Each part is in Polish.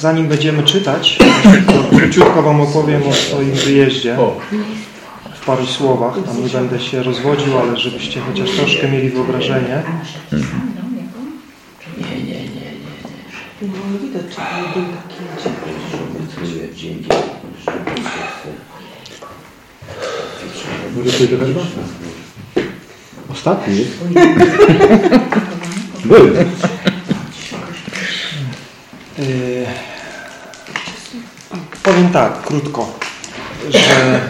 Zanim będziemy czytać, to króciutko Wam opowiem o swoim wyjeździe w paru słowach. Tam nie będę się rozwodził, ale żebyście chociaż troszkę mieli wyobrażenie. Nie, nie, nie, nie. No widać, czy Dzień, Może coś do herbata? Ostatni jest? Był. Powiem tak, krótko, że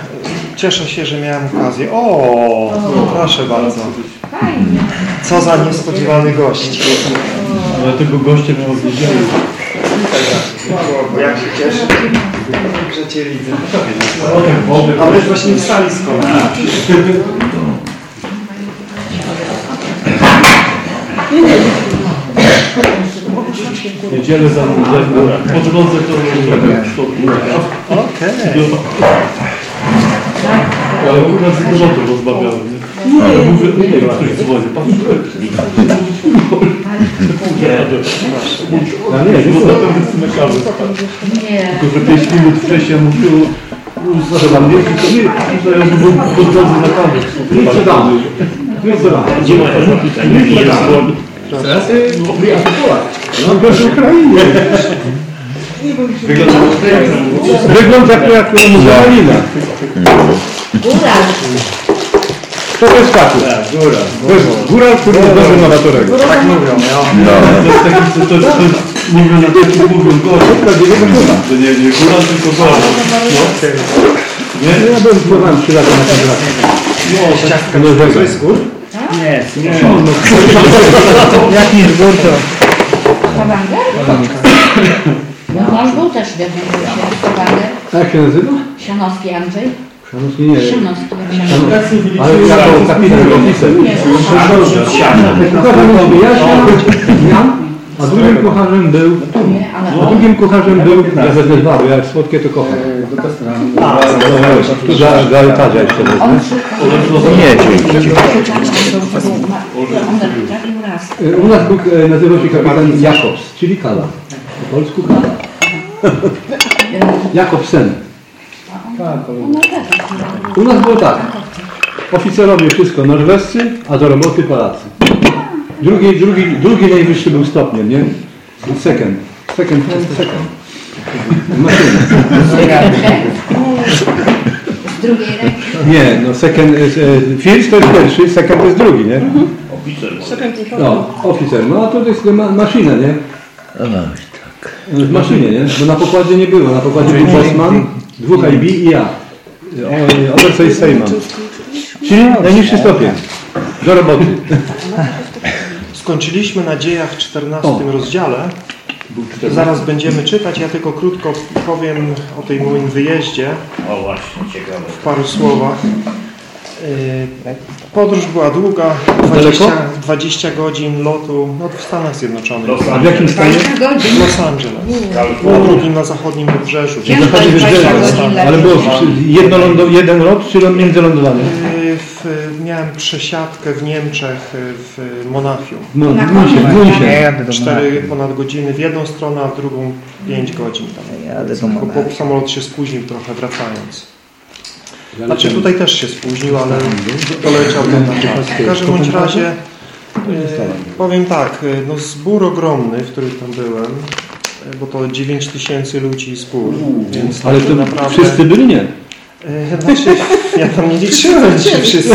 cieszę się, że miałem okazję. O, proszę bardzo. Co za niespodziewany gość. Ale tego gościa miał wiedzieli. Jak się cieszę, że Cię widzę. A my właśnie w sali skąd. Niedzielę za po drodze to Okej. Ale u nas z grotu rozmawiałem, nie? Ale mówię, nie wiem, ktoś dzwoni. Ja nie, nie, bo na pewno jest mekawy. Nie. Tylko, że 5 minut wcześniej musiał Trzeba mnie, to nie, to ja bym po drodze na kawę. Nie sprzedamy. Nie sprzedamy. Gdzie ma to tutaj? Jaki jest to. No to w Ukrainie. Wygląda Wygląda jak muzułmanina. Góra. To jest facet. Góra. To jest góra, który jest dobrze nowatorego. Tak mówią, no. To jest taki, to, to, to mówią na taki mówią góra. To. To nie, nie góra, tylko góra. No. Nie? Ja byłem próbowałem trzy lata na tym No, no, to jest gór? Nie, nie. Jak nie z gór, to... Stawanger? No nasz był też że Stawanger. Jak się nazywa? Sianowski Andrzej. Szanowni nie. Sianowski. Ale ja to kapitan lotnicem. Nie, był Jan, a drugim kucharzem był... A drugim kucharzem był... Ja ze dwa, bo jak słodkie to kocham. Ołtarza jeszcze wezmę. Nie, raz. U nas był, e, nazywał się kapitan Jakobs, czyli Kala. Po polsku Kala. Jakobsen. U nas było tak. Oficerowie wszystko norwescy, a do roboty Polacy. Drugi, drugi, drugi najwyższy był stopniem, nie? Second. Second, second. Maszyna. Z drugiej ręki. Nie, no second, jest, e, first to jest pierwszy, second to jest drugi, nie? Oficer. No, oficer. No a to jest ma, maszyna, nie? W maszynie, nie? Bo na pokładzie nie było. Na pokładzie był Bosman, dwóch IB i ja. O- Oberce i Sejman. Czyli najniższy stopień. Do roboty. Skończyliśmy na dziejach w 14 O. rozdziale. Zaraz będziemy czytać. Ja tylko krótko powiem o tej moim wyjeździe O właśnie, ciekawe. w paru słowach. Yy, Podróż była długa, 20, 20 godzin lotu no, w Stanach Zjednoczonych. A w jakim stanie? godzin. Los Angeles. Na drugim, na zachodnim wybrzeżu. Ciężko Zachodzi jest 20 wybrzeże. godzin Ale było jedno lądo, jeden lot, czy ląd międzylądowanie? Yy, w, miałem przesiadkę w Niemczech, yy, w Monachium. No, w Munisie, w Munisie. Cztery ponad godziny w jedną stronę, a w drugą pięć godzin. Tam. Bo, bo samolot się spóźnił trochę wracając. Znaczy tutaj też się spóźnił, ale doleciał ten na czas. W każdym bądź razie e, powiem tak, e, no zbór ogromny, w którym tam byłem, bo to 9 tysięcy ludzi zbór, więc Ale to naprawdę... wszyscy byli nie. Znaczy, ja tam nie liczyłem, czy wszyscy.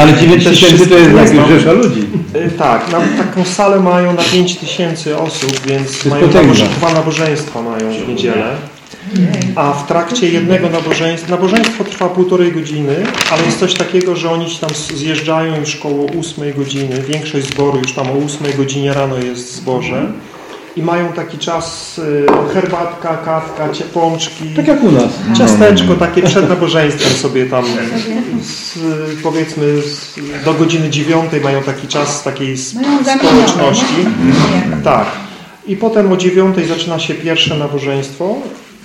Ale 9 tysięcy to jest jak rzesza ludzi. E, Tak, na, taką salę mają na 5 tysięcy osób, więc mają naboże, dwa nabożeństwa mają w niedzielę. A w trakcie jednego nabożeństwa, nabożeństwo trwa półtorej godziny, ale jest coś takiego, że oni się tam zjeżdżają już koło 8 godziny, większość zboru już tam o 8 godzinie rano jest zborze i mają taki czas y, herbatka, kawka, pączki, Tak jak u nas. ciasteczko takie przed nabożeństwem sobie tam z, powiedzmy z, do godziny dziewiątej mają taki czas takiej społeczności. nie? Tak. I potem o dziewiątej zaczyna się pierwsze nabożeństwo.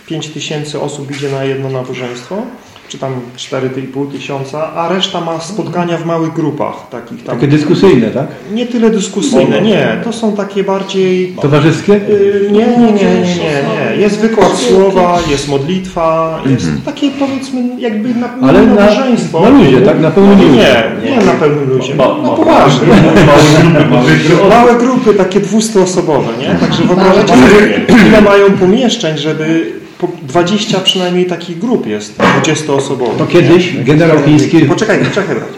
Pięć tysięcy osób idzie na jedno nabożeństwo. Czy tam 4,5 tysiąca, a reszta ma spotkania w małych grupach. Takich tam. Takie dyskusyjne, tak? Nie tyle dyskusyjne, nie. To są takie bardziej... Towarzyskie? Yy, Nie, nie, nie, nie, nie, nie. Jest wykład słowa, jest modlitwa, jest takie powiedzmy jakby na, Mhm. Ale na- na luzie, tak? Na pełnym luzie. Nie, nie na pełnym luzie. No poważnie. Małe grupy, takie dwustoosobowe, nie? Także wyobrażacie sobie, ile mają pomieszczeń, żeby 20 przynajmniej takich grup jest, 20-osobowych. To kiedyś generał chiński... Poczekaj, poczekaj, brać.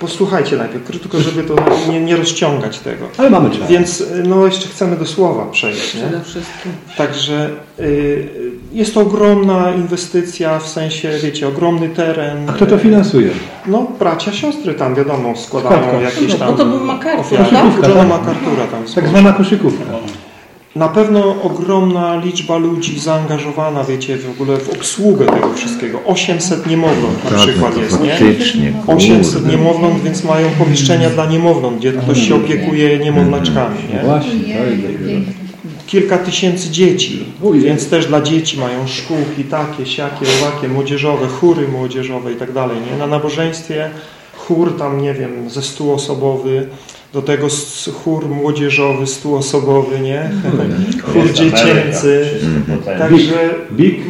Posłuchajcie najpierw, tylko żeby to nie, nie rozciągać tego. Ale mamy czas. Więc no jeszcze chcemy do słowa przejść. Nie? Przede wszystkim. Także y, jest to ogromna inwestycja, w sensie, wiecie, ogromny teren. A kto to finansuje? No, bracia, siostry tam, wiadomo, składają Składka. jakieś No, tam bo to był MacArthur, tak? John MacArthura tam. Tak zwana koszykówka. Na pewno ogromna liczba ludzi zaangażowana, wiecie, w ogóle w obsługę tego wszystkiego. 800 niemowląt na przykład jest, nie? Faktycznie, 800 niemowląt, więc mają pomieszczenia dla niemowląt, gdzie ktoś się opiekuje niemowlaczkami, nie? Właśnie, kilka tysięcy dzieci, więc też dla dzieci mają szkółki takie, siakie, owakie, młodzieżowe, chóry młodzieżowe i tak dalej. Nie? Na nabożeństwie chór tam, nie wiem, ze stuosobowy, do tego chór młodzieżowy, stuosobowy, nie? Chór dziecięcy. Także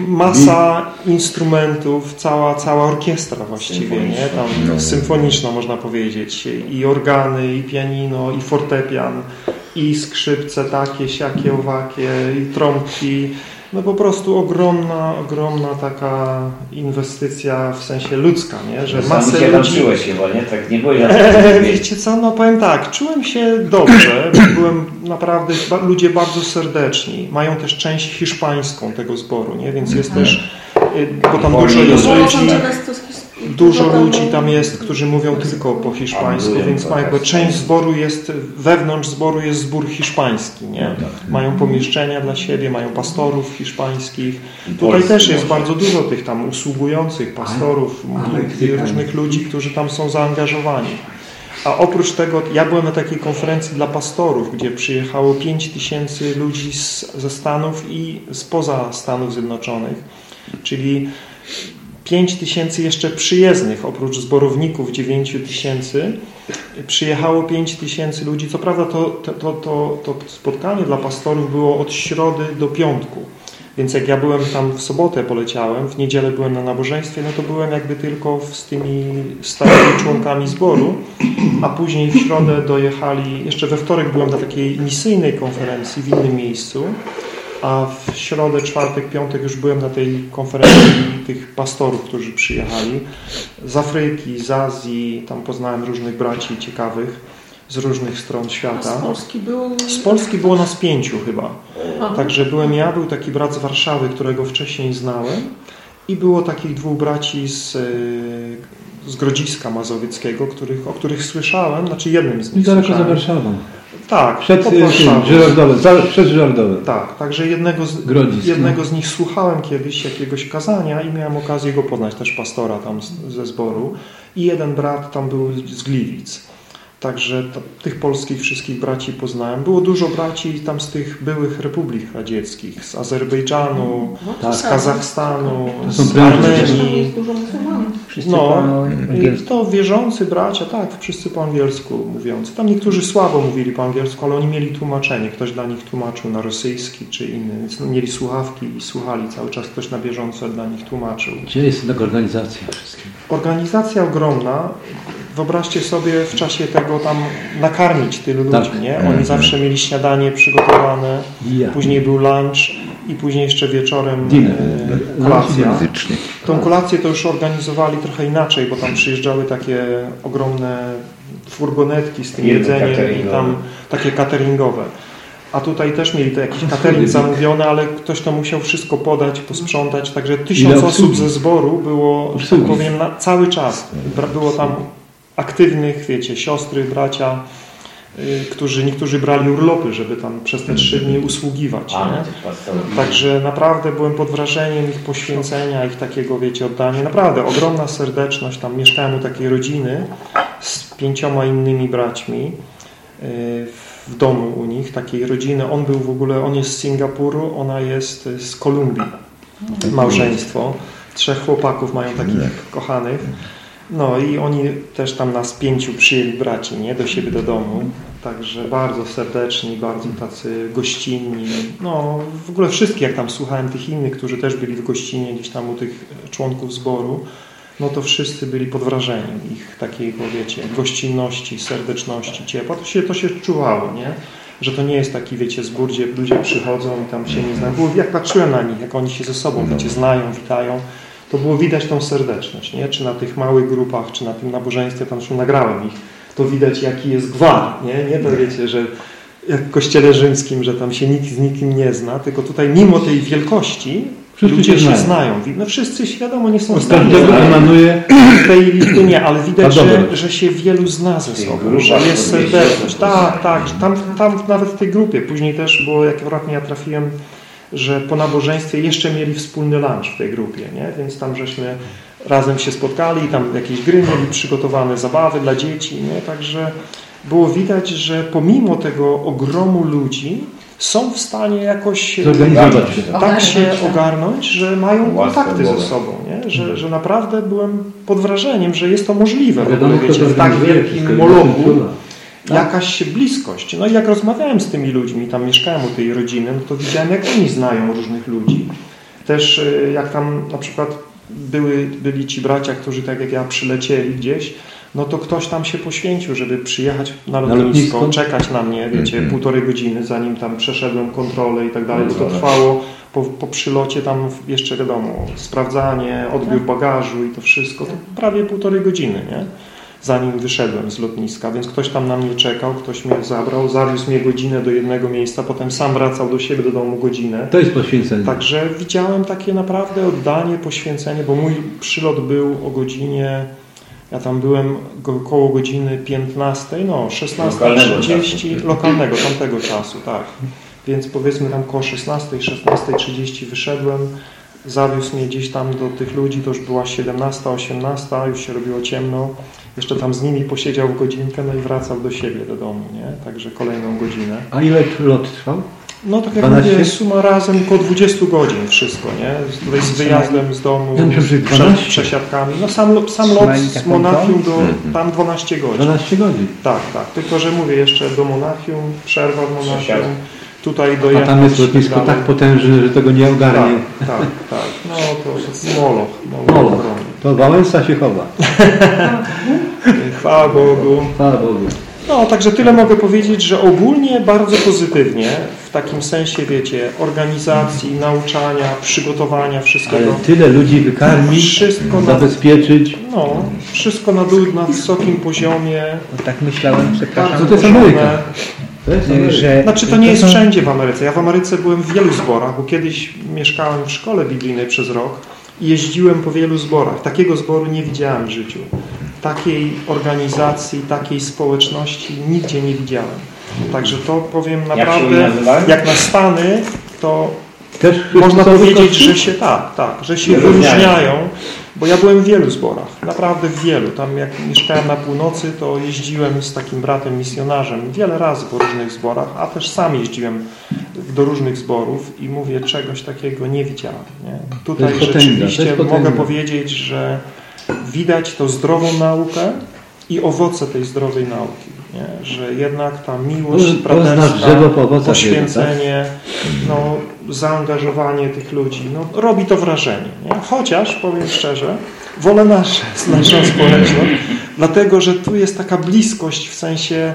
masa instrumentów, cała, cała orkiestra właściwie, nie? Tam symfoniczna można powiedzieć. I organy, i pianino, i fortepian, i skrzypce takie, siakie, owakie, i trąbki. No po prostu ogromna, ogromna taka inwestycja w sensie ludzka, nie? Że Masę masę się ludzi... czułeś chyba, nie? Tak nie byłeś na Eee, Wiecie co, no powiem tak, czułem się dobrze, byłem naprawdę, ludzie bardzo serdeczni, mają też część hiszpańską tego zboru, nie? więc jest też, y, bo tam dużo jest ludzi, Dużo ludzi tam jest, którzy mówią tylko po hiszpańsku, więc jakby część zboru jest, wewnątrz zboru jest zbór hiszpański, nie? Mają pomieszczenia dla siebie, mają pastorów hiszpańskich. Tutaj też jest bardzo dużo tych tam usługujących pastorów i, i różnych ludzi, którzy tam są zaangażowani. A oprócz tego, ja byłem na takiej konferencji dla pastorów, gdzie przyjechało 5 tysięcy ludzi z, ze Stanów i spoza Stanów Zjednoczonych, czyli 5 tysięcy jeszcze przyjezdnych, oprócz zborowników 9 tysięcy, przyjechało 5 tysięcy ludzi. Co prawda to, to, to, to, spotkanie dla pastorów było od środy do piątku. Więc jak ja byłem tam w sobotę poleciałem, w niedzielę byłem na nabożeństwie, no to byłem jakby tylko z tymi starymi członkami zboru, a później w środę dojechali, jeszcze we wtorek byłem na takiej misyjnej konferencji w innym miejscu, a w środę, czwartek, piątek już byłem na tej konferencji tych pastorów, którzy przyjechali z Afryki, z Azji, tam poznałem różnych braci ciekawych z różnych stron A świata. z Polski był... Z Polski było nas pięciu chyba. Aha. Także byłem ja, był taki brat z Warszawy, którego wcześniej znałem i było takich dwóch braci z, y, z Grodziska Mazowieckiego, których, o których słyszałem, znaczy jednym z nich Niedaleko za słyszałem. Warszawą. Tak, Przed. Żyrardowem. za- Przed Żyrardowem. Tak, także jednego z, Grodzisk, jednego no. z nich słuchałem kiedyś jakiegoś kazania i miałem okazję go poznać, też pastora tam z, ze zboru. I jeden brat tam był z Gliwic. Także to, tych polskich wszystkich braci poznałem. Było dużo braci tam z tych byłych republik radzieckich, z Azerbejdżanu, No, z Kazachstanu, To są z Armenii. jest dużo No, i to wierzący bracia, tak, wszyscy po angielsku mówiący. Tam niektórzy słabo mówili po angielsku, ale oni mieli tłumaczenie. Ktoś dla nich tłumaczył na rosyjski czy inny. Więc mieli słuchawki i słuchali cały czas. Ktoś na bieżąco dla nich tłumaczył. Gdzie jest taka organizacja wszystkiego? Organizacja ogromna. Wyobraźcie sobie w czasie tego tam nakarmić tylu Tak. ludzi, nie? Oni zawsze mieli śniadanie przygotowane, później był lunch i później jeszcze wieczorem Dinner. e, kolacja. Tą kolację to już organizowali trochę inaczej, bo tam przyjeżdżały takie ogromne furgonetki z tym jedzeniem i tam takie cateringowe. A tutaj też mieli to jakiś catering zamówiony, ale ktoś to musiał wszystko podać, posprzątać, także tysiąc Ile osób ze zboru było, tak powiem, na, cały czas. Było tam aktywnych, wiecie, siostry, bracia, y, którzy niektórzy brali urlopy, żeby tam przez te trzy dni usługiwać. Nie? Także naprawdę byłem pod wrażeniem ich poświęcenia, ich takiego, wiecie, oddania. Naprawdę ogromna serdeczność. Tam mieszkałem u takiej rodziny z pięcioma innymi braćmi y, w domu u nich, takiej rodziny. On był w ogóle, on jest z Singapuru, ona jest z Kolumbii. Małżeństwo. trzech chłopaków mają takich kochanych. No i oni też tam nas pięciu przyjęli braci, nie? Do siebie do domu. Także bardzo serdeczni, bardzo tacy gościnni. No w ogóle wszystkich, jak tam słuchałem tych innych, którzy też byli w gościnie gdzieś tam u tych członków zboru, no to wszyscy byli pod wrażeniem ich takiej, wiecie, gościnności, serdeczności, ciepła. To się, to się czuwało, nie? Że to nie jest taki, wiecie, zbór, gdzie ludzie przychodzą i tam się nie znają. Jak patrzyłem na nich, jak oni się ze sobą, wiecie, znają, witają, to było widać tą serdeczność, nie? Czy na tych małych grupach, czy na tym nabożeństwie, tam zresztą nagrałem ich, to widać jaki jest gwar, nie? Nie to wiecie, że jak w kościele rzymskim, że tam się nikt z nikim nie zna, tylko tutaj mimo tej wielkości Wszyscy ludzie się znają. znają. No wszyscy świadomo nie są znać emanuje tej liczby nie, ale widać, że, że się wielu zna ze sobą, że jest serdeczność. Tak, tak. Tam, tam nawet w tej grupie. Później też było, jak akurat ja trafiłem, że po nabożeństwie jeszcze mieli wspólny lunch w tej grupie, nie? Więc tam żeśmy razem się spotkali, tam jakieś gry mieli przygotowane, zabawy dla dzieci, nie? Także było widać, że pomimo tego ogromu ludzi są w stanie jakoś zorganizować się. tak się ogarnąć, że mają kontakty ze sobą, nie? Że, że naprawdę byłem pod wrażeniem, że jest to możliwe w ogóle, kto wiecie, w tak wielkim kontrola. Jakaś bliskość. No i jak rozmawiałem z tymi ludźmi, tam mieszkałem u tej rodziny, no to widziałem, jak oni znają różnych ludzi. Też y, jak tam na przykład były, byli ci bracia, którzy tak jak ja przylecieli gdzieś, no to ktoś tam się poświęcił, żeby przyjechać na lotnisko, czekać na mnie, wiecie, Mhm. półtorej godziny, zanim tam przeszedłem kontrolę i tak dalej. To trwało po, po przylocie tam jeszcze wiadomo, sprawdzanie, odbiór bagażu i to wszystko, to prawie półtorej godziny, nie? Zanim wyszedłem z lotniska, więc ktoś tam na mnie czekał, ktoś mnie zabrał, zawiózł mnie godzinę do jednego miejsca, potem sam wracał do siebie do domu godzinę. To jest poświęcenie. Także widziałem takie naprawdę oddanie, poświęcenie, bo mój przylot był o godzinie, ja tam byłem go, koło godziny 15, no 16.30 lokalnego, tamtego czasu, tak. Więc powiedzmy tam koło 16, 16.30 wyszedłem, zawiózł mnie gdzieś tam do tych ludzi, to już była 17, 18, już się robiło ciemno. Jeszcze tam z nimi posiedział w godzinkę, no i wracał do siebie, do domu, nie? Także kolejną godzinę. A ile lot trwał? No tak jak 12? mówię, suma razem około 20 godzin wszystko, nie? Z, tutaj z wyjazdem z domu, z 12. przesiadkami. No sam, sam lot z Monachium do Mhm. tam 12 godzin. 12 godzin. Tak, tak. Tylko, że mówię jeszcze do Monachium, przerwa w Monachium, tutaj A dojechać. tam jest lotnisko tak potężne, że tego nie ogarnie. Tak, tak, tak. No to jest moloch. moloch. Moloch. To Wałęsa się chowa. Chwała Bogu. Chwała Bogu. No, także tyle mogę powiedzieć, że ogólnie bardzo pozytywnie, w takim sensie, wiecie, organizacji, nauczania, przygotowania wszystkiego. Ale tyle ludzi wykarmić, Wszystko na, zabezpieczyć. no, wszystko na, dół, na wysokim poziomie. Bo tak myślałem, przepraszam, to jest. Ameryka. To jest Ameryka. że... Znaczy to nie jest są- wszędzie w Ameryce. Ja w Ameryce byłem w wielu zborach, bo kiedyś mieszkałem w szkole biblijnej przez rok jeździłem po wielu zborach. Takiego zboru nie widziałem w życiu. Takiej organizacji, takiej społeczności nigdzie nie widziałem. Także to powiem Jak naprawdę, nazywają? jak na Stany, to Też można powiedzieć, że się tak, tak, że się Wyróżniają. Bo ja byłem w wielu zborach, naprawdę w wielu. Tam jak mieszkałem na północy, to jeździłem z takim bratem misjonarzem wiele razy po różnych zborach, a też sam jeździłem do różnych zborów i mówię, czegoś takiego nie widziałem. Nie? Tutaj rzeczywiście mogę powiedzieć, że widać to zdrową naukę i owoce tej zdrowej nauki. Nie? Że jednak ta miłość Poznasz braterska, poświęcenie, no, zaangażowanie tych ludzi, no, robi to wrażenie. Nie? Chociaż, powiem szczerze, wolę nasze, naszą społeczność, dlatego, że tu jest taka bliskość w sensie,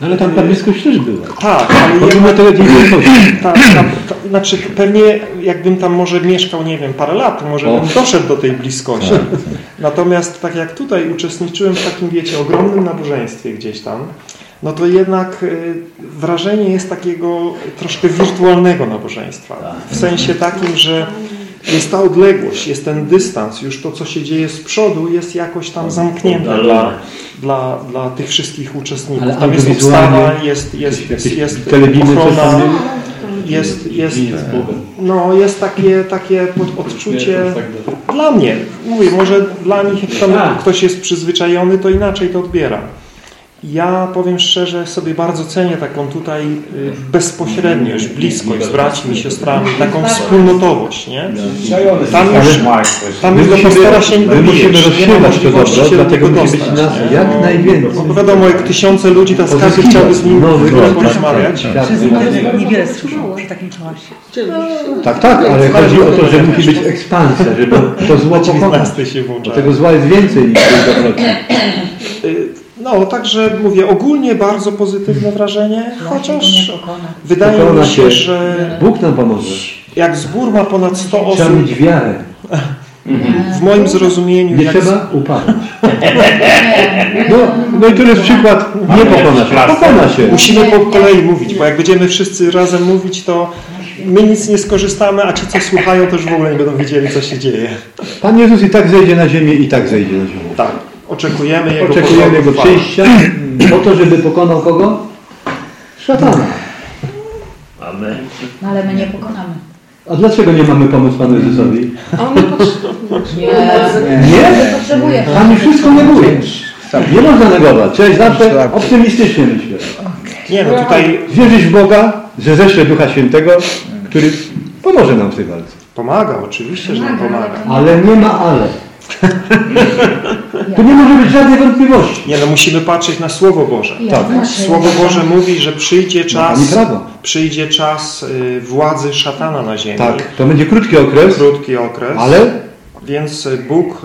No ale tam ta bliskość też była. tak, ale Pomimo jednak, tego tak, tam, znaczy pewnie jakbym tam może mieszkał, nie wiem, parę lat, może O. bym doszedł do tej bliskości. Natomiast tak jak tutaj uczestniczyłem w takim, wiecie, ogromnym nabożeństwie gdzieś tam, no to jednak y, wrażenie jest takiego troszkę wirtualnego nabożeństwa. W sensie takim, że jest ta odległość, jest ten dystans, już to, co się dzieje z przodu, jest jakoś tam zamknięte dla, dla, dla tych wszystkich uczestników. Ale Tam jest obstawa, jest, jest, jest, jest ochrona, jest, jest, no, jest takie, takie pod- odczucie. Dla mnie, mówię, może dla nich jak tam ktoś jest przyzwyczajony, to inaczej to odbiera. Ja powiem szczerze, sobie bardzo cenię taką tutaj y, bezpośredniość, bliskość z braćmi, siostrami, taką wspólnotowość, nie? Tam już, tam już do pastora się nie My musimy dobijesz, nie ma rozsiewać to możliwości się do dlatego niego musi być dostać. nas jak najwięcej. Bo wiadomo, jak tysiące ludzi, to każdy chciałby z nim Nowy porozmawiać. Tak, Niewiele słyszałam przy takim czasie. tak, tak, ale chodzi o to, że musi być ekspansja, żeby to zło pokonać. 19 się włącza. Bo tego zła jest więcej niż tej dobroci. Y, No, także mówię, ogólnie bardzo pozytywne wrażenie, chociaż wydaje Pokona mi się, że Bóg nam pomoże. jak zbór ma ponad 100 Trzeba osób, mieć wiarę. w moim zrozumieniu, Nie trzeba upadać. No, no i tu jest przykład, nie pokona się. Pokona się. musimy po kolei mówić, bo jak będziemy wszyscy razem mówić, to my nic nie skorzystamy, a ci, co słuchają, też w ogóle nie będą wiedzieli, co się dzieje. Pan Jezus i tak zejdzie na ziemię, i tak zejdzie na ziemię. Tak, oczekujemy Jego Oczekujemy Jego przyjścia po to, żeby pokonał kogo? Szatana. Amen. No ale my nie pokonamy. A dlaczego nie mamy pomóc Panu Jezusowi? Nie. Nie? Nie potrzebuje. Pan mi wszystko neguje. Nie można negować. Trzeba zawsze optymistycznie myśleć. Nie, no tutaj Wierzyć w Boga, że zeszle Ducha Świętego, który pomoże nam w tej walce. pomaga, oczywiście, że nam pomaga. Ale nie ma ale. Tu nie może być żadnej wątpliwości. Nie, no musimy patrzeć na Słowo Boże. Tak. Słowo Boże mówi, że przyjdzie czas, przyjdzie czas y, władzy szatana na ziemi. Tak, to będzie krótki okres, Krótki okres. ale, Więc y, Bóg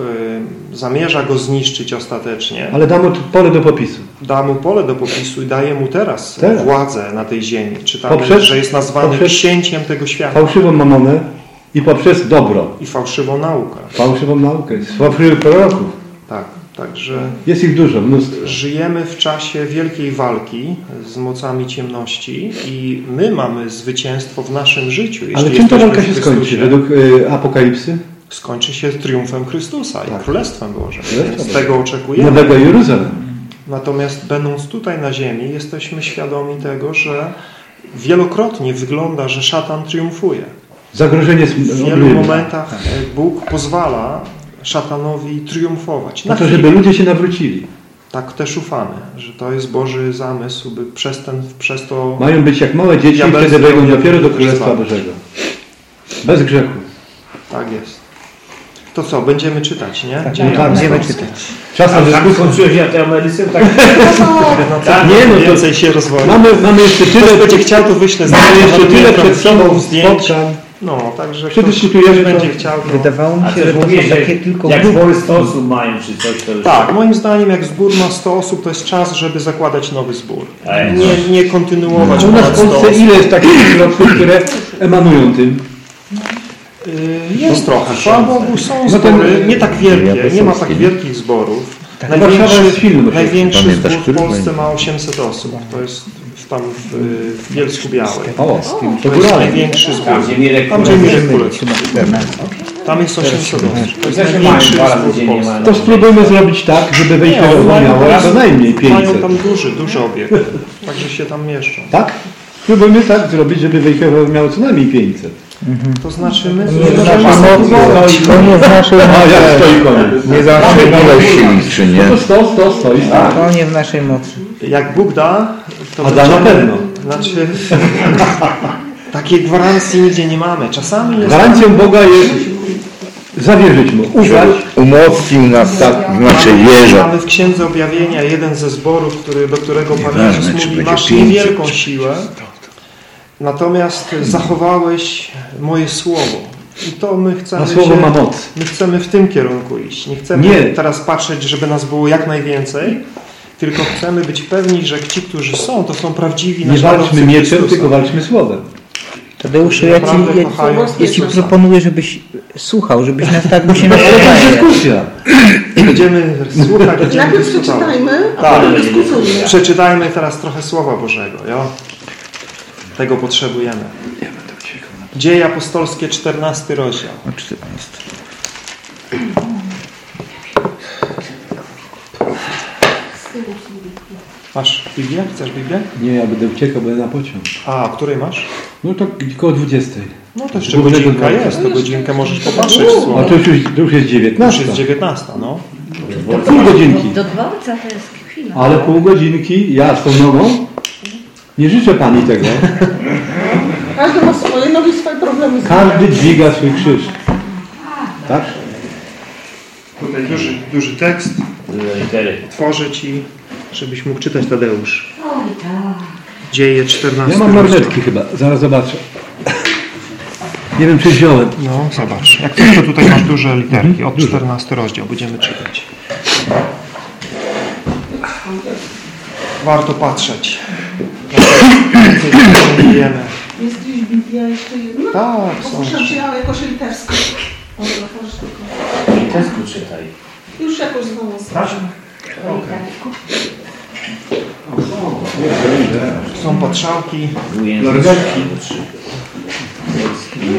y, zamierza go zniszczyć ostatecznie. ale damy tu pole do popisu. Da mu pole do popisu i daje mu teraz, Teraz. władzę na tej ziemi. Czytamy, Poprzez- że jest nazwany poprzez- księciem tego świata Fałszywą mamonę i poprzez dobro. i fałszywą naukę. Fałszywą naukę, fałszywych proroków. Tak, także Jest ich dużo, mnóstwo. żyjemy w czasie wielkiej walki z mocami ciemności i my mamy zwycięstwo w naszym życiu. Ale czym ta walka się skończy według y, Apokalipsy? Skończy się triumfem Chrystusa i Tak. Królestwem Bożym. Królestwem Więc Bożym. tego oczekujemy. Nowego Jeruzalem. Natomiast będąc tutaj na ziemi, jesteśmy świadomi tego, że wielokrotnie wygląda, że szatan triumfuje. Zagrożenie jest W wielu olbrzymie. momentach e, Bóg pozwala szatanowi triumfować. Na Na to, chwilę. żeby ludzie się nawrócili. Tak też ufamy, że to jest Boży zamysł, by przez, ten, przez to Mają być jak małe dzieci Diabelstwo wtedy wejdą dopiero do Królestwa. Bożego. Bez grzechu. tak jest. To co, będziemy czytać, nie? Tak, Dzieje tak, będziemy apostolskie. czytać. Czas na tak dyskusję. skończyłeś na tej Ameryce? Tak. No, tak, Nie, no to- więcej się rozwoi. Mamy, mamy jeszcze tyle, Ktoś będzie chciał, to wyślę mamy jeszcze tyle przed sobą zdjęć. spotkań. No, także ktoś, Przedyskutujemy ktoś to. będzie chciał. To... Wydawało mi się, że to mówię, są takie tylko jak zbory 100 osób mają czy coś, to już... Tak, moim zdaniem jak zbór ma 100 osób, to jest czas, żeby zakładać nowy zbór. Nie, nie kontynuować A u nas w ponad 100 Polsce ile jest takich środków, które emanują tym? Y, Jest trochę. Chwała Bogu, są No zbory, nie tak wielkie, nie ma tak wielkich zborów. Silny. największy Pamiętasz, zbór w? Polsce ma 800 osób. To jest tam w, w Bielsku Białej. O, To to jest największy zbór. Tam, gdzie Mirek Tam, gdzie Kulec- Mirek Kulec. Chyba 14. Tam jest 800 osób. To jest mają największy zbór w Polsce. mają. To spróbujmy zrobić tak, żeby mają miało tam- co najmniej Mają 500. tam duży, duży obiekt. Także się tam mieszczą. Tak? Spróbujmy tak zrobić, żeby wejście miało co najmniej 500. To znaczy my Nie znaczy spróbować. mocy, to nie w naszej A jak stoi koniec? Nie za naszej ilości liczy, No nie? to 100, 100, 100 i 100. To nie w naszej mocy. Jak Bóg da, to A da na pewno. Znaczy, takiej gwarancji nigdzie nie mamy. Czasami jest Gwarancją Boga jest zawierzyć Mu, ufać. Umocnił nas tak w naszej wierze. Mamy w Księdze Objawienia jeden ze zborów, który, do którego Pan Jezus czy mówi, masz 500, niewielką czy- siłę, natomiast zachowałeś moje słowo. I to my chcemy A słowo się, ma moc. My chcemy w tym kierunku iść. Nie chcemy Nie. teraz patrzeć, żeby nas było jak najwięcej, tylko chcemy być pewni, że ci, którzy są, to są prawdziwi Nie walczmy mieczem, tylko walczmy słowem. Tadeuszu, ja ci, ja, kochają ja ci proponuję, żebyś słuchał, żebyś nas tak by się Ale to jest nastawiał. dyskusja. Będziemy słuchać, będziemy Najpierw przeczytajmy, a Tak. potem dyskutujmy. Przeczytajmy teraz trochę Słowa Bożego. Jo? Tego potrzebujemy. Dzieje apostolskie, 14 rozdział. O 14. Masz Biblię? Chcesz Biblię? Nie, ja będę uciekał, będę na pociąg. A, o której masz? No to koło 20. No to jeszcze Głównego godzinka jest, to godzinkę możesz popatrzeć w A to już, to już jest Już 19. jest 19, no. Pół godzinki. Do dworca to jest chwila. ale pół godzinki ja z tą nogą nie życzę Pani tego. Każdy ma swoje nogi, swoje problemy. z Każdy dźwiga swój krzyż. Tak? Tutaj duży, duży tekst. Duże litery. Tworzę Ci, żebyś mógł czytać Tadeusz. Dzieje 14. Ja mam marnetki chyba, zaraz zobaczę. Nie wiem czy wziąłem. No, zobacz. Jak to tutaj masz duże literki. Od 14 rozdział będziemy czytać. Warto patrzeć. Jest gdzieś Biblia jeszcze jedna? Tak, są. muszę przyjechała jakoś tylko. Tesku czytaj. Już jakoś znalazłam. Są patrzałki. Lornetki.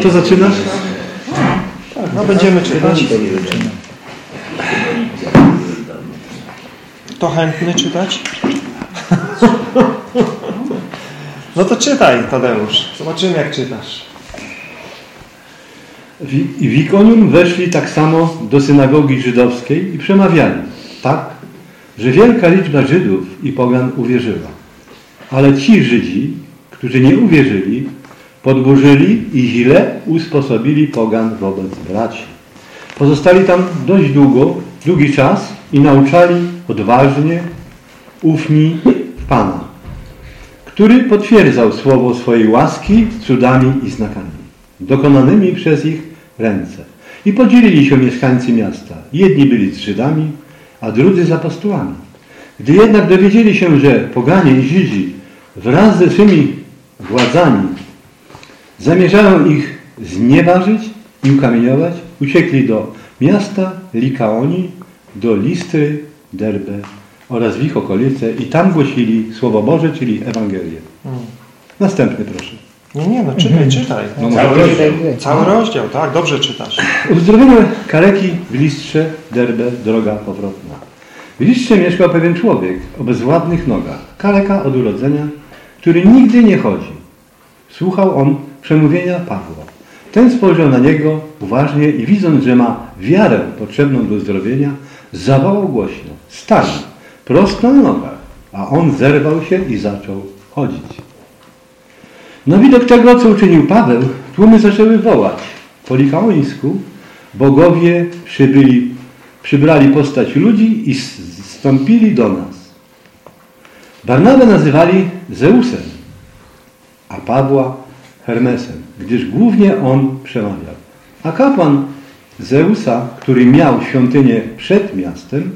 To zaczynasz? No, będziemy czytać. To chętny czytać? No to czytaj, Tadeusz. Zobaczymy, jak czytasz. W Ikonium weszli tak samo do synagogi żydowskiej i przemawiali, tak, że wielka liczba Żydów i pogan uwierzyła. Ale ci Żydzi, którzy nie uwierzyli, podburzyli i źle usposobili pogan wobec braci. Pozostali tam dość długo, długi czas i nauczali odważnie, ufni w Pana, który potwierdzał słowo swojej łaski cudami i znakami, dokonanymi przez ich ręce. I podzielili się mieszkańcy miasta. Jedni byli z Żydami, a drudzy z apostołami. Gdy jednak dowiedzieli się, że poganie i Żydzi wraz ze swymi władzami zamierzają ich znieważyć i ukamieniować, uciekli do miasta Likaoni, do Listry, Derbe oraz w ich okolice i tam głosili Słowo Boże, czyli Ewangelię. Następny proszę. Nie, nie, no czytaj, czytaj. No, Cały może- rozdział. Cały rozdział, tak? Dobrze czytasz. Uzdrowione kaleki w Listrze, Derbe, droga powrotna. W Listrze mieszkał pewien człowiek o bezwładnych nogach, kaleka od urodzenia, który nigdy nie chodzi. Słuchał on przemówienia Pawła. Ten spojrzał na niego uważnie i widząc, że ma wiarę potrzebną do uzdrowienia, zawołał głośno, stań, prosto na nogach. A on zerwał się i zaczął chodzić. Na widok tego, co uczynił Paweł, tłumy zaczęły wołać. Po likaońsku bogowie przybyli, przybrali postać ludzi i zstąpili do nas. Barnabę nazywali Zeusem, a Pawła Hermesem, gdyż głównie on przemawiał. A kapłan Zeusa, który miał świątynię przed miastem,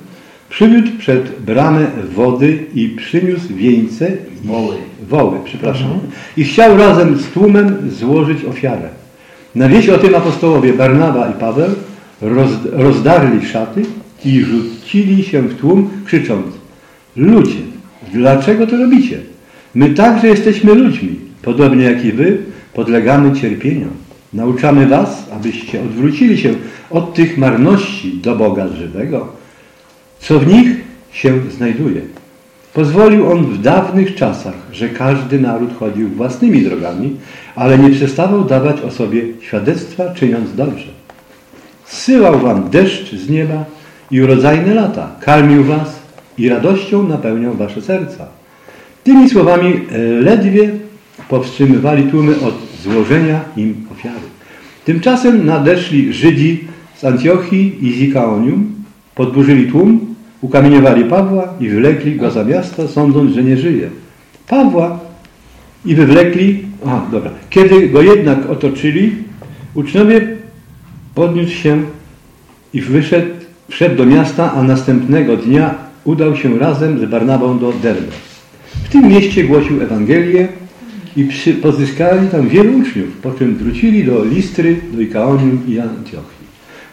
przywiódł przed bramę wody i przyniósł wieńce Woły. woły, przepraszam, i chciał razem z tłumem złożyć ofiarę. Na wieść o tym apostołowie Barnaba i Paweł roz, rozdarli szaty i rzucili się w tłum, krzycząc Ludzie, dlaczego to robicie? My także jesteśmy ludźmi, podobnie jak i wy, podlegamy cierpieniom. Nauczamy was, abyście odwrócili się od tych marności do Boga żywego, co w nich się znajduje. Pozwolił on w dawnych czasach, że każdy naród chodził własnymi drogami, ale nie przestawał dawać o sobie świadectwa, czyniąc dobrze. Zsyłał wam deszcz z nieba i urodzajne lata, karmił was i radością napełniał wasze serca. Tymi słowami e, ledwie powstrzymywali tłumy od złożenia im ofiary. Tymczasem nadeszli Żydzi z Antiochii i z Ikaonium, podburzyli tłum, ukamieniowali Pawła i wywlekli go za miasto, sądząc, że nie żyje. Pawła i wywlekli, aha, dobra, kiedy go jednak otoczyli, uczniowie podniósł się i wyszedł, wszedł do miasta, a następnego dnia udał się razem z Barnabą do Derbe. W tym mieście głosił Ewangelię i przy, pozyskali tam wielu uczniów, po czym wrócili do Listry, do Ikaonium i Antiochii.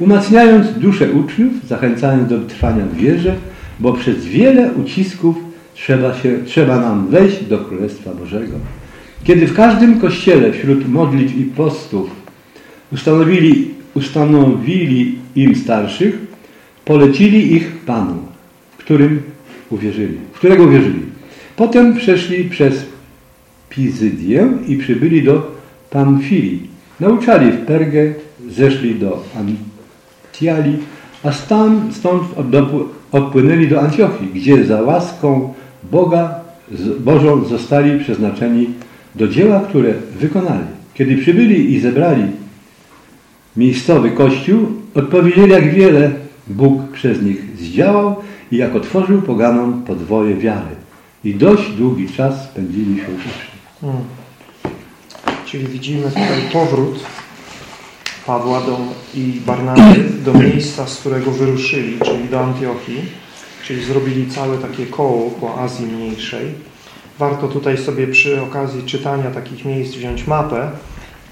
Umacniając duszę uczniów, zachęcając do trwania w wierze, bo przez wiele ucisków trzeba, się, trzeba nam wejść do Królestwa Bożego. Kiedy w każdym kościele wśród modlitw i postów ustanowili, ustanowili im starszych, polecili ich Panu, w którym uwierzyli, w którego uwierzyli. Potem przeszli przez Pizydię i przybyli do Pamfilii. Nauczali w Pergę, zeszli do A stąd odpł- odpłynęli do Antiochii, gdzie za łaską Boga, Bożą zostali przeznaczeni do dzieła, które wykonali. Kiedy przybyli i zebrali miejscowy kościół, odpowiedzieli, jak wiele Bóg przez nich zdziałał i jak otworzył poganom podwoje wiary. I dość długi czas spędzili wśród uczniów. Hmm. Czyli widzimy tutaj powrót Pawła do, i Barnaby do miejsca, z którego wyruszyli, czyli do Antiochii, czyli zrobili całe takie koło po Azji Mniejszej. Warto tutaj sobie przy okazji czytania takich miejsc wziąć mapę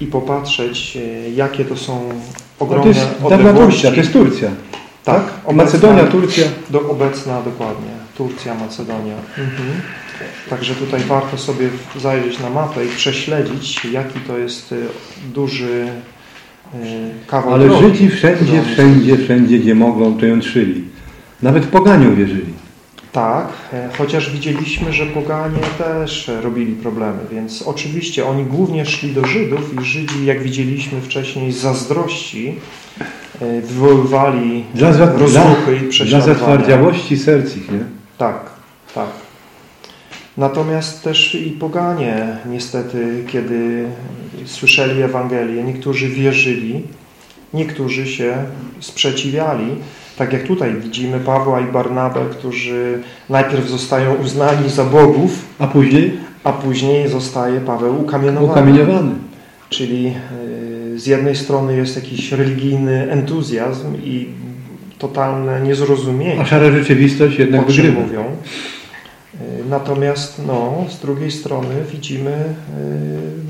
i popatrzeć, e, jakie to są No to ogromne jest. Turcja, to jest Turcja. Tak, Macedonia, Turcja. do obecna dokładnie. Turcja, Macedonia. Mhm. Także tutaj warto sobie zajrzeć na mapę i prześledzić, jaki to jest y, duży kawał Ale drogi, Żydzi wszędzie, wszędzie, wszędzie, gdzie mogą, to ją trzyli. Nawet poganiom wierzyli. Tak, e, chociaż widzieliśmy, że poganie też e, robili problemy, więc oczywiście oni głównie szli do Żydów i Żydzi, jak widzieliśmy wcześniej, z zazdrości e, wywoływali Dla, dla, rozruchy i dla prześladowania. zatwardziałości serc ich, nie? Tak. Natomiast też i poganie, niestety, kiedy słyszeli Ewangelię, niektórzy wierzyli, niektórzy się sprzeciwiali. Tak jak tutaj widzimy Pawła i Barnabę, którzy najpierw zostają uznani za bogów, A później a później zostaje Paweł ukamienowany. ukamieniowany. Czyli y, z jednej strony jest jakiś religijny entuzjazm i totalne niezrozumienie A szara rzeczywistość jednak o czym wygrywa. mówią. Y, Natomiast no, z drugiej strony widzimy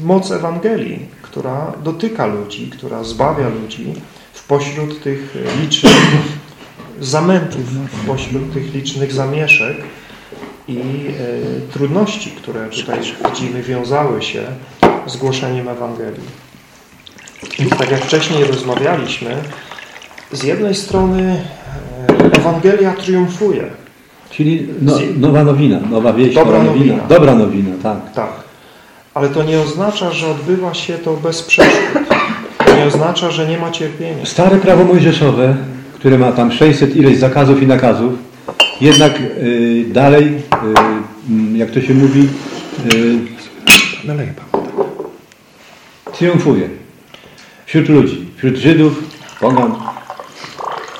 y, moc Ewangelii, która dotyka ludzi, która zbawia ludzi w pośród tych licznych zamętów, w pośród tych licznych zamieszek i y, trudności, które tutaj widzimy wiązały się z głoszeniem Ewangelii. Więc tak jak wcześniej rozmawialiśmy, z jednej strony Ewangelia triumfuje, Czyli no, nowa nowina, nowa wieść, Dobra nowa nowina. nowina. Dobra nowina, tak. Tak. Ale to nie oznacza, że odbywa się to bez przeszkód. To nie oznacza, że nie ma cierpienia. Stare prawo mojżeszowe, które ma tam 600 ileś zakazów i nakazów, jednak y, dalej, y, mm, jak to się mówi, y, Pan. triumfuje. Wśród ludzi, wśród Żydów, pogan.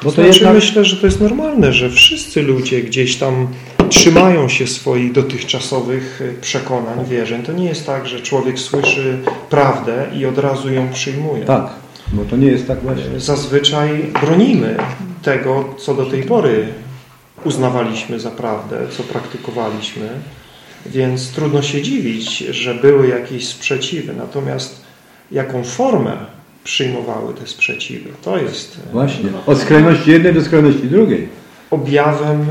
Bo to Znaczy, jednak... myślę, że to jest normalne, że wszyscy ludzie gdzieś tam trzymają się swoich dotychczasowych y, przekonań, wierzeń. To nie jest tak, że człowiek słyszy prawdę i od razu ją przyjmuje. Tak, bo to nie jest tak właśnie. Zazwyczaj bronimy tego, co do tej pory uznawaliśmy za prawdę, co praktykowaliśmy, więc trudno się dziwić, że były jakieś sprzeciwy. Natomiast jaką formę przyjmowały te sprzeciwy, to jest e, Właśnie. Od skrajności jednej do skrajności drugiej. objawem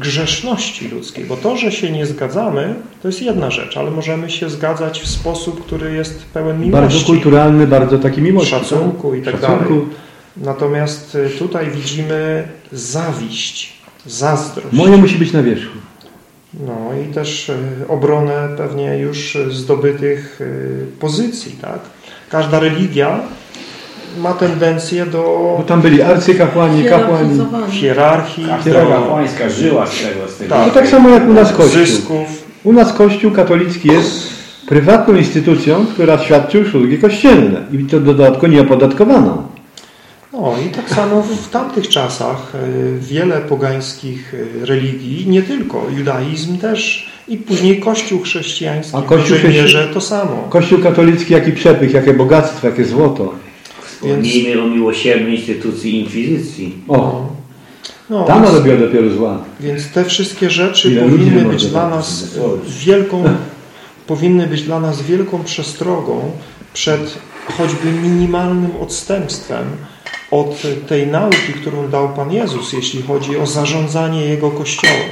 grzeszności ludzkiej. Bo to, że się nie zgadzamy, to jest jedna rzecz, ale możemy się zgadzać w sposób, który jest pełen miłości. Bardzo kulturalny, bardzo taki miłości. Szacunku i tak dalej. Natomiast y, tutaj widzimy zawiść, zazdrość. Moje musi być na wierzchu. No i też y, obronę pewnie już zdobytych pozycji, tak? Każda religia ma tendencję do Bo tam byli arcykapłani, kapłani. Hierarchii, Każda kapłańska żyła z tego, z tego. Tak. No tak samo jak u nas do Kościół. zysków. U nas Kościół katolicki jest prywatną instytucją, która świadczy usługi kościelne i to dodatkowo nieopodatkowaną. No i tak samo w tamtych czasach y, wiele pogańskich y, religii, nie tylko, judaizm też i później Kościół chrześcijański, A w Kościół dużej chrześci- mierze to samo. Kościół katolicki, jaki przepych, jakie bogactwo, jakie złoto. Wspomnijmy o miłosiernej instytucji inkwizycji. O, No, tam więc, robiła dopiero zła. więc te wszystkie rzeczy Ile powinny nie być dla nas wielką, powinny być dla nas wielką przestrogą przed choćby minimalnym odstępstwem od tej nauki, którą dał Pan Jezus, jeśli chodzi o zarządzanie Jego Kościołem.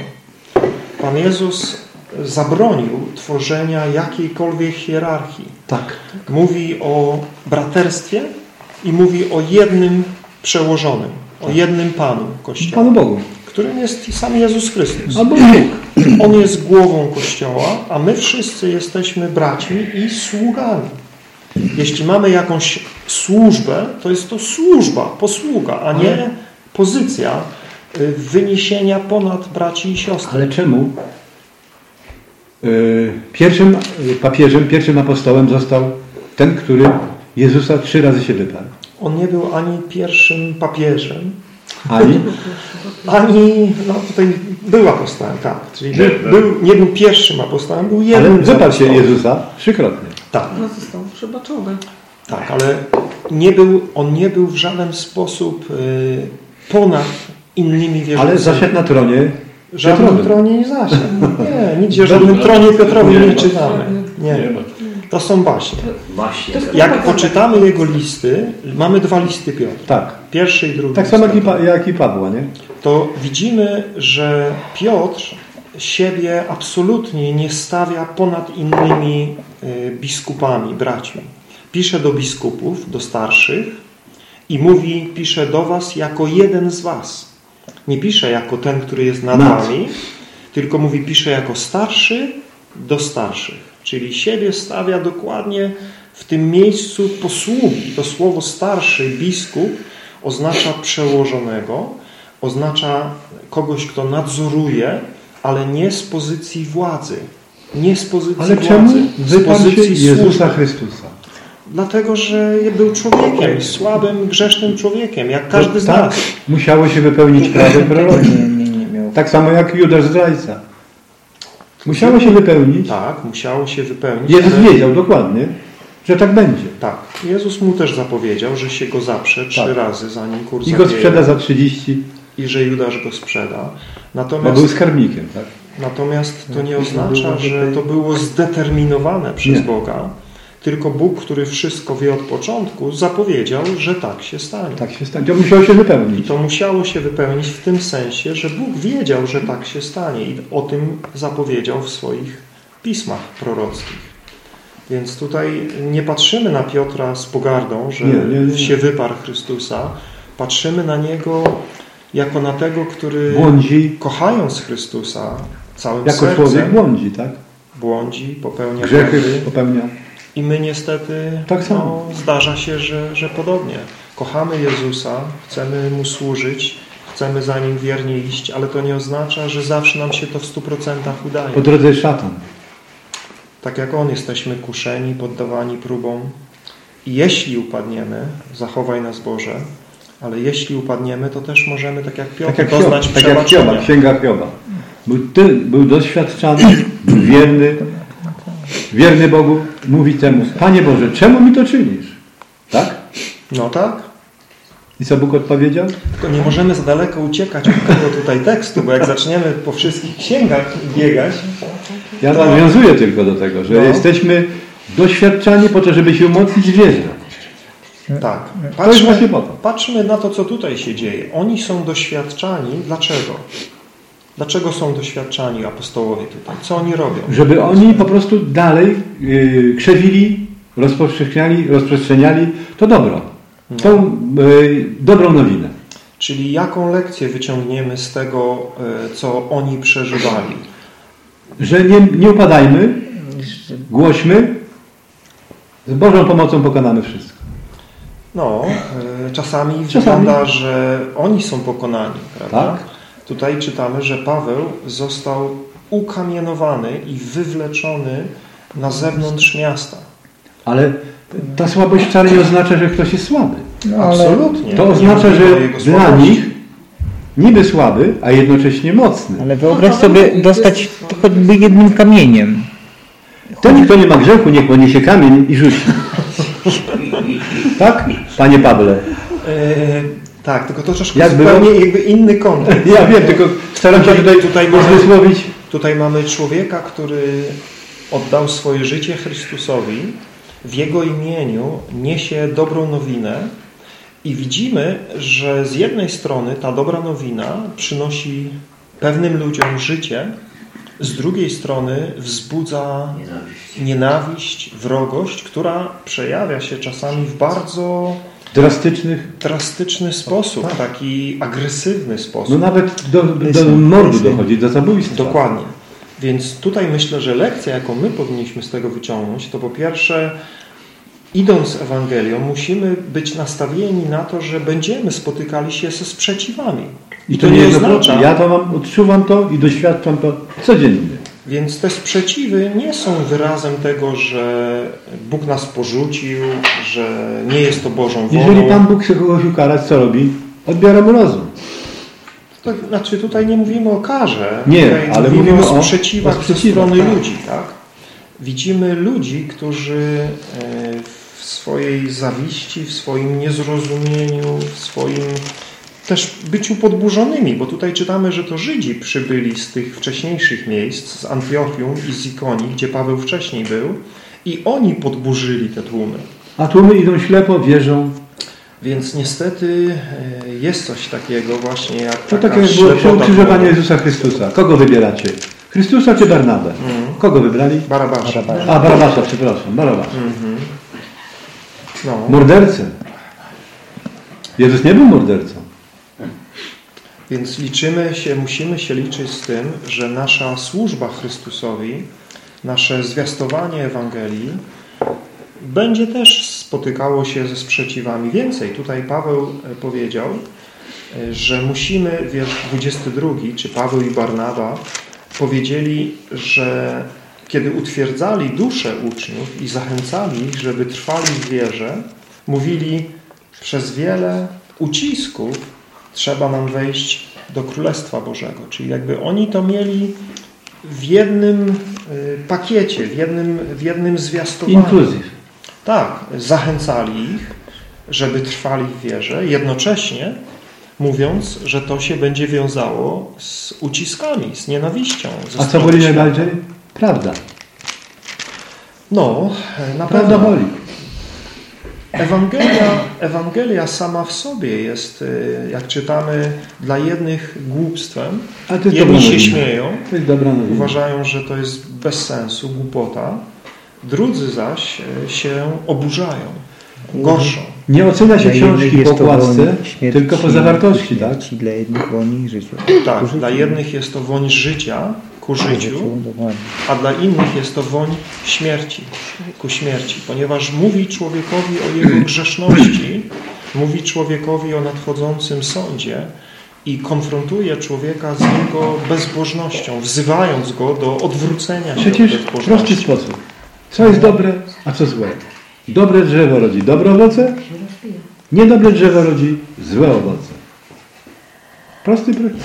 Pan Jezus zabronił tworzenia jakiejkolwiek hierarchii. Tak. Mówi o braterstwie i mówi o jednym przełożonym, o jednym Panu Kościoła, Panu Bogu. którym jest sam Jezus Chrystus. Albo Bóg. On jest głową Kościoła, a my wszyscy jesteśmy braćmi i sługami. Jeśli mamy jakąś służbę, to jest to służba, posługa, a nie pozycja y, wyniesienia ponad braci i siostry. Ale czemu y, pierwszym papieżem, pierwszym apostołem został ten, który Jezusa trzy razy się wyparł? On nie był ani pierwszym papieżem, Ani? ani, no tutaj był apostołem, tak. Czyli był, był, nie był pierwszym apostołem, był jednym Ale wyparł się. Jezusa trzykrotnie. Tak, No został przebaczony. tak, ale nie był, on nie był w żaden sposób y, ponad innymi wierzącymi. Ale zasiadł na tronie W żadnym tronie nie zasiadł. Nie, nigdzie w żadnym tronie Piotrowym nie czytamy. Nie, to są baśnie. Jak poczytamy jego listy, mamy dwa listy Piotra. Tak. Pierwszy i drugi. Tak samo jak i, pa, jak i Pawła, nie? to widzimy, że Piotr siebie absolutnie nie stawia ponad innymi y, biskupami, braćmi. Pisze do biskupów, do starszych i mówi, pisze do was jako jeden z was. Nie pisze jako ten, który jest nad Nad. wami, tylko mówi, pisze jako starszy do starszych. Czyli siebie stawia dokładnie w tym miejscu posługi. To słowo starszy, biskup oznacza przełożonego, oznacza kogoś, kto nadzoruje, ale nie z pozycji władzy. Nie z pozycji Ale władzy, czemu z wyparł Jezusa. Chrystusa? Dlatego, że był człowiekiem, słabym, grzesznym człowiekiem, jak każdy z tak, nas. musiało się wypełnić prawo i prorocze. Nie, nie, nie miał. Tak samo jak Judasz zdrajca. Musiało się wypełnić. Tak, musiało się wypełnić. Jezus ale- wiedział dokładnie, że tak będzie. Tak. Jezus mu też zapowiedział, że się go zaprze trzy Tak. razy, zanim kurs I go sprzeda za 30, i że Judasz go sprzeda. bo Natomiast, był skarbnikiem. Tak? natomiast to nie oznacza, że to było zdeterminowane przez Nie. Boga, tylko Bóg, który wszystko wie od początku, zapowiedział, że tak się stanie. Tak się stanie. To musiało się I wypełnić. to musiało się wypełnić w tym sensie, że Bóg wiedział, że tak się stanie i o tym zapowiedział w swoich pismach prorockich. Więc tutaj nie patrzymy na Piotra z pogardą, że Nie, nie, nie. się wyparł Chrystusa. Patrzymy na Niego jako na tego, który Błądzi, kochając Chrystusa całym jako sercem, człowiek błądzi, tak? błądzi, popełnia Grzechy błędy. popełnia. I my niestety Tak samo. No, zdarza się, że, że podobnie. Kochamy Jezusa, chcemy Mu służyć, chcemy za Nim wiernie iść, ale to nie oznacza, że zawsze nam się to w 100% udaje. Po drodze jest szatan. Tak jak On jesteśmy kuszeni, poddawani próbom. I jeśli upadniemy, zachowaj nas Boże, ale jeśli upadniemy, to też możemy, tak jak Piotr, Tak jak doznać tak jak przebaczenia. księga Hioba. Był, ty, był doświadczany, był wierny, wierny Bogu, mówi temu, Panie Boże, czemu mi to czynisz? Tak? No tak, I co Bóg odpowiedział? Tylko nie możemy za daleko uciekać od tego tutaj tekstu, bo jak zaczniemy po wszystkich księgach biegać, Ja To- nawiązuję tylko do tego, że No. jesteśmy doświadczani po to, żeby się umocnić w wierze. Tak, To jest właśnie patrzmy, po to. patrzmy na to, co tutaj się dzieje. Oni są doświadczani. Dlaczego? Dlaczego są doświadczani apostołowie tutaj? Co oni robią? Żeby oni po prostu dalej yy, krzewili, rozpowszechniali, rozprzestrzeniali to dobro. Tą yy, dobrą nowinę. Czyli jaką lekcję wyciągniemy z tego, e, co oni przeżywali? Że nie, nie upadajmy, głośmy, z Bożą pomocą pokonamy wszystko. No, e, czasami, Czasami. wygląda, że oni są pokonani, prawda? Tak. Tutaj czytamy, że Paweł został ukamienowany i wywleczony na zewnątrz miasta. Ale ta słabość wcale nie oznacza, że ktoś jest słaby. No, Absolutnie. To oznacza, że dla nich niby słaby, a jednocześnie mocny. Ale wyobraź sobie dostać choćby jednym kamieniem. Ten, kto nie ma grzechu, niech poniesie kamień i rzuci. Tak, panie Pawle? E, tak, tylko to troszkę Jak zupełnie było? jakby inny kontekst. Ja wiem, tylko staram się Tutaj- tutaj, tutaj tutaj mamy- wysłowić. Tutaj mamy człowieka, który oddał swoje życie Chrystusowi, w Jego imieniu niesie dobrą nowinę i widzimy, że z jednej strony ta dobra nowina przynosi pewnym ludziom życie, z drugiej strony wzbudza Nienawiść. nienawiść, wrogość, która przejawia się czasami w bardzo Drastycznych, drastyczny sposób, taki agresywny sposób. no nawet do, do mordu dochodzi, do zabójstwa. Dokładnie. Więc tutaj myślę, że lekcja, jaką my powinniśmy z tego wyciągnąć, to po pierwsze idąc Ewangelią, musimy być nastawieni na to, że będziemy spotykali się ze sprzeciwami. I to nie oznacza... Ja to mam, odczuwam to i doświadczam to codziennie. Więc te sprzeciwy nie są wyrazem tego, że Bóg nas porzucił, że nie jest to Bożą wolą. Jeżeli Pan Bóg chce kogoś ukarać, co robi? Odbiera mu rozum. To znaczy tutaj nie mówimy o karze, nie, tutaj ale mówimy, mówimy o sprzeciwach, o ze strony tak. ludzi. Tak? Widzimy ludzi, którzy e, w swojej zawiści, w swoim niezrozumieniu, w swoim też byciu podburzonymi, bo tutaj czytamy, że to Żydzi przybyli z tych wcześniejszych miejsc, z Antiochium i z Ikonii, gdzie Paweł wcześniej był i oni podburzyli te tłumy. A tłumy idą ślepo, wierzą. Więc niestety e, jest coś takiego właśnie jak To tak jak było przy ukrzyżowaniu Jezusa Chrystusa. Kogo wybieracie? Chrystusa czy Barnabę? Mm. Kogo wybrali? Barabasza. A, Barabasza, przepraszam. Barabasza. Mm -hmm. No. Mordercę. Jezus nie był mordercą. Więc liczymy się, musimy się liczyć z tym, że nasza służba Chrystusowi, nasze zwiastowanie Ewangelii będzie też spotykało się ze sprzeciwami. Więcej, tutaj Paweł e, powiedział, e, że musimy, wiersz 22, czy Paweł i Barnaba powiedzieli, że kiedy utwierdzali duszę uczniów i zachęcali ich, żeby trwali w wierze, mówili, przez wiele ucisków trzeba nam wejść do Królestwa Bożego. Czyli jakby oni to mieli w jednym y, pakiecie, w jednym, w jednym zwiastowaniu. Inkluzyw. Tak, zachęcali ich, żeby trwali w wierze, jednocześnie mówiąc, że to się będzie wiązało z uciskami, z nienawiścią. A co boli najbardziej? Prawda. No, na Prawda pewno. boli. Ewangelia, Ewangelia sama w sobie jest, y, jak czytamy, dla jednych głupstwem. Jedni się śmieją, uważają, że to jest bez sensu, głupota. Drudzy zaś y, się oburzają, gorszą. Nie ocenia się książki po okładce, tylko po zawartości, tak? Dla jednych woń życia. Tak, dla jednych jest to woń życia, ku życiu, a dla innych jest to woń śmierci, ku śmierci, ponieważ mówi człowiekowi o jego grzeszności, mówi człowiekowi o nadchodzącym sądzie i konfrontuje człowieka z jego bezbożnością, wzywając go do odwrócenia się Przecież w prosty sposób. Co jest dobre, a co złe? Dobre drzewo rodzi dobre owoce, niedobre drzewo rodzi złe owoce. Prosty projekt.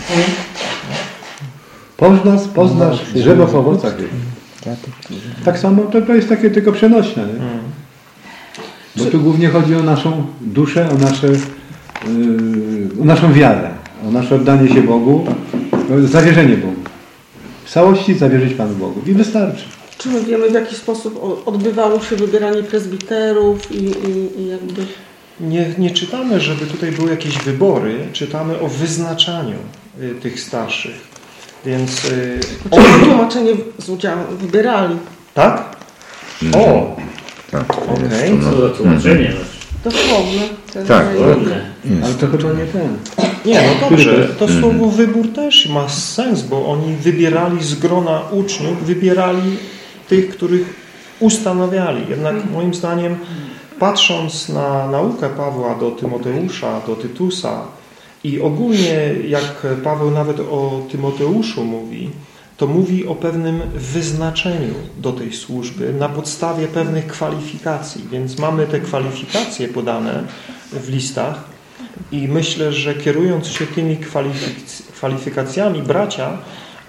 Poznasz, poznasz drzewo w owocach. Tak samo to, to jest takie tylko przenośne. Nie? Bo tu głównie chodzi o naszą duszę, o, nasze, yy, o naszą wiarę, o nasze oddanie się Bogu, zawierzenie Bogu. W całości zawierzyć Panu Bogu. I wystarczy. Czy my wiemy, w jaki sposób odbywało się wybieranie prezbiterów i, i, i jakby... Nie, nie czytamy, żeby tutaj były jakieś wybory. Czytamy o wyznaczaniu y, tych starszych. Więc... Yy, znaczy, tłumaczenie z udziałem wybierali. Tak? Mhm. O! Tak. Okej. Okay. Co za tłumaczenie? Dosłowne. Tak. Ale to chyba nie ten. Nie, no dobrze. To słowo wybór też ma sens, bo oni wybierali z grona uczniów, wybierali tych, których ustanawiali. Jednak moim zdaniem, patrząc na naukę Pawła do Tymoteusza, do Tytusa, i ogólnie, jak Paweł nawet o Tymoteuszu mówi, to mówi o pewnym wyznaczeniu do tej służby na podstawie pewnych kwalifikacji. Więc mamy te kwalifikacje podane w listach i myślę, że kierując się tymi kwalifikacjami bracia,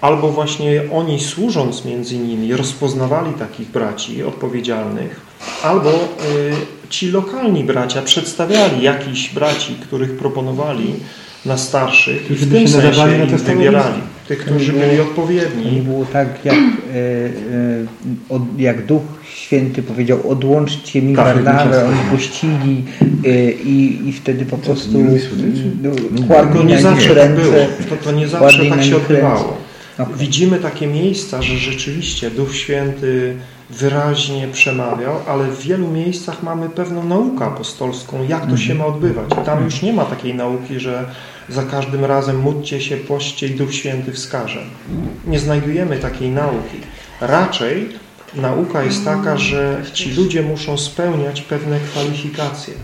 albo właśnie oni służąc między nimi rozpoznawali takich braci odpowiedzialnych, albo y, ci lokalni bracia przedstawiali jakichś braci, których proponowali na starszych i w tym sensie ich wybierali. Tych, którzy byli odpowiedni. Nie było tak, jak, e, e, jak Duch Święty powiedział, odłączcie mi tak, Barnabę, oni puścili e, i, i wtedy po prostu kładli nie zawsze tak było. To, to nie zawsze tak się odbywało. Okay. Widzimy takie miejsca, że rzeczywiście Duch Święty wyraźnie przemawiał, ale w wielu miejscach mamy pewną naukę apostolską, jak to się ma odbywać. I tam już nie ma takiej nauki, że za każdym razem módlcie się, poście i Duch Święty wskaże. Nie znajdujemy takiej nauki. Raczej nauka jest taka, że ci ludzie muszą spełniać pewne kwalifikacje.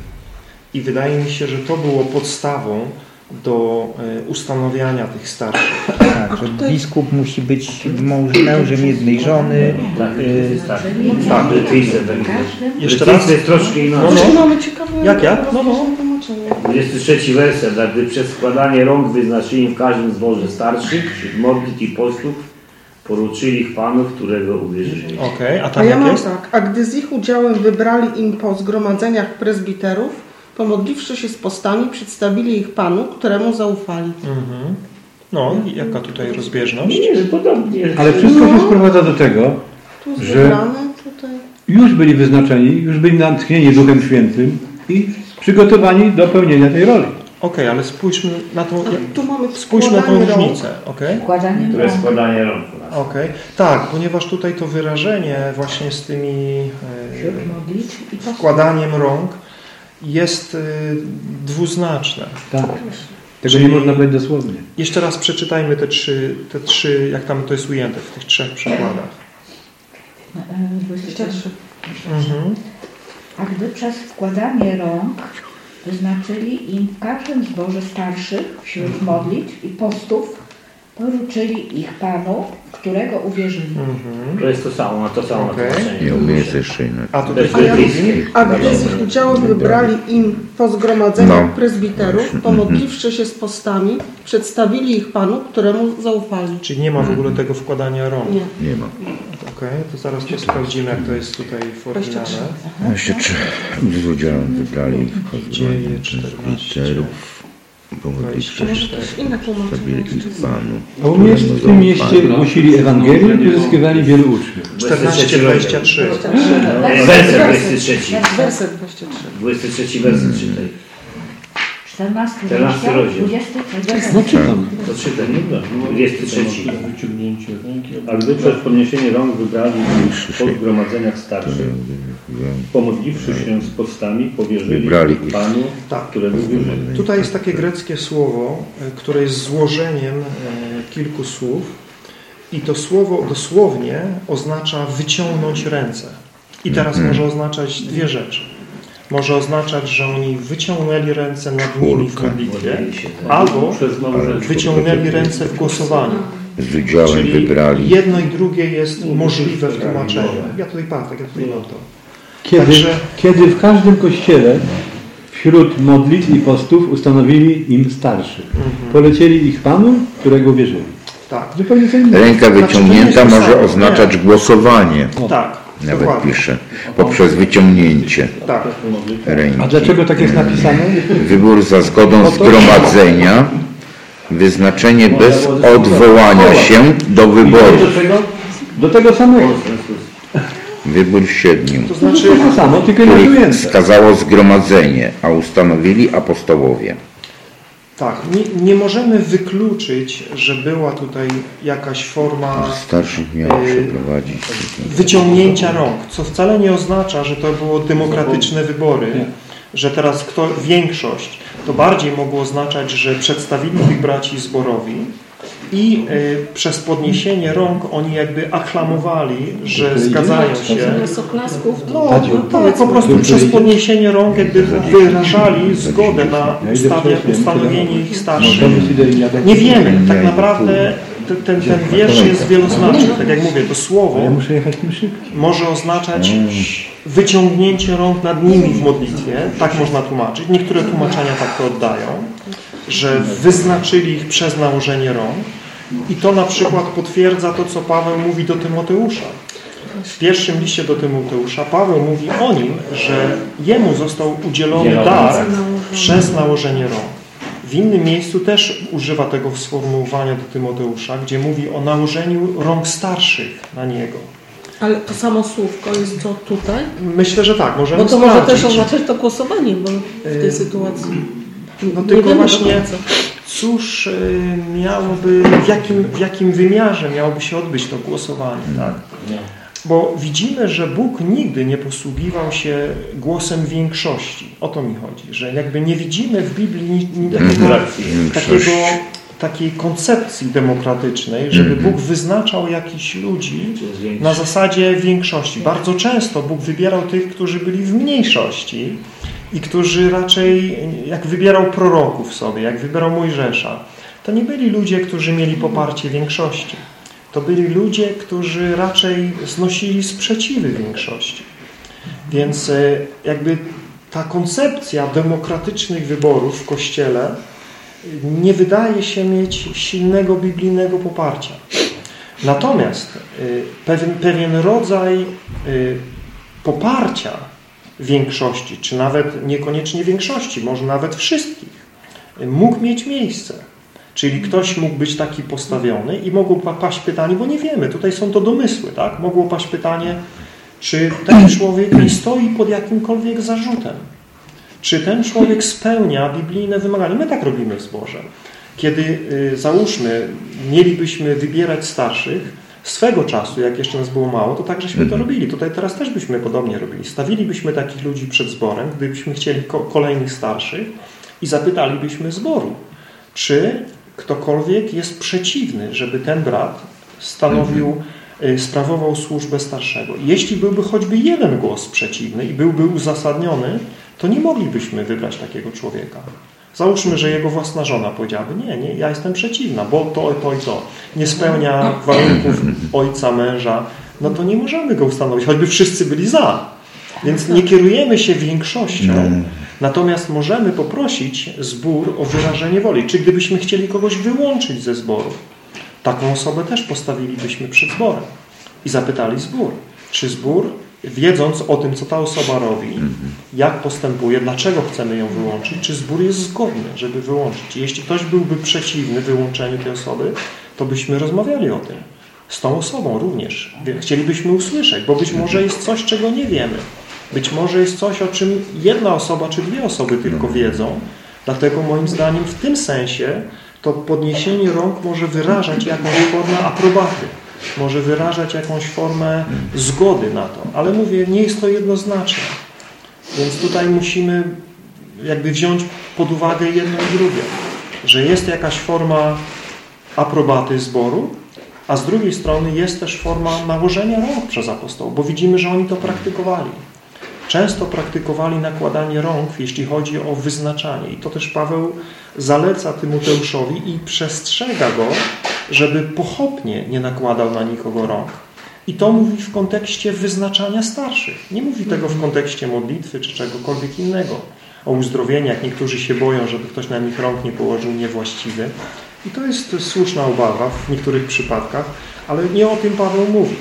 I wydaje mi się, że to było podstawą do e, ustanawiania tych starszych. Tak, że biskup musi być mąż, mężem jednej żony. Tak, y, tak. Tak. Brytyjscy tak. Jeszcze raz? jest troszkę inaczej. No, Czyli mamy ciekawe Jak, jak? No, no. tłumaczenie. 23 werset, a gdy przez składanie rąk wyznaczyli w każdym zborze starszych, wśród modlitw i postów, poruczyli ich Panu, którego uwierzyli. Okej, a A tam ja jak mam jest? tak, a gdy z ich udziałem wybrali im po zgromadzeniach prezbiterów, pomodliwszy się z postami, przedstawili ich Panu, któremu zaufali. Mhm. No, i jaka tutaj rozbieżność? Nie, podobnie. Ale wszystko się sprowadza do tego, Tu Że- już byli wyznaczeni, już byli natchnieni Duchem Świętym i przygotowani do pełnienia tej roli. Okej, ale spójrzmy na tą, A tu mamy spójrzmy na tą różnicę. Okej? Wkładaniem To jest rąk. składanie rąk. Okej. Tak, ponieważ tutaj to wyrażenie właśnie z tymi e, wkładaniem rąk jest e, dwuznaczne. Tak. Tego Czyli- nie można brać dosłownie. Jeszcze raz przeczytajmy te trzy, te trzy, jak tam to jest ujęte w tych trzech przykładach. E, 23. Mhm. A gdy przez wkładanie rąk wyznaczyli im w każdym zborze starszych wśród modlitw i postów, poruczyli ich Panu, którego uwierzyli. Mhm. To jest to samo, to samo znaczenie. Nie inaczej. A tutaj To jest brytyjski. A gdy z ich udziałem wybrali im po zgromadzeniach No. prezbiterów, pomodliwszy się z postami, przedstawili ich Panu, któremu zaufali. Czyli nie ma w ogóle tego wkładania rąk. Nie. Nie ma. Okej, to zaraz to sprawdzimy, jak to jest tutaj w oryginale. Jeszcze czy z udziałem wybrali pozwolenie 14. prezbiterów, się, Panu. A u mnie w tym mieście głosili Ewangelię i uzyskiwali wielu uczniów. 14-23. Werset 23. Werset 23. 23 werset czytaj. 14 14 rozdział, rozdział. 23 No czytam. To czytaj, nie? 23. wyciągnięcie ręki, a gdy przez podniesienie rąk wybrali ich po zgromadzeniach starszych, pomodliwszy się z postami, powierzyli. Panu, Tak. którego wierzyli. Tutaj jest takie greckie słowo, e, które jest złożeniem e, kilku słów i to słowo dosłownie oznacza wyciągnąć ręce. I teraz może oznaczać dwie rzeczy. Może oznaczać, że oni wyciągnęli ręce nad nimi w modlitwie, albo Przez małżeństwo. wyciągnęli ręce w głosowaniu. Z udziałem Czyli wybrali. jedno i drugie jest możliwe w tłumaczeniu. Ja tutaj patrzę, ja tutaj mam to. Kiedy, Także- kiedy w każdym kościele wśród modlitw i postów ustanowili im starszych. Polecieli ich Panu, którego wierzyli. Tak, Zupełnie co innego. Ręka Znaczy, wyciągnięta nie to może oznaczać głosowanie. tak, Nawet dokładnie. pisze. Poprzez wyciągnięcie Tak, A ręki. dlaczego tak jest napisane? Wybór za zgodą zgromadzenia. Wyznaczenie bez odwołania się do wyboru. Do tego samego. Wybór siedmiu. to znaczy to samo, tylko nie wskazało zgromadzenie, a ustanowili apostołowie. Tak, nie, nie możemy wykluczyć, że była tutaj jakaś forma Starszych miał przeprowadzić. wyciągnięcia rąk, co wcale nie oznacza, że to było demokratyczne wybory, że teraz kto, większość, to bardziej mogło oznaczać, że przedstawili tych braci zborowi i y, przez podniesienie rąk oni jakby aklamowali, że zgadzają się. Oklasków, to No, no tak, po prostu przez podniesienie rąk jakby wyrażali zgodę na ustanowienie ich starszych. Nie wiemy, tak naprawdę ten, ten, ten wiersz jest wieloznaczny. Tak jak mówię, to słowo może oznaczać wyciągnięcie rąk nad nimi w modlitwie. Tak można tłumaczyć. Niektóre tłumaczenia tak to oddają, że wyznaczyli ich przez nałożenie rąk. I to na przykład potwierdza to, co Paweł mówi do Tymoteusza. W pierwszym liście do Tymoteusza Paweł mówi o nim, że jemu został udzielony dar przez nałożenie rąk. W innym miejscu też używa tego sformułowania do Tymoteusza, gdzie mówi o nałożeniu rąk starszych na niego. Ale to samo słówko jest co tutaj? Myślę, że tak, możemy Bo to może sprawdzić. też oznaczać to głosowanie, bo w tej Yy, sytuacji. No nie tylko właśnie, końca. Cóż y, miałoby, w jakim, w jakim wymiarze miałoby się odbyć to głosowanie, tak? Bo widzimy, że Bóg nigdy nie posługiwał się głosem większości. O to mi chodzi, że jakby nie widzimy w Biblii ni- ni- takiego, takiego takiej koncepcji demokratycznej, żeby Mhm. Bóg wyznaczał jakichś ludzi na zasadzie większości. Bardzo często Bóg wybierał tych, którzy byli w mniejszości i którzy raczej, jak wybierał proroków sobie, jak wybierał Mojżesza, to nie byli ludzie, którzy mieli poparcie większości. To byli ludzie, którzy raczej znosili sprzeciwy większości. Więc e, jakby ta koncepcja demokratycznych wyborów w Kościele nie wydaje się mieć silnego biblijnego poparcia. Natomiast y, pewien, pewien rodzaj poparcia większości, czy nawet niekoniecznie większości, może nawet wszystkich, mógł mieć miejsce. Czyli ktoś mógł być taki postawiony i mogło pa- paść pytanie, bo nie wiemy, tutaj są to domysły, tak? Mogło paść pytanie, czy ten człowiek nie stoi pod jakimkolwiek zarzutem. Czy ten człowiek spełnia biblijne wymagania? My tak robimy w zborze. Kiedy, y, załóżmy, mielibyśmy wybierać starszych, swego czasu, jak jeszcze nas było mało, to tak żeśmy to robili. Tutaj teraz też byśmy podobnie robili. Stawilibyśmy takich ludzi przed zborem, gdybyśmy chcieli ko kolejnych starszych i zapytalibyśmy zboru, czy ktokolwiek jest przeciwny, żeby ten brat stanowił, y, sprawował służbę starszego. Jeśli byłby choćby jeden głos przeciwny i byłby uzasadniony, to nie moglibyśmy wybrać takiego człowieka. Załóżmy, że jego własna żona powiedziałaby, nie, nie, ja jestem przeciwna, bo to, to i to nie spełnia warunków ojca, męża, no to nie możemy go ustanowić, choćby wszyscy byli za. Więc nie kierujemy się większością, natomiast możemy poprosić zbór o wyrażenie woli. Czy gdybyśmy chcieli kogoś wyłączyć ze zboru, taką osobę też postawilibyśmy przed zborem i zapytali zbór, czy zbór, wiedząc o tym, co ta osoba robi, jak postępuje, dlaczego chcemy ją wyłączyć, czy zbór jest zgodny, żeby wyłączyć. Jeśli ktoś byłby przeciwny wyłączeniu tej osoby, to byśmy rozmawiali o tym. Z tą osobą również. Chcielibyśmy usłyszeć, bo być może jest coś, czego nie wiemy. Być może jest coś, o czym jedna osoba czy dwie osoby tylko wiedzą. Dlatego moim zdaniem w tym sensie to podniesienie rąk może wyrażać jakąś formę aprobaty. Może wyrażać jakąś formę zgody na to. Ale mówię, nie jest to jednoznaczne. Więc tutaj musimy jakby wziąć pod uwagę jedno i drugie. Że jest jakaś forma aprobaty zboru, a z drugiej strony jest też forma nałożenia rąk przez apostołów, bo widzimy, że oni to praktykowali. Często praktykowali nakładanie rąk, jeśli chodzi o wyznaczanie. I to też Paweł zaleca Tymoteuszowi i przestrzega go, żeby pochopnie nie nakładał na nikogo rąk. I to mówi w kontekście wyznaczania starszych. Nie mówi tego w kontekście modlitwy czy czegokolwiek innego. O uzdrowieniach. Niektórzy się boją, żeby ktoś na nich rąk nie położył niewłaściwy. I to jest słuszna obawa w niektórych przypadkach, ale nie o tym Paweł mówi.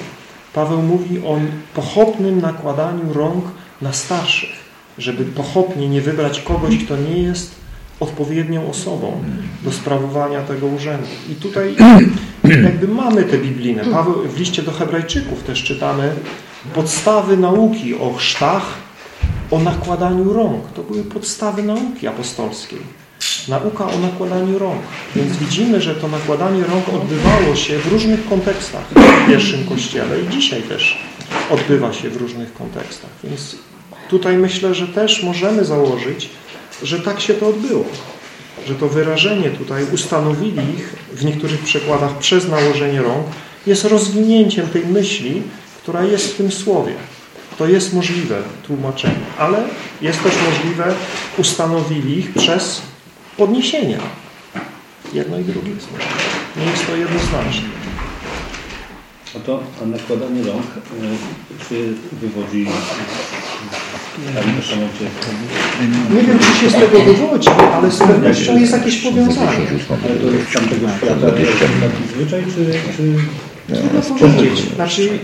Paweł mówi o pochopnym nakładaniu rąk na starszych, żeby pochopnie nie wybrać kogoś, kto nie jest odpowiednią osobą do sprawowania tego urzędu. I tutaj jakby mamy te biblijne. Paweł w liście do hebrajczyków też czytamy podstawy nauki o chrztach, o nakładaniu rąk. To były podstawy nauki apostolskiej. Nauka o nakładaniu rąk. Więc widzimy, że to nakładanie rąk odbywało się w różnych kontekstach w pierwszym kościele i dzisiaj też odbywa się w różnych kontekstach. Więc tutaj myślę, że też możemy założyć, że tak się to odbyło. Że to wyrażenie tutaj ustanowili ich w niektórych przekładach przez nałożenie rąk jest rozwinięciem tej myśli, która jest w tym słowie. To jest możliwe tłumaczenie, ale jest też możliwe ustanowili ich przez podniesienia. Jedno i drugie jest możliwe. Nie jest to jednoznaczne. A to a nakładanie rąk y, czy wywodzi Testamencie? Nie wiem, czy się z tego wywodzi, ale z pewnością jest jakieś powiązanie. Ale to jest tamtego świata taki zwyczaj, czy, czy Trudno powiedzieć. Znaczy,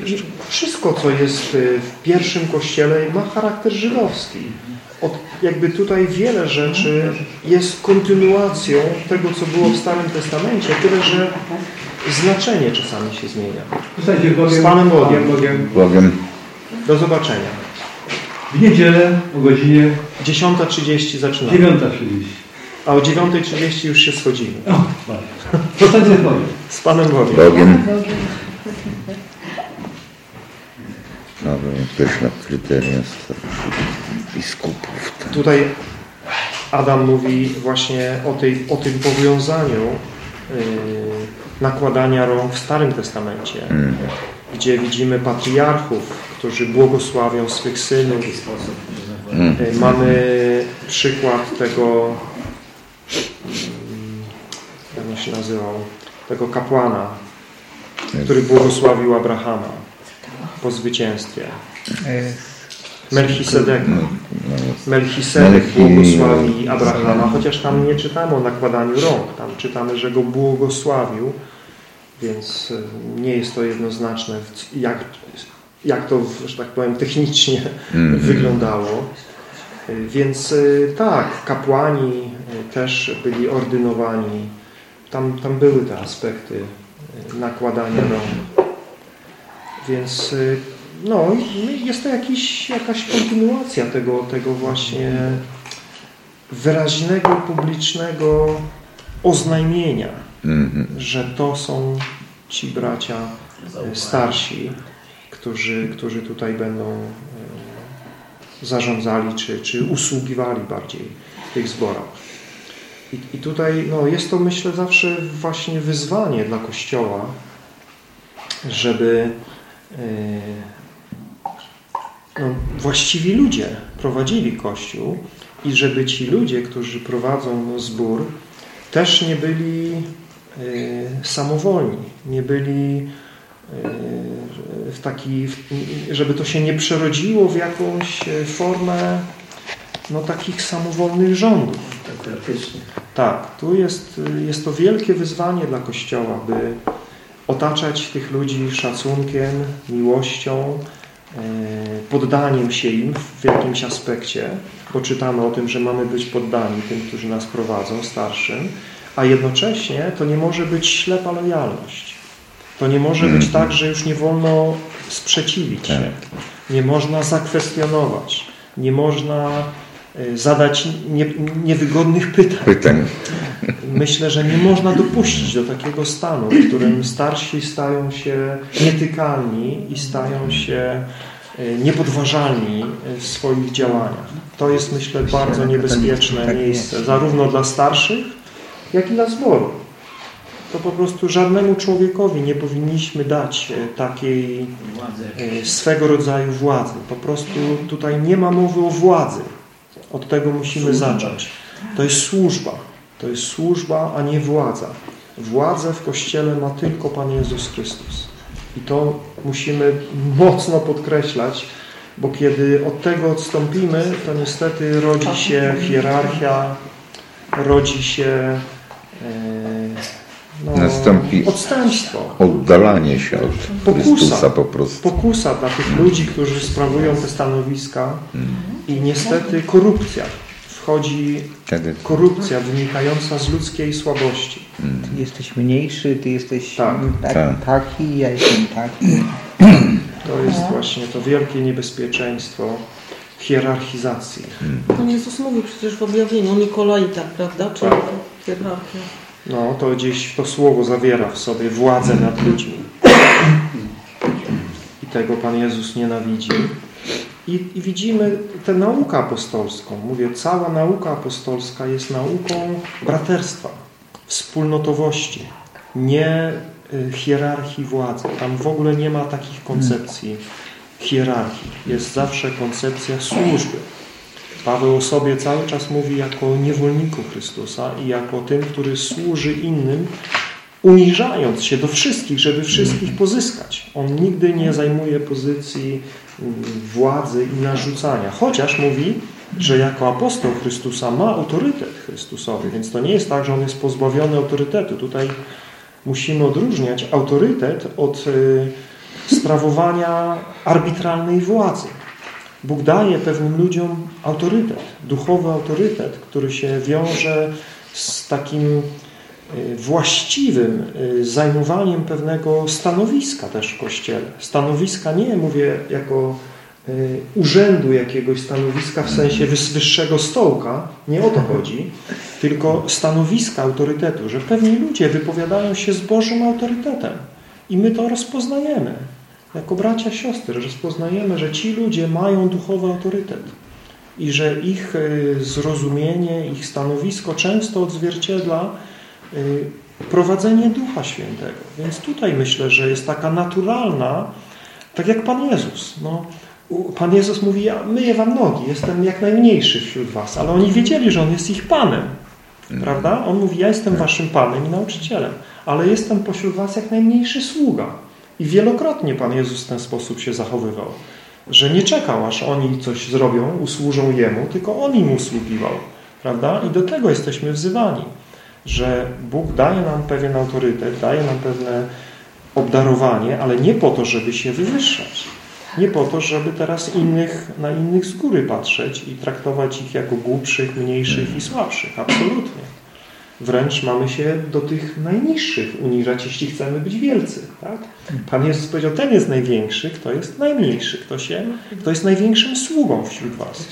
wszystko, co jest y, w pierwszym kościele ma charakter żydowski. Od, jakby tutaj wiele rzeczy jest kontynuacją tego, co było w Starym Testamencie, tyle, że znaczenie czasami się zmienia. Zostańcie Bogiem, Z Panem Bogiem. Bogiem. Bogiem. Do zobaczenia. W niedzielę o godzinie 10.30 zaczynamy. 9.30. A o 9.30 już się schodzimy. O, Zostańcie Bogiem. Z Panem Bogiem. Bogiem. Nowe określa kryteria starszych biskupów. Tutaj Adam mówi właśnie o, tej, o tym powiązaniu nakładania rąk w Starym Testamencie, gdzie widzimy patriarchów, którzy błogosławią swych synów. Mamy przykład tego jak on się nazywał, tego kapłana, który błogosławił Abrahama po zwycięstwie. Melchisedek. Melchisedek błogosławi Abrahama, chociaż tam nie czytamy o nakładaniu rąk, tam czytamy, że go błogosławił, więc nie jest to jednoznaczne, jak, jak to, że tak powiem, technicznie wyglądało. Więc tak, kapłani też byli ordynowani. Tam, tam były te aspekty nakładania rąk. Więc no, jest to jakiś, jakaś kontynuacja tego, tego właśnie wyraźnego, publicznego oznajmienia, mm -hmm. że to są ci bracia starsi, którzy, którzy tutaj będą zarządzali, czy, czy usługiwali bardziej w tych zborach. I, I tutaj no, jest to, myślę, zawsze właśnie wyzwanie dla Kościoła, żeby no, właściwi ludzie prowadzili Kościół i żeby ci ludzie, którzy prowadzą zbór, też nie byli samowolni, nie byli w taki, żeby to się nie przerodziło w jakąś formę no, takich samowolnych rządów. Tak, tu jest, jest to wielkie wyzwanie dla Kościoła, by otaczać tych ludzi szacunkiem, miłością, poddaniem się im w jakimś aspekcie, bo czytamy o tym, że mamy być poddani tym, którzy nas prowadzą, starszym, a jednocześnie to nie może być ślepa lojalność. To nie może być Mhm. tak, że już nie wolno sprzeciwić się. Tak. Nie można zakwestionować. Nie można y, zadać nie, niewygodnych pytań. Pytań. Myślę, że nie można dopuścić do takiego stanu, w którym starsi stają się nietykalni i stają się y, niepodważalni w swoich działaniach. To jest, myślę, bardzo niebezpieczne Tak miejsce, zarówno dla starszych, jak i dla zboru. To po prostu żadnemu człowiekowi nie powinniśmy dać e, takiej e, swego rodzaju władzy. Po prostu tutaj nie ma mowy o władzy. Od tego musimy zacząć. To jest służba. To jest służba, a nie władza. Władzę w Kościele ma tylko Pan Jezus Chrystus. I to musimy mocno podkreślać, bo kiedy od tego odstąpimy, to niestety rodzi się hierarchia, rodzi się e, no, Nastąpi odstępstwo. Oddalanie się od Pokusa. Chrystusa po prostu. Pokusa dla tych ludzi, którzy sprawują te stanowiska i niestety korupcja. Wchodzi Tak, korupcja wynikająca z ludzkiej słabości. Ty jesteś mniejszy, ty jesteś Tak. tak, Tak. taki, ja jestem taki. To jest właśnie to wielkie niebezpieczeństwo hierarchizacji. Pan Jezus mówi przecież w objawieniu o Nikolaitach, prawda? Czyli Tak. hierarchia. No, to gdzieś to słowo zawiera w sobie władzę nad ludźmi. I tego Pan Jezus nienawidzi. I, I widzimy tę naukę apostolską. Mówię, cała nauka apostolska jest nauką braterstwa, wspólnotowości, nie y, hierarchii władzy. Tam w ogóle nie ma takich koncepcji hierarchii. Jest zawsze koncepcja służby. Paweł o sobie cały czas mówi jako niewolniku Chrystusa i jako tym, który służy innym, uniżając się do wszystkich, żeby wszystkich pozyskać. On nigdy nie zajmuje pozycji mm, władzy i narzucania. Chociaż mówi, że jako apostoł Chrystusa ma autorytet Chrystusowy, więc to nie jest tak, że on jest pozbawiony autorytetu. Tutaj musimy odróżniać autorytet od y, sprawowania arbitralnej władzy. Bóg daje pewnym ludziom autorytet, duchowy autorytet, który się wiąże z takim właściwym y, zajmowaniem pewnego stanowiska też w Kościele. Stanowiska nie mówię jako y, urzędu jakiegoś stanowiska w sensie wyższego stołka, nie o to chodzi, tylko stanowiska autorytetu, że pewni ludzie wypowiadają się z Bożym autorytetem i my to rozpoznajemy. Jako bracia, siostry rozpoznajemy, że ci ludzie mają duchowy autorytet i że ich y, zrozumienie, ich stanowisko często odzwierciedla y, prowadzenie Ducha Świętego. Więc tutaj myślę, że jest taka naturalna, tak jak Pan Jezus. No, Pan Jezus mówi, ja myję wam nogi, jestem jak najmniejszy wśród was, ale oni wiedzieli, że On jest ich Panem. Prawda? On mówi, ja jestem waszym Panem i nauczycielem, ale jestem pośród was jak najmniejszy sługa. I wielokrotnie Pan Jezus w ten sposób się zachowywał, że nie czekał, aż oni coś zrobią, usłużą Jemu, tylko On im usługiwał. Prawda? I do tego jesteśmy wzywani, że Bóg daje nam pewien autorytet, daje nam pewne obdarowanie, ale nie po to, żeby się wywyższać. Nie po to, żeby teraz innych, na innych z góry patrzeć i traktować ich jako głupszych, mniejszych i słabszych. Absolutnie. Wręcz mamy się do tych najniższych uniżać, jeśli chcemy być wielcy. Tak? Pan Jezus powiedział, ten jest największy, kto jest najmniejszy, kto, się, kto jest największym sługą wśród was.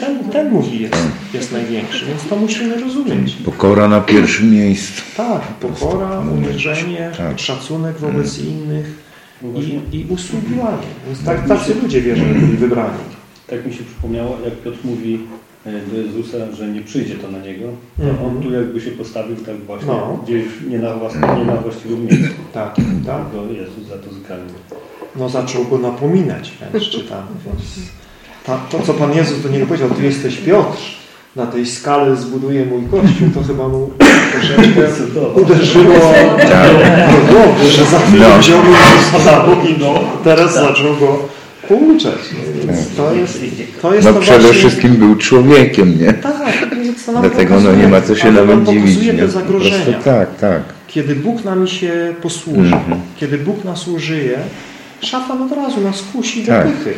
Ten, ten mówi jest, jest największy, więc to musimy rozumieć. Pokora na pierwszym miejscu. Tak, pokora, umierzenie, tak. szacunek wobec innych i, i usługiwanie. Więc tak, tacy ludzie wierzą, byli wybrani. Tak mi się przypomniało, jak Piotr mówi do Jezusa, że nie przyjdzie to na Niego, to mm -hmm. on tu jakby się postawił tak właśnie no. gdzieś nie na, własnym, nie na właściwym miejscu. Tak, tak. Go Jezus za to zgarnie. No zaczął go napominać wręcz czytamy. Więc ta, to, co Pan Jezus do niego powiedział, Ty jesteś Piotr, na tej skale zbuduję mój kościół, to chyba mu troszeczkę uderzyło do głowy, że za chwilę no. wziął Jezusa i no, teraz zaczął go pouczać. Więc to jest, to jest no to przede właśnie... wszystkim był człowiekiem, nie? Tak, Dlatego no, nie ma co się nawet dziwić. pokazuje te zagrożenia. tak, tak. Kiedy Bóg nami się posłuży, mm -hmm. kiedy Bóg nas użyje, szatan od razu nas kusi do Tak. pychy.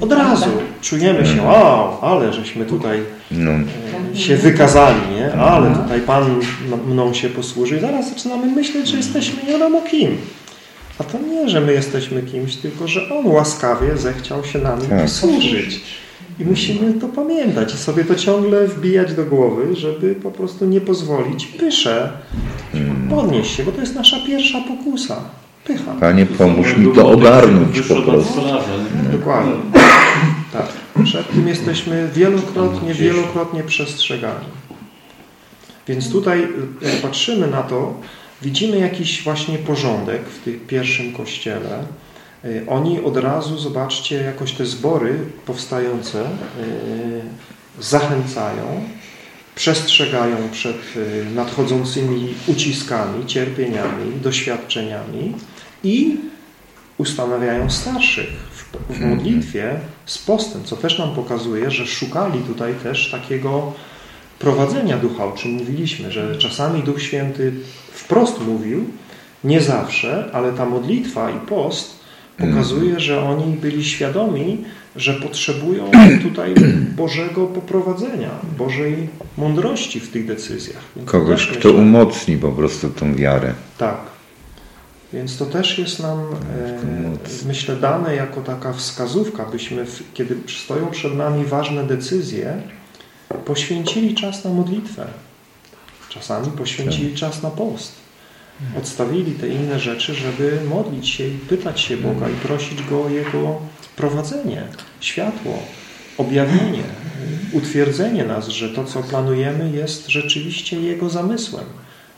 Od razu czujemy się, o, ale żeśmy tutaj No. e, się wykazali, nie? Ale tutaj Pan mną się posłuży. I zaraz zaczynamy myśleć, że jesteśmy nie wiadomo kim. A to nie, że my jesteśmy kimś, tylko że On łaskawie zechciał się nami Tak. posłużyć. I musimy to pamiętać i sobie to ciągle wbijać do głowy, żeby po prostu nie pozwolić pysze podnieść się, bo to jest nasza pierwsza pokusa. Pycha. Panie, pomóż mi to ogarnąć po prostu. Dokładnie. Tak. Przed tym jesteśmy wielokrotnie, wielokrotnie przestrzegani. Więc tutaj, jak patrzymy na to, widzimy jakiś właśnie porządek w tym pierwszym kościele. Y, Oni od razu, zobaczcie, jakoś te zbory powstające y, zachęcają, przestrzegają przed y, nadchodzącymi uciskami, cierpieniami, doświadczeniami i ustanawiają starszych w, w modlitwie z postem, co też nam pokazuje, że szukali tutaj też takiego prowadzenia ducha, o czym mówiliśmy, że czasami Duch Święty wprost mówił, nie zawsze, ale ta modlitwa i post pokazuje, że oni byli świadomi, że potrzebują tutaj Bożego poprowadzenia, Bożej mądrości w tych decyzjach. Więc Kogoś, kto myślę- umocni po prostu tą wiarę. tak. Więc to też jest nam, e, myślę, dane jako taka wskazówka, byśmy, w, kiedy stoją przed nami ważne decyzje, poświęcili czas na modlitwę. Czasami poświęcili czas na post. Odstawili te inne rzeczy, żeby modlić się i pytać się Boga i prosić Go o Jego prowadzenie, światło, objawienie, utwierdzenie nas, że to, co planujemy, jest rzeczywiście Jego zamysłem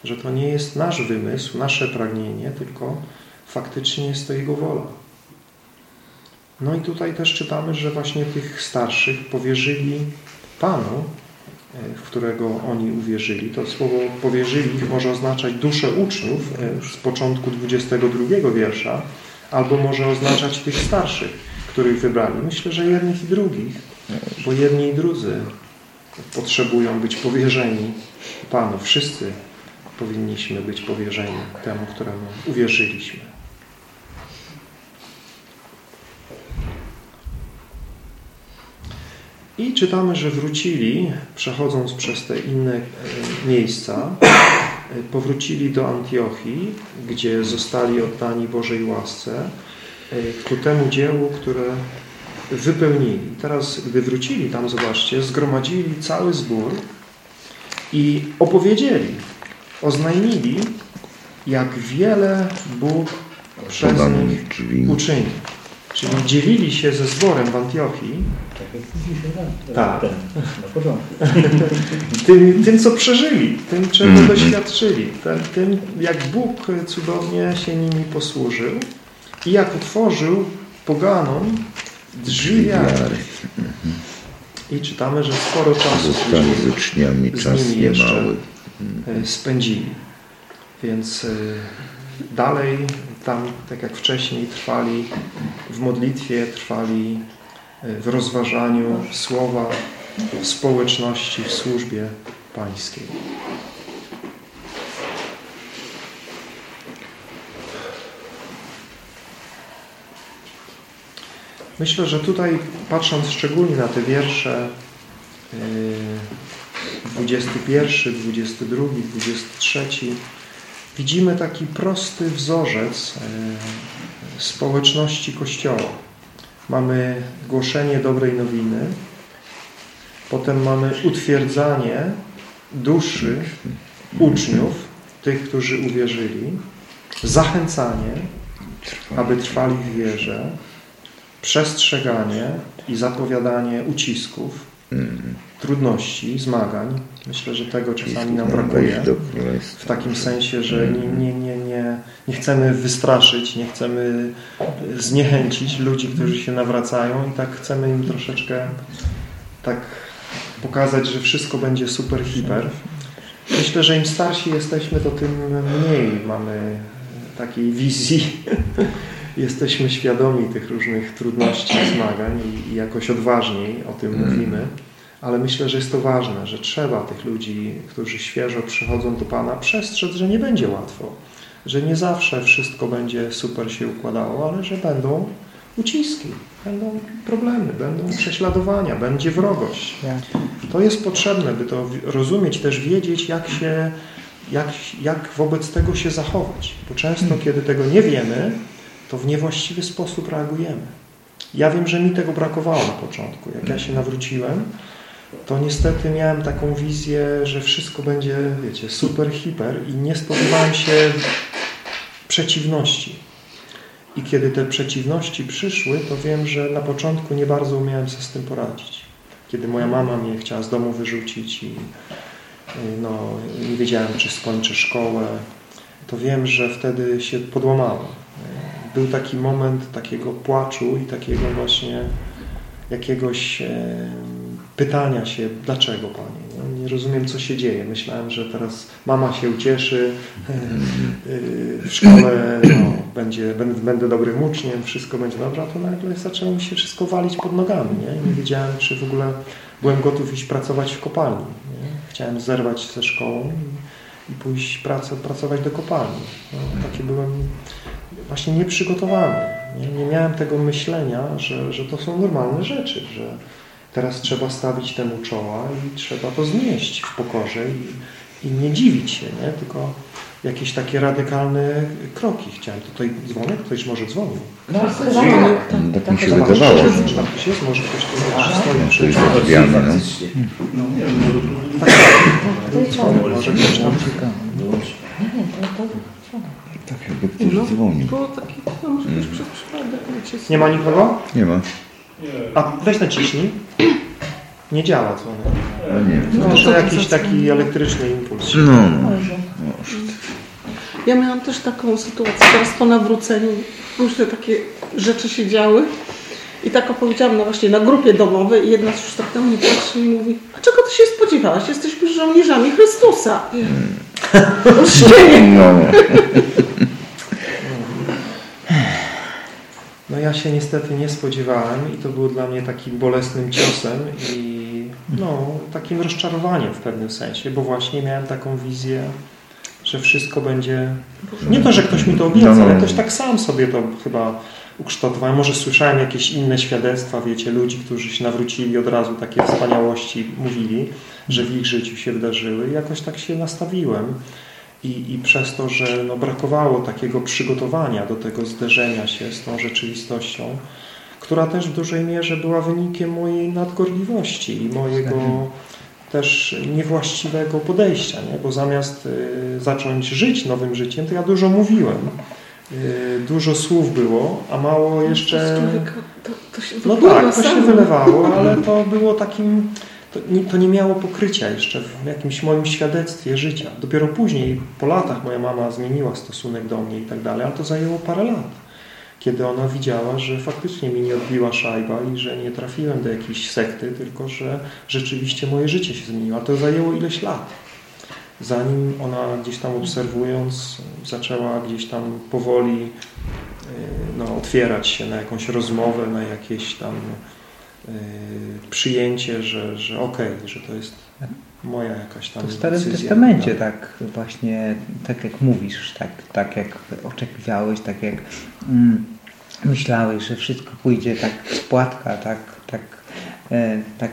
że to nie jest nasz wymysł, nasze pragnienie, tylko faktycznie jest to Jego wola. No i tutaj też czytamy, że właśnie tych starszych powierzyli Panu, e, w którego oni uwierzyli. To słowo powierzyli może oznaczać duszę uczniów e, z początku 22 wiersza, albo może oznaczać tych starszych, których wybrali. Myślę, że jednych i drugich, bo jedni i drudzy potrzebują być powierzeni Panu. Wszyscy powinniśmy być powierzeni temu, któremu uwierzyliśmy. I czytamy, że wrócili, przechodząc przez te inne e, miejsca, e, powrócili do Antiochii, gdzie zostali oddani Bożej łasce, e, ku temu dziełu, które wypełnili. Teraz, gdy wrócili tam, zobaczcie, zgromadzili cały zbór i opowiedzieli, oznajmili, jak wiele Bóg przez nich uczynił. Czyli dzielili się ze zborem w Antiochii. Tak. tym, tym, co przeżyli, tym, czego mm. doświadczyli, tym, tym, jak Bóg cudownie się nimi posłużył i jak otworzył poganom drzwi wiary. I czytamy, że sporo czasu Zostali z uczniami czas niemały. E, spędzili. Więc e, dalej tam, tak jak wcześniej, trwali w modlitwie, trwali e, w rozważaniu słowa, w społeczności, w służbie pańskiej. Myślę, że tutaj patrząc szczególnie na te wiersze 21, 22, 23 widzimy taki prosty wzorzec e, społeczności Kościoła. Mamy głoszenie dobrej nowiny, potem mamy utwierdzanie duszy uczniów, tych, którzy uwierzyli, zachęcanie, aby trwali w wierze, przestrzeganie i zapowiadanie ucisków, trudności, zmagań. Myślę, że tego czasami nam brakuje. W takim sensie, że nie, nie, nie, nie, nie chcemy wystraszyć, nie chcemy zniechęcić ludzi, którzy się nawracają i tak chcemy im troszeczkę tak pokazać, że wszystko będzie super, hiper. Myślę, że im starsi jesteśmy, to tym mniej mamy takiej wizji. jesteśmy świadomi tych różnych trudności, zmagań i, i jakoś odważniej o tym mm. mówimy ale myślę, że jest to ważne, że trzeba tych ludzi, którzy świeżo przychodzą do Pana, przestrzec, że nie będzie łatwo, że nie zawsze wszystko będzie super się układało, ale że będą uciski, będą problemy, będą prześladowania, będzie wrogość. To jest potrzebne, by to rozumieć, też wiedzieć, jak się, jak, jak wobec tego się zachować. Bo często, hmm. kiedy tego nie wiemy, to w niewłaściwy sposób reagujemy. Ja wiem, że mi tego brakowało na początku. Jak ja się nawróciłem, to niestety miałem taką wizję, że wszystko będzie, wiecie, super, hiper i nie spodziewałem się przeciwności. I kiedy te przeciwności przyszły, to wiem, że na początku nie bardzo umiałem sobie z tym poradzić. Kiedy moja mama mnie chciała z domu wyrzucić i no, nie wiedziałem, czy skończę szkołę, to wiem, że wtedy się podłamałem. Był taki moment takiego płaczu i takiego właśnie jakiegoś pytania się, dlaczego Panie? No, nie rozumiem, co się dzieje. Myślałem, że teraz mama się ucieszy, w szkole no, będzie, będę, będę dobrym uczniem, wszystko będzie dobrze, a to nagle zaczęło mi się wszystko walić pod nogami. Nie, nie wiedziałem, czy w ogóle byłem gotów iść pracować w kopalni. Nie? Chciałem zerwać ze szkołą i, i pójść prac, pracować do kopalni. No, taki byłem właśnie nieprzygotowany. Nie? nie miałem tego myślenia, że, że to są normalne rzeczy, że Teraz trzeba stawić temu czoła i trzeba to znieść w pokorze i, i nie dziwić się, nie? tylko jakieś takie radykalne kroki. Chciałem tutaj dzwonek, ktoś może dzwonił. No, tak, tak, tak mi się wydawało. Czy tam ktoś jest? Może ktoś tu stoi przy no. No nie wiem, może. Tak, tak. Ktoś tam... Tak jakby ktoś dzwonił. No przypadek. Nie ma nikogo? Nie ma. A weź naciśnij. Nie działa co no nie. No, Może jakiś taki elektryczny impuls. No, może. Ja miałam też taką sytuację, teraz po nawróceniu różne takie rzeczy się działy i tak opowiedziałam no właśnie na grupie domowej i jedna z już tak na mnie patrzy i mówi a czego ty się spodziewałaś? Jesteśmy żołnierzami Chrystusa. Hmm. Uczcienie. No. Ja się niestety nie spodziewałem i to było dla mnie takim bolesnym ciosem i no, takim rozczarowaniem w pewnym sensie, bo właśnie miałem taką wizję, że wszystko będzie... Nie to, że ktoś mi to obiecał, no, no. ale też tak sam sobie to chyba ukształtowałem. Może słyszałem jakieś inne świadectwa, wiecie, ludzi, którzy się nawrócili od razu takie wspaniałości mówili, że w ich życiu się wydarzyły. Jakoś tak się nastawiłem. I, I przez to, że no, brakowało takiego przygotowania do tego zderzenia się z tą rzeczywistością, która też w dużej mierze była wynikiem mojej nadgorliwości i mojego też niewłaściwego podejścia, nie? bo zamiast y, zacząć żyć nowym życiem, to ja dużo mówiłem, y, dużo słów było, a mało jeszcze... To, to się no tak, to się wylewało, ale to było takim... To nie, to nie miało pokrycia jeszcze w jakimś moim świadectwie życia. Dopiero później, po latach, moja mama zmieniła stosunek do mnie i tak dalej, ale to zajęło parę lat. Kiedy ona widziała, że faktycznie mi nie odbiła szajba i że nie trafiłem do jakiejś sekty, tylko że rzeczywiście moje życie się zmieniło. A to zajęło ileś lat zanim ona gdzieś tam obserwując zaczęła gdzieś tam powoli y, no, otwierać się na jakąś rozmowę, na jakieś tam przyjęcie, że, że okej, okay, że to jest moja jakaś tam W Starym decyzja, Testamencie tak właśnie, tak jak mówisz, tak, tak jak oczekiwałeś, tak jak mm, myślałeś, że wszystko pójdzie tak z płatka, tak, tak, e, tak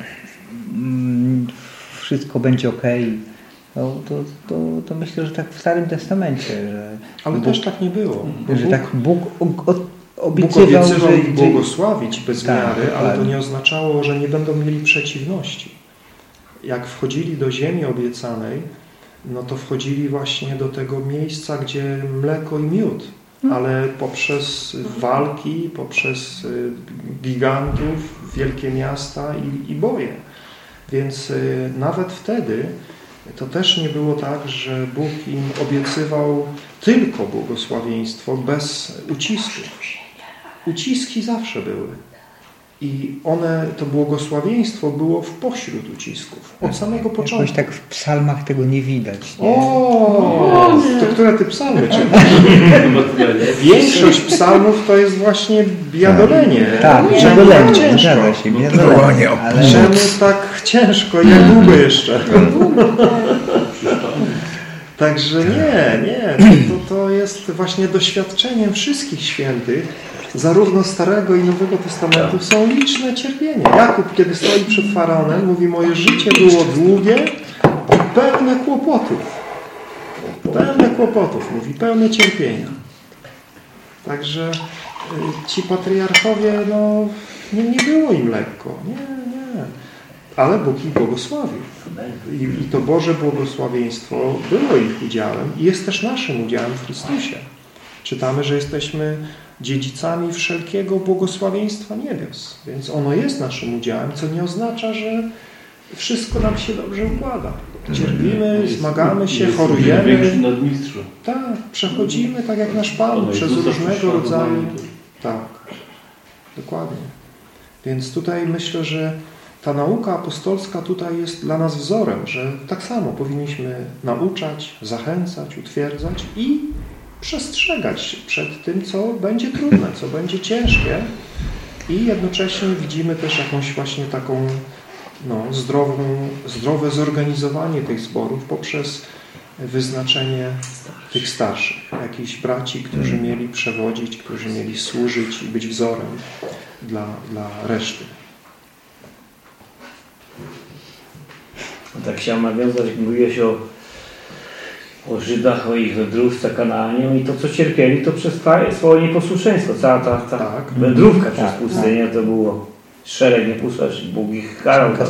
mm, wszystko będzie okej. Okay to, to, to, to, myślę, że tak w Starym Testamencie. Że Ale Bóg, też tak nie było. Że Bóg, tak Bóg obiecywał, Bóg obiecywał że, błogosławić bez tak, miary, ale to nie oznaczało, że nie będą mieli przeciwności. Jak wchodzili do ziemi obiecanej, no to wchodzili właśnie do tego miejsca, gdzie mleko i miód, hmm. ale poprzez walki, poprzez y, gigantów, wielkie miasta i, i boje. Więc y, nawet wtedy to też nie było tak, że Bóg im obiecywał tylko błogosławieństwo bez ucisków. Uciski zawsze były. I one, to błogosławieństwo było w pośród ucisków. Od samego początku. Jakoś tak w psalmach tego nie widać. Nie? O, to które ty psalmy czytasz? Większość psalmów to jest właśnie biadolenie. Tak, biadolenie. Tak ciężko. Się, biadolenie. Ale... Czemu tak ciężko i jak długo jeszcze? Także nie, nie. To, to jest właśnie doświadczeniem wszystkich świętych, zarówno Starego i Nowego Testamentu są liczne cierpienia. Jakub, kiedy stoi przed Faraonem, mówi, moje życie było długie i pełne kłopotów. Pełne kłopotów, mówi, pełne cierpienia. Także y, ci patriarchowie, no, nie, nie było im lekko. Nie, nie. Ale Bóg ich błogosławił. I, I to Boże błogosławieństwo było ich udziałem i jest też naszym udziałem w Chrystusie. Czytamy, że jesteśmy dziedzicami wszelkiego błogosławieństwa niebios. Więc ono jest naszym udziałem, co nie oznacza, że wszystko nam się dobrze układa. Cierpimy, zmagamy się, chorujemy. Tak, przechodzimy tak jak nasz Pan przez różnego rodzaju. Tak, dokładnie. Więc tutaj myślę, że ta nauka apostolska tutaj jest dla nas wzorem, że tak samo powinniśmy nauczać, zachęcać, utwierdzać i przestrzegać przed tym, co będzie trudne, co będzie ciężkie i jednocześnie widzimy też jakąś właśnie taką no, zdrową, zdrowe zorganizowanie tych zborów poprzez wyznaczenie tych starszych, jakichś braci, którzy mm. mieli przewodzić, którzy mieli służyć i być wzorem dla, dla reszty. Tak chciałem nawiązać, mówiłeś o o Żydach, o ich wędrówce Kanaanie i to, co cierpieli, to przez swoje nieposłuszeństwo. Cała ta, ta tak. wędrówka tak, przez pustynię tak. to było szereg nieposłuszeństw. Bóg ich karał. Tak.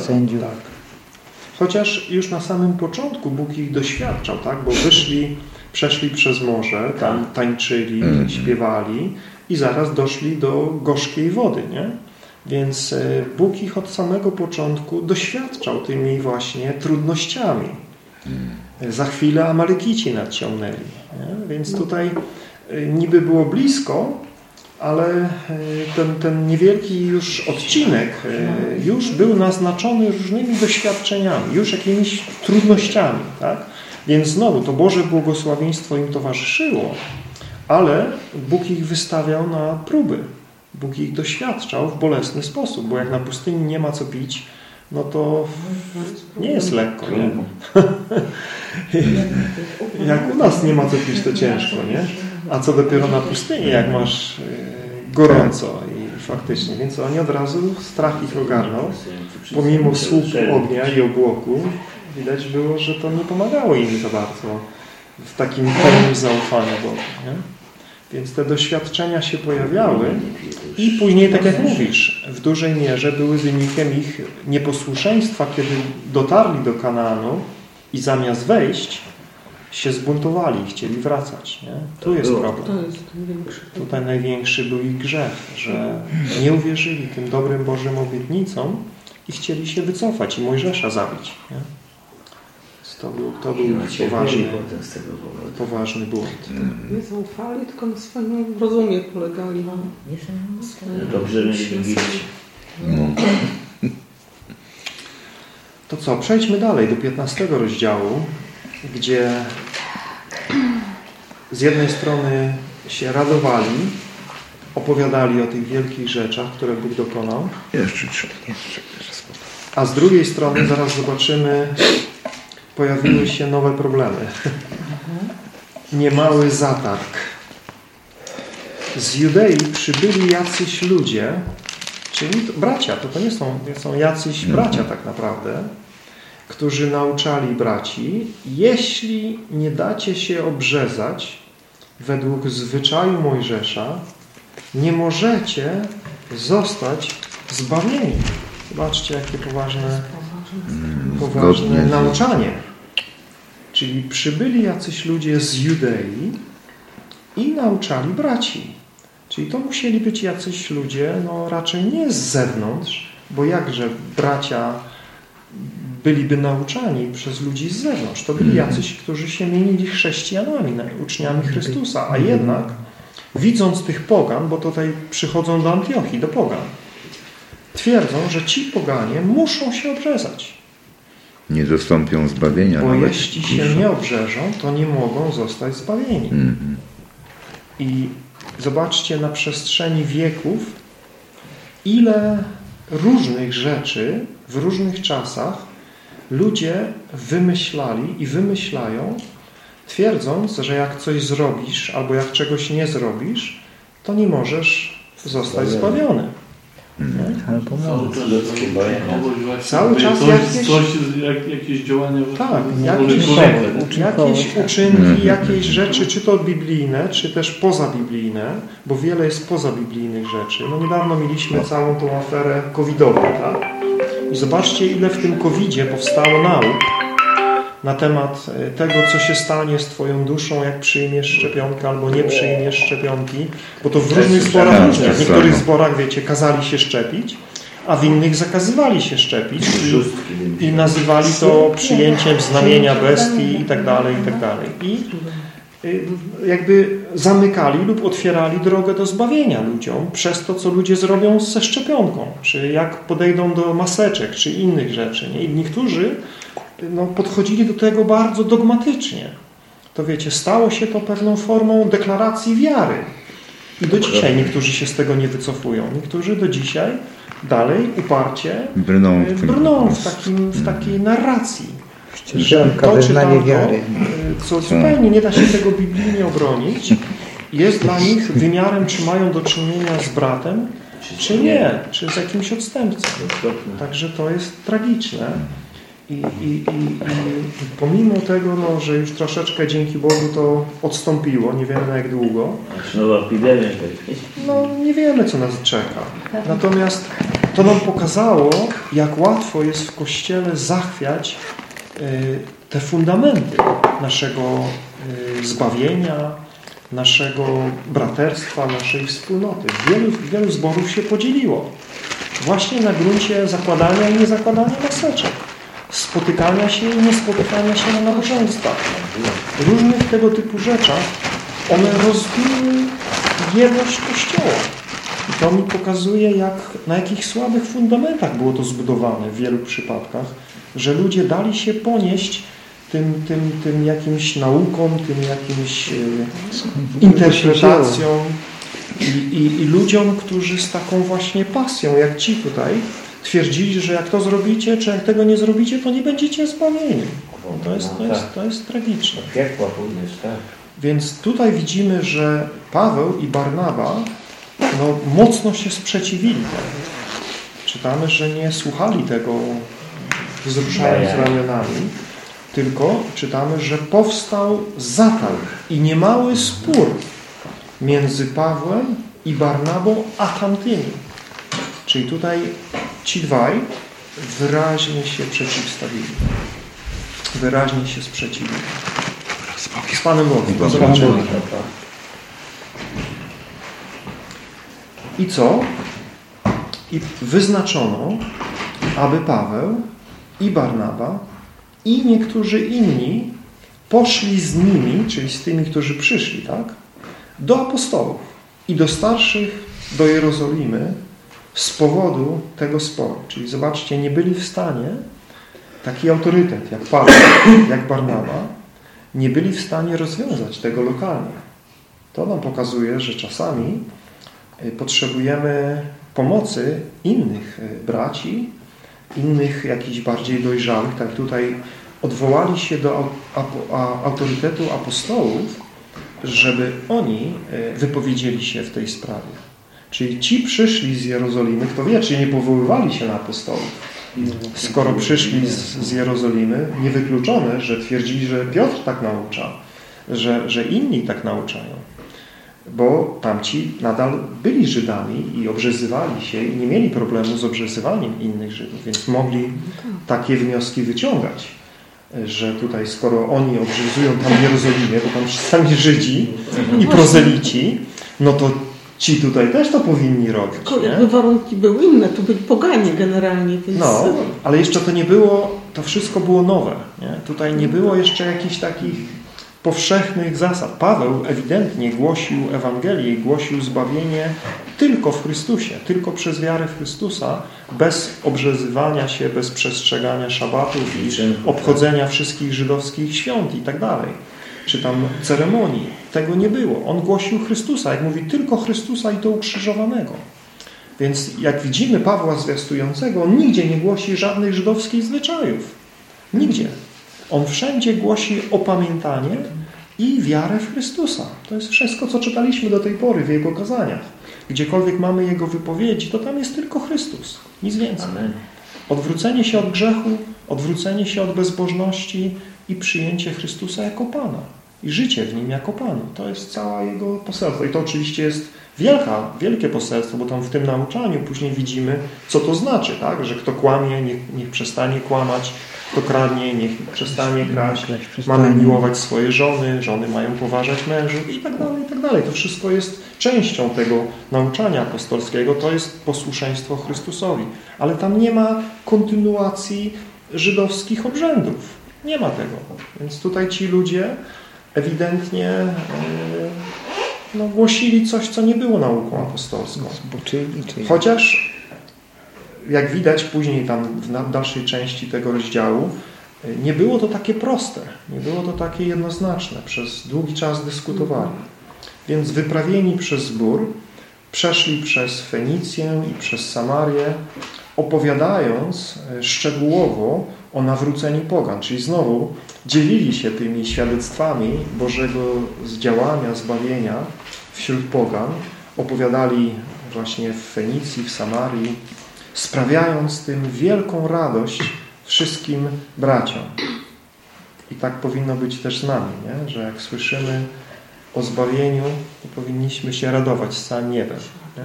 Chociaż już na samym początku Bóg ich doświadczał, tak? bo wyszli, przeszli przez morze, tam tak. tańczyli, mm. śpiewali i zaraz doszli do gorzkiej wody. Nie? Więc e, Bóg ich od samego początku doświadczał tymi właśnie trudnościami. Mm. Za chwilę Amalekici nadciągnęli. Nie? Więc tutaj y, niby było blisko, ale y, ten, ten niewielki już odcinek y, już był naznaczony różnymi doświadczeniami, już jakimiś trudnościami. Tak? Więc znowu to Boże błogosławieństwo im towarzyszyło, ale Bóg ich wystawiał na próby. Bóg ich doświadczał w bolesny sposób, bo jak na pustyni nie ma co pić, no to nie jest lekko. Nie? jak u nas nie ma co pić, to ciężko, nie? A co dopiero na pustyni, jak masz e, gorąco i faktycznie. Więc oni od razu strach ich ogarnął. Pomimo słup ognia i obłoku widać było, że to nie pomagało im za bardzo w takim pełnym zaufaniu Bogu. Nie? Więc te doświadczenia się pojawiały i później, tak jak mówisz, w dużej mierze były wynikiem ich nieposłuszeństwa, kiedy dotarli do Kanaanu i zamiast wejść, się zbuntowali i chcieli wracać. Nie? Tu jest problem. Tutaj największy był ich grzech, że nie uwierzyli tym dobrym Bożym obietnicom i chcieli się wycofać i Mojżesza zabić. Nie? To był, to był poważny, poważny błąd. Nie zaufali, tylko na swoim rozumie polegali. No. Dobrze mieli No. To co, przejdźmy dalej do 15 rozdziału, gdzie z jednej strony się radowali, opowiadali o tych wielkich rzeczach, które Bóg dokonał. Jeszcze trzy. Jeszcze. A z drugiej strony, zaraz zobaczymy, pojawiły się nowe problemy. Niemały zatarg. Z Judei przybyli jacyś ludzie, czyli bracia, to, to nie są, nie są jacyś bracia tak naprawdę, którzy nauczali braci, jeśli nie dacie się obrzezać według zwyczaju Mojżesza, nie możecie zostać zbawieni. Zobaczcie, jakie poważne, poważne nauczanie. Czyli przybyli jacyś ludzie z Judei i nauczali braci. Czyli to musieli być jacyś ludzie, no raczej nie z zewnątrz, bo jakże bracia byliby nauczani przez ludzi z zewnątrz. To byli jacyś, którzy się mienili chrześcijanami, uczniami Chrystusa, a jednak widząc tych pogan, bo tutaj przychodzą do Antiochii, do pogan, twierdzą, że ci poganie muszą się obrzezać. Nie dostąpią zbawienia. Bo jeśli się nie obrzeżą, to nie mogą zostać zbawieni. Mm -hmm. I zobaczcie na przestrzeni wieków, ile różnych rzeczy w różnych czasach ludzie wymyślali i wymyślają, twierdząc, że jak coś zrobisz albo jak czegoś nie zrobisz, to nie możesz zostać zbawiony. Albo Cały czas jakieś, coś, jak, jakieś działania tak, jakieś, jakieś uczynki, jakieś rzeczy, czy to biblijne, czy też pozabiblijne, bo wiele jest pozabiblijnych rzeczy. No niedawno mieliśmy całą tą aferę covidową, tak? I zobaczcie, ile w tym covidzie powstało nauk na temat tego, co się stanie z Twoją duszą, jak przyjmiesz szczepionkę albo nie przyjmiesz szczepionki, bo to w różnych zborach różnie. W niektórych zborach, wiecie, kazali się szczepić, a w innych zakazywali się szczepić i, i nazywali to przyjęciem znamienia bestii i tak dalej, i tak dalej. I jakby zamykali lub otwierali drogę do zbawienia ludziom przez to, co ludzie zrobią ze szczepionką, czy jak podejdą do maseczek, czy innych rzeczy. Nie? I niektórzy no, podchodzili do tego bardzo dogmatycznie. To wiecie, stało się to pewną formą deklaracji wiary. I do dzisiaj niektórzy się z tego nie wycofują. Niektórzy do dzisiaj dalej uparcie brną w, brną w, takim, w takiej narracji. Szczepionka, wyznanie wiary. Co zupełnie nie da się tego biblijnie obronić. Jest dla nich wymiarem, czy mają do czynienia z bratem, czy nie, czy z jakimś odstępcą. Także to jest tragiczne. I, i, i, i pomimo tego, no, że już troszeczkę dzięki Bogu to odstąpiło, nie wiemy na jak długo. Nowa epidemia. No nie wiemy, co nas czeka. Natomiast to nam pokazało, jak łatwo jest w Kościele zachwiać y, te fundamenty naszego y, zbawienia, naszego braterstwa, naszej wspólnoty. Wielu, wielu zborów się podzieliło. Właśnie na gruncie zakładania i niezakładania maseczek spotykania się i niespotykania się na nabożeństwach. Różnych tego typu rzeczach one rozbiły jedność Kościoła. I to mi pokazuje, jak, na jakich słabych fundamentach było to zbudowane w wielu przypadkach, że ludzie dali się ponieść tym, tym, tym jakimś naukom, tym jakimś e, interpretacjom i, i, i ludziom, którzy z taką właśnie pasją, jak ci tutaj, twierdzili, że jak to zrobicie, czy jak tego nie zrobicie, to nie będziecie zbawieni. To jest, to jest, to jest tragiczne. Więc tutaj widzimy, że Paweł i Barnaba no, mocno się sprzeciwili. Czytamy, że nie słuchali tego wzruszając ramionami, tylko czytamy, że powstał zatarg i niemały spór między Pawłem i Barnabą a tamtymi. Czyli tutaj ci dwaj wyraźnie się przeciwstawili. Wyraźnie się sprzeciwili. Panem Bogiem. To zobaczymy. I co? I wyznaczono, aby Paweł i Barnaba i niektórzy inni poszli z nimi, czyli z tymi, którzy przyszli, tak? Do apostołów i do starszych do Jerozolimy z powodu tego sporu. Czyli zobaczcie, nie byli w stanie taki autorytet jak Paweł, jak Barnaba, nie byli w stanie rozwiązać tego lokalnie. To nam pokazuje, że czasami y, potrzebujemy pomocy innych y, braci, innych jakichś bardziej dojrzałych. Tak tutaj odwołali się do autorytetu apostołów, żeby oni y, wypowiedzieli się w tej sprawie. Czyli ci przyszli z Jerozolimy, kto wie, czy nie powoływali się na apostołów. Skoro przyszli z, z Jerozolimy, niewykluczone, że twierdzili, że Piotr tak naucza, że, że inni tak nauczają. Bo tamci nadal byli Żydami i obrzezywali się i nie mieli problemu z obrzezywaniem innych Żydów, więc mogli takie wnioski wyciągać, że tutaj skoro oni obrzezują tam Jerozolimie, bo tam sami Żydzi i prozelici, no to ci tutaj też to powinni robić. Tylko jakby warunki były inne, to byli poganie generalnie. Więc... No, ale jeszcze to nie było, to wszystko było nowe. Nie? Tutaj nie było jeszcze jakichś takich powszechnych zasad. Paweł ewidentnie głosił Ewangelię i głosił zbawienie tylko w Chrystusie, tylko przez wiarę w Chrystusa, bez obrzezywania się, bez przestrzegania szabatów i obchodzenia wszystkich żydowskich świąt i tak dalej czy tam ceremonii. Tego nie było. On głosił Chrystusa, jak mówi, tylko Chrystusa i to ukrzyżowanego. Więc jak widzimy Pawła zwiastującego, on nigdzie nie głosi żadnych żydowskich zwyczajów. Nigdzie. On wszędzie głosi opamiętanie i wiarę w Chrystusa. To jest wszystko, co czytaliśmy do tej pory w Jego kazaniach. Gdziekolwiek mamy Jego wypowiedzi, to tam jest tylko Chrystus. Nic więcej. Odwrócenie się od grzechu, odwrócenie się od bezbożności, i przyjęcie Chrystusa jako Pana i życie w Nim jako Panu. To jest cała Jego poselstwo. I to oczywiście jest wielka, wielkie poselstwo, bo tam w tym nauczaniu później widzimy, co to znaczy, tak? że kto kłamie, niech, niech przestanie kłamać, kto kradnie, niech przestanie kraść, mamy miłować swoje żony, żony mają poważać mężów i tak dalej, i tak dalej. To wszystko jest częścią tego nauczania apostolskiego, to jest posłuszeństwo Chrystusowi. Ale tam nie ma kontynuacji żydowskich obrzędów. Nie ma tego. Więc tutaj ci ludzie ewidentnie e, no, głosili coś, co nie było nauką apostolską. Chociaż, jak widać później tam w dalszej części tego rozdziału, e, nie było to takie proste, nie było to takie jednoznaczne. Przez długi czas dyskutowali. Więc wyprawieni przez zbór, przeszli przez Fenicję i przez Samarię, opowiadając e, szczegółowo o nawróceniu pogan. Czyli znowu dzielili się tymi świadectwami Bożego zdziałania, zbawienia wśród pogan. Opowiadali właśnie w Fenicji, w Samarii, sprawiając tym wielką radość wszystkim braciom. I tak powinno być też z nami, nie? że jak słyszymy o zbawieniu, to powinniśmy się radować z całym niebem. Nie?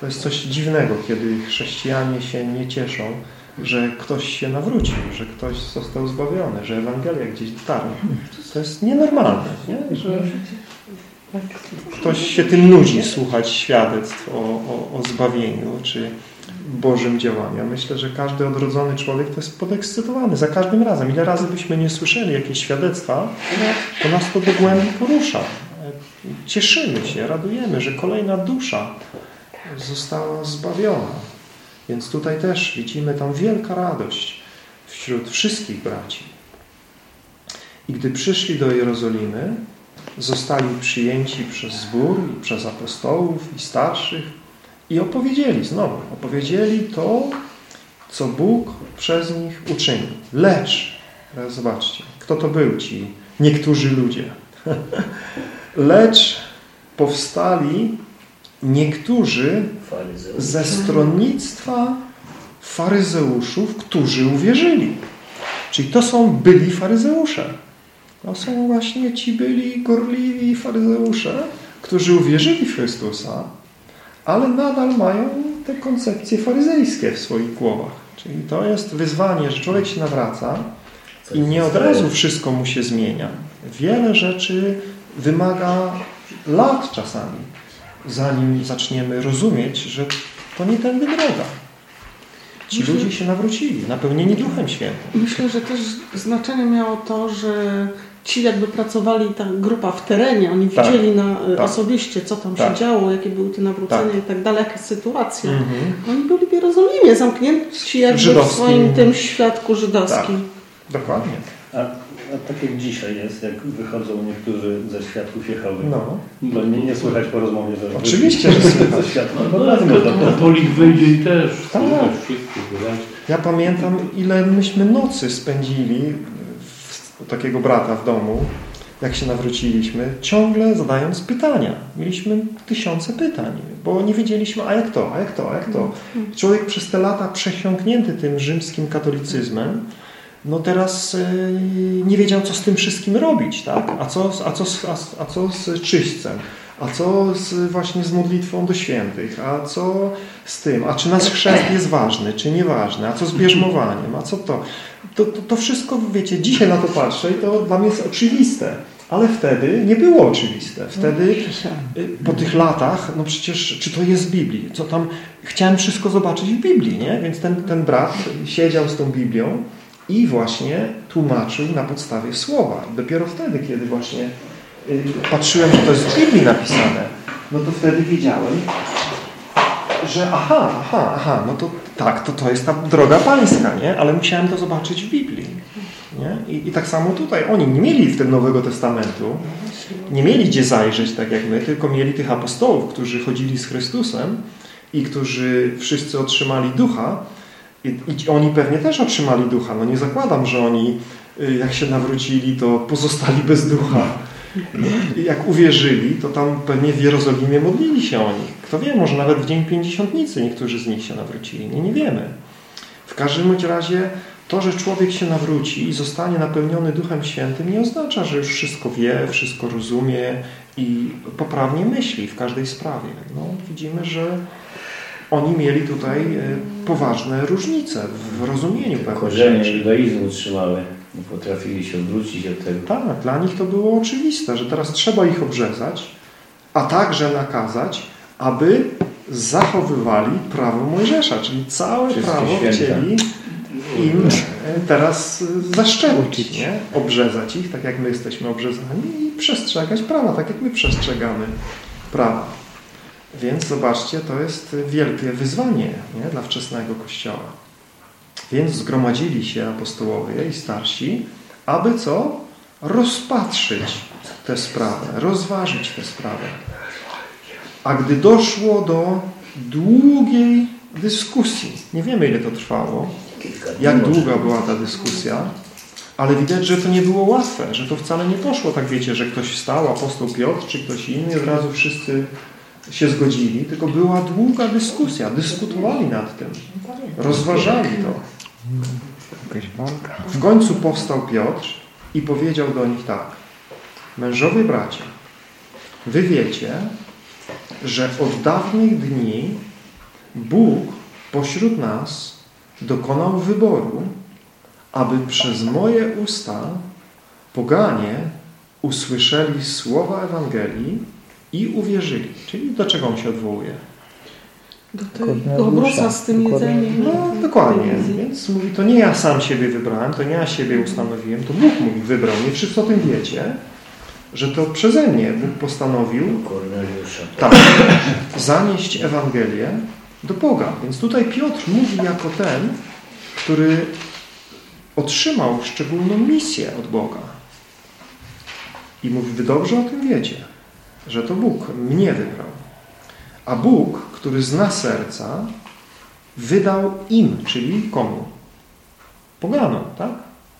To jest coś dziwnego, kiedy chrześcijanie się nie cieszą, że ktoś się nawrócił, że ktoś został zbawiony, że Ewangelia gdzieś dotarła. To jest nienormalne, nie? że ktoś się tym nudzi słuchać świadectw o, o, o zbawieniu czy Bożym działaniu. Myślę, że każdy odrodzony człowiek to jest podekscytowany za każdym razem. Ile razy byśmy nie słyszeli jakieś świadectwa, to nas to dogłębnie porusza. Cieszymy się, radujemy, że kolejna dusza została zbawiona. Więc tutaj też widzimy tam wielka radość wśród wszystkich braci. I gdy przyszli do Jerozolimy, zostali przyjęci przez zbór i przez apostołów i starszych i opowiedzieli znowu, opowiedzieli to, co Bóg przez nich uczynił. Lecz, zobaczcie, kto to był ci niektórzy ludzie. Lecz powstali niektórzy ze stronnictwa faryzeuszów, którzy uwierzyli. Czyli to są byli faryzeusze. To są właśnie ci byli gorliwi faryzeusze, którzy uwierzyli w Chrystusa, ale nadal mają te koncepcje faryzejskie w swoich głowach. Czyli to jest wyzwanie, że człowiek się nawraca i nie od razu wszystko mu się zmienia. Wiele rzeczy wymaga lat czasami, zanim zaczniemy rozumieć, że to nie tędy droga. Ci Myślę, ludzie się nawrócili, napełnieni Duchem Świętym. Myślę, że też znaczenie miało to, że ci jakby pracowali, ta grupa w terenie, oni tak, widzieli na, tak, osobiście, co tam tak, się działo, jakie były te nawrócenia tak. i tak dalej, jaka sytuacja. Mhm. Oni byli w Jerozolimie, zamknięci jakby Żydowskim. w swoim tym świadku żydowskim. Tak, dokładnie. A, tak jak dzisiaj jest, jak wychodzą niektórzy ze świadków Jehowy, no. bo nie, nie słychać po rozmowie, że... Oczywiście, że słychać. Ze świadków. No, no, katolik wyjdzie i też tak. wszystkich. Ja pamiętam, ile myśmy nocy spędzili takiego brata w domu, jak się nawróciliśmy, ciągle zadając pytania. Mieliśmy tysiące pytań, bo nie wiedzieliśmy, a jak to, a jak to, a jak to. Człowiek przez te lata przesiąknięty tym rzymskim katolicyzmem, no teraz yy, nie wiedział, co z tym wszystkim robić, tak? A co, a co, a, a co z czyśćcem? A co z, właśnie z modlitwą do świętych? A co z tym? A czy nasz chrzest jest ważny, czy nieważny? A co z bierzmowaniem? A co to? To, to, to wszystko, wiecie, dzisiaj na to patrzę i to dla mnie jest oczywiste. Ale wtedy nie było oczywiste. Wtedy y, po tych latach, no przecież, czy to jest z Biblii? Co tam? Chciałem wszystko zobaczyć w Biblii, nie? Więc ten, ten brat siedział z tą Biblią i właśnie tłumaczył na podstawie słowa. Dopiero wtedy, kiedy właśnie y, patrzyłem, że to jest w Biblii napisane, no to wtedy wiedziałem, że aha, aha, aha, no to tak, to to jest ta droga pańska, nie? Ale musiałem to zobaczyć w Biblii. Nie? I, I tak samo tutaj. Oni nie mieli wtedy Nowego Testamentu, nie mieli gdzie zajrzeć tak jak my, tylko mieli tych apostołów, którzy chodzili z Chrystusem i którzy wszyscy otrzymali ducha i, i oni pewnie też otrzymali ducha. No nie zakładam, że oni y, jak się nawrócili, to pozostali bez ducha. Jak uwierzyli, to tam pewnie w Jerozolimie modlili się o nich. Kto wie, może nawet w Dzień Pięćdziesiątnicy niektórzy z nich się nawrócili. Nie, nie wiemy. W każdym razie to, że człowiek się nawróci i zostanie napełniony Duchem Świętym nie oznacza, że już wszystko wie, wszystko rozumie i poprawnie myśli w każdej sprawie. No, widzimy, że oni mieli tutaj e, poważne różnice w rozumieniu pewnych rzeczy. judaizmu trzymały. Nie potrafili się odwrócić od tego. Tak, dla nich to było oczywiste, że teraz trzeba ich obrzezać, a także nakazać, aby zachowywali prawo Mojżesza, czyli całe Wszystkie prawo święta. chcieli im e, teraz zaszczepić, nie? obrzezać ich, tak jak my jesteśmy obrzezani i przestrzegać prawa, tak jak my przestrzegamy prawa. Więc zobaczcie, to jest wielkie wyzwanie nie? dla wczesnego Kościoła. Więc zgromadzili się apostołowie i starsi, aby co? Rozpatrzyć tę sprawę, rozważyć tę sprawę. A gdy doszło do długiej dyskusji, nie wiemy ile to trwało, jak długa była ta dyskusja, ale widać, że to nie było łatwe, że to wcale nie poszło tak, wiecie, że ktoś stał, apostoł Piotr czy ktoś inny, od razu wszyscy się zgodzili, tylko była długa dyskusja, dyskutowali nad tym, rozważali to. W końcu powstał Piotr i powiedział do nich tak. Mężowie bracia, wy wiecie, że od dawnych dni Bóg pośród nas dokonał wyboru, aby przez moje usta poganie usłyszeli słowa Ewangelii i uwierzyli. Czyli do czego on się odwołuje? Do tego obrusa z tym jedzeniem. No dokładnie. Więc mówi, to nie ja sam siebie wybrałem, to nie ja siebie ustanowiłem, to Bóg mówi, wybrał mnie. Wszyscy o tym wiecie, że to przeze mnie Bóg postanowił tak, zanieść Ewangelię do Boga. Więc tutaj Piotr mówi jako ten, który otrzymał szczególną misję od Boga. I mówi, wy dobrze o tym wiecie, że to Bóg mnie wybrał. A Bóg, który zna serca, wydał im, czyli komu? Poganom, tak?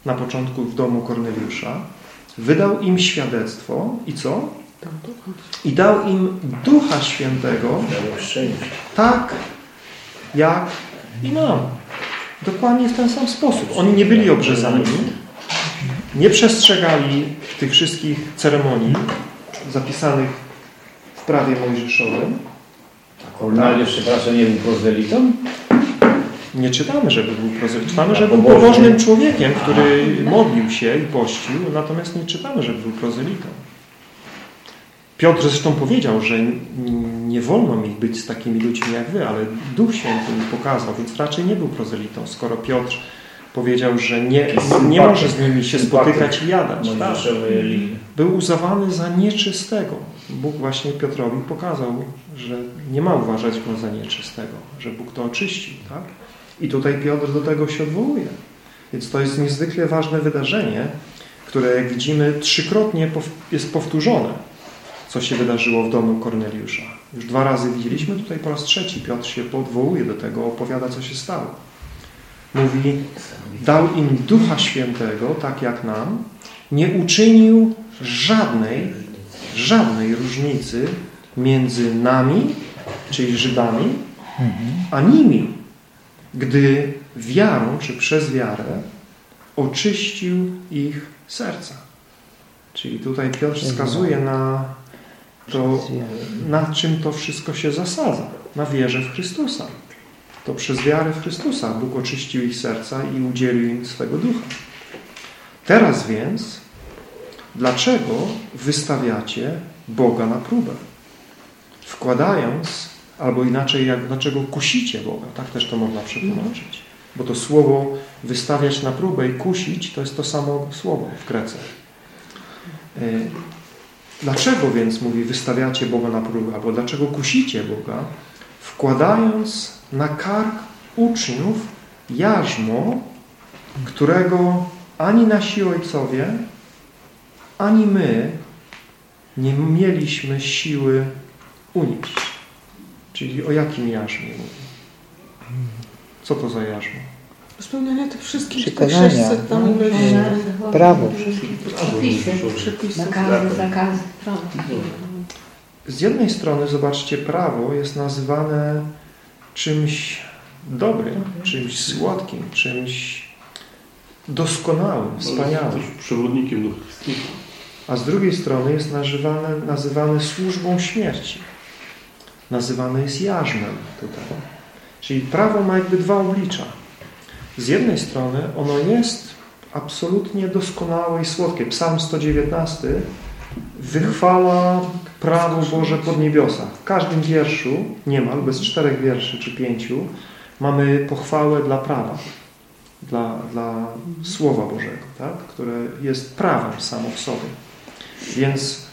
Na początku w domu Korneliusza. Wydał im świadectwo i co? I dał im Ducha Świętego tak, jak i nam. Dokładnie w ten sam sposób. Oni nie byli obrzezani, nie przestrzegali tych wszystkich ceremonii zapisanych w prawie mojżeszowym, Korneliusz, przepraszam, nie był prozelitą? Nie czytamy, żeby był prozelitą. Czytamy, że był pobożnym człowiekiem, który modlił się i pościł, natomiast nie czytamy, żeby był prozelitą. Piotr zresztą powiedział, że nie wolno mi być z takimi ludźmi jak wy, ale Duch Święty mi pokazał, więc raczej nie był prozelitą, skoro Piotr powiedział, że nie, nie może z nimi się spotykać i jadać. Tak. Był uznawany za nieczystego. Bóg właśnie Piotrowi pokazał, że nie ma uważać go za nieczystego, że Bóg to oczyścił. Tak? I tutaj Piotr do tego się odwołuje. Więc to jest niezwykle ważne wydarzenie, które jak widzimy trzykrotnie jest powtórzone, co się wydarzyło w domu Korneliusza. Już dwa razy widzieliśmy, tutaj po raz trzeci Piotr się podwołuje do tego, opowiada co się stało. Mówi, dał im Ducha Świętego, tak jak nam, nie uczynił żadnej, żadnej różnicy między nami, czyli Żydami, a nimi, gdy wiarą, czy przez wiarę oczyścił ich serca. Czyli tutaj Piotr wskazuje na to, na czym to wszystko się zasadza. Na wierze w Chrystusa. To przez wiarę w Chrystusa Bóg oczyścił ich serca i udzielił im swego ducha. Teraz więc, dlaczego wystawiacie Boga na próbę? Wkładając, albo inaczej, jak, dlaczego kusicie Boga? Tak też to można przetłumaczyć. Bo to słowo wystawiać na próbę i kusić to jest to samo słowo w Grece. Y, dlaczego więc, mówi, wystawiacie Boga na próbę? Albo dlaczego kusicie Boga? Wkładając na kark uczniów jarzmo, którego ani nasi ojcowie, ani my nie mieliśmy siły unieść. Czyli o jakim jarzmie mówi? Co to za jarzmo? Spełnianie tych wszystkich Przykazania, tam no, prawo. Przepisy, przepisy, nakazy, zakazy. Z jednej strony, zobaczcie, prawo jest nazywane czymś dobrym, czymś słodkim, czymś doskonałym, wspaniałym. Przewodnikiem do Chrystusa. A z drugiej strony jest nazywane, nazywane służbą śmierci. Nazywane jest jarzmem tutaj. Czyli prawo ma jakby dwa oblicza. Z jednej strony ono jest absolutnie doskonałe i słodkie. Psalm 119 wychwala prawo Boże pod niebiosach. W każdym wierszu, niemal, bez czterech wierszy czy pięciu, mamy pochwałę dla prawa, dla, dla Słowa Bożego, tak? które jest prawem samo w sobie. Więc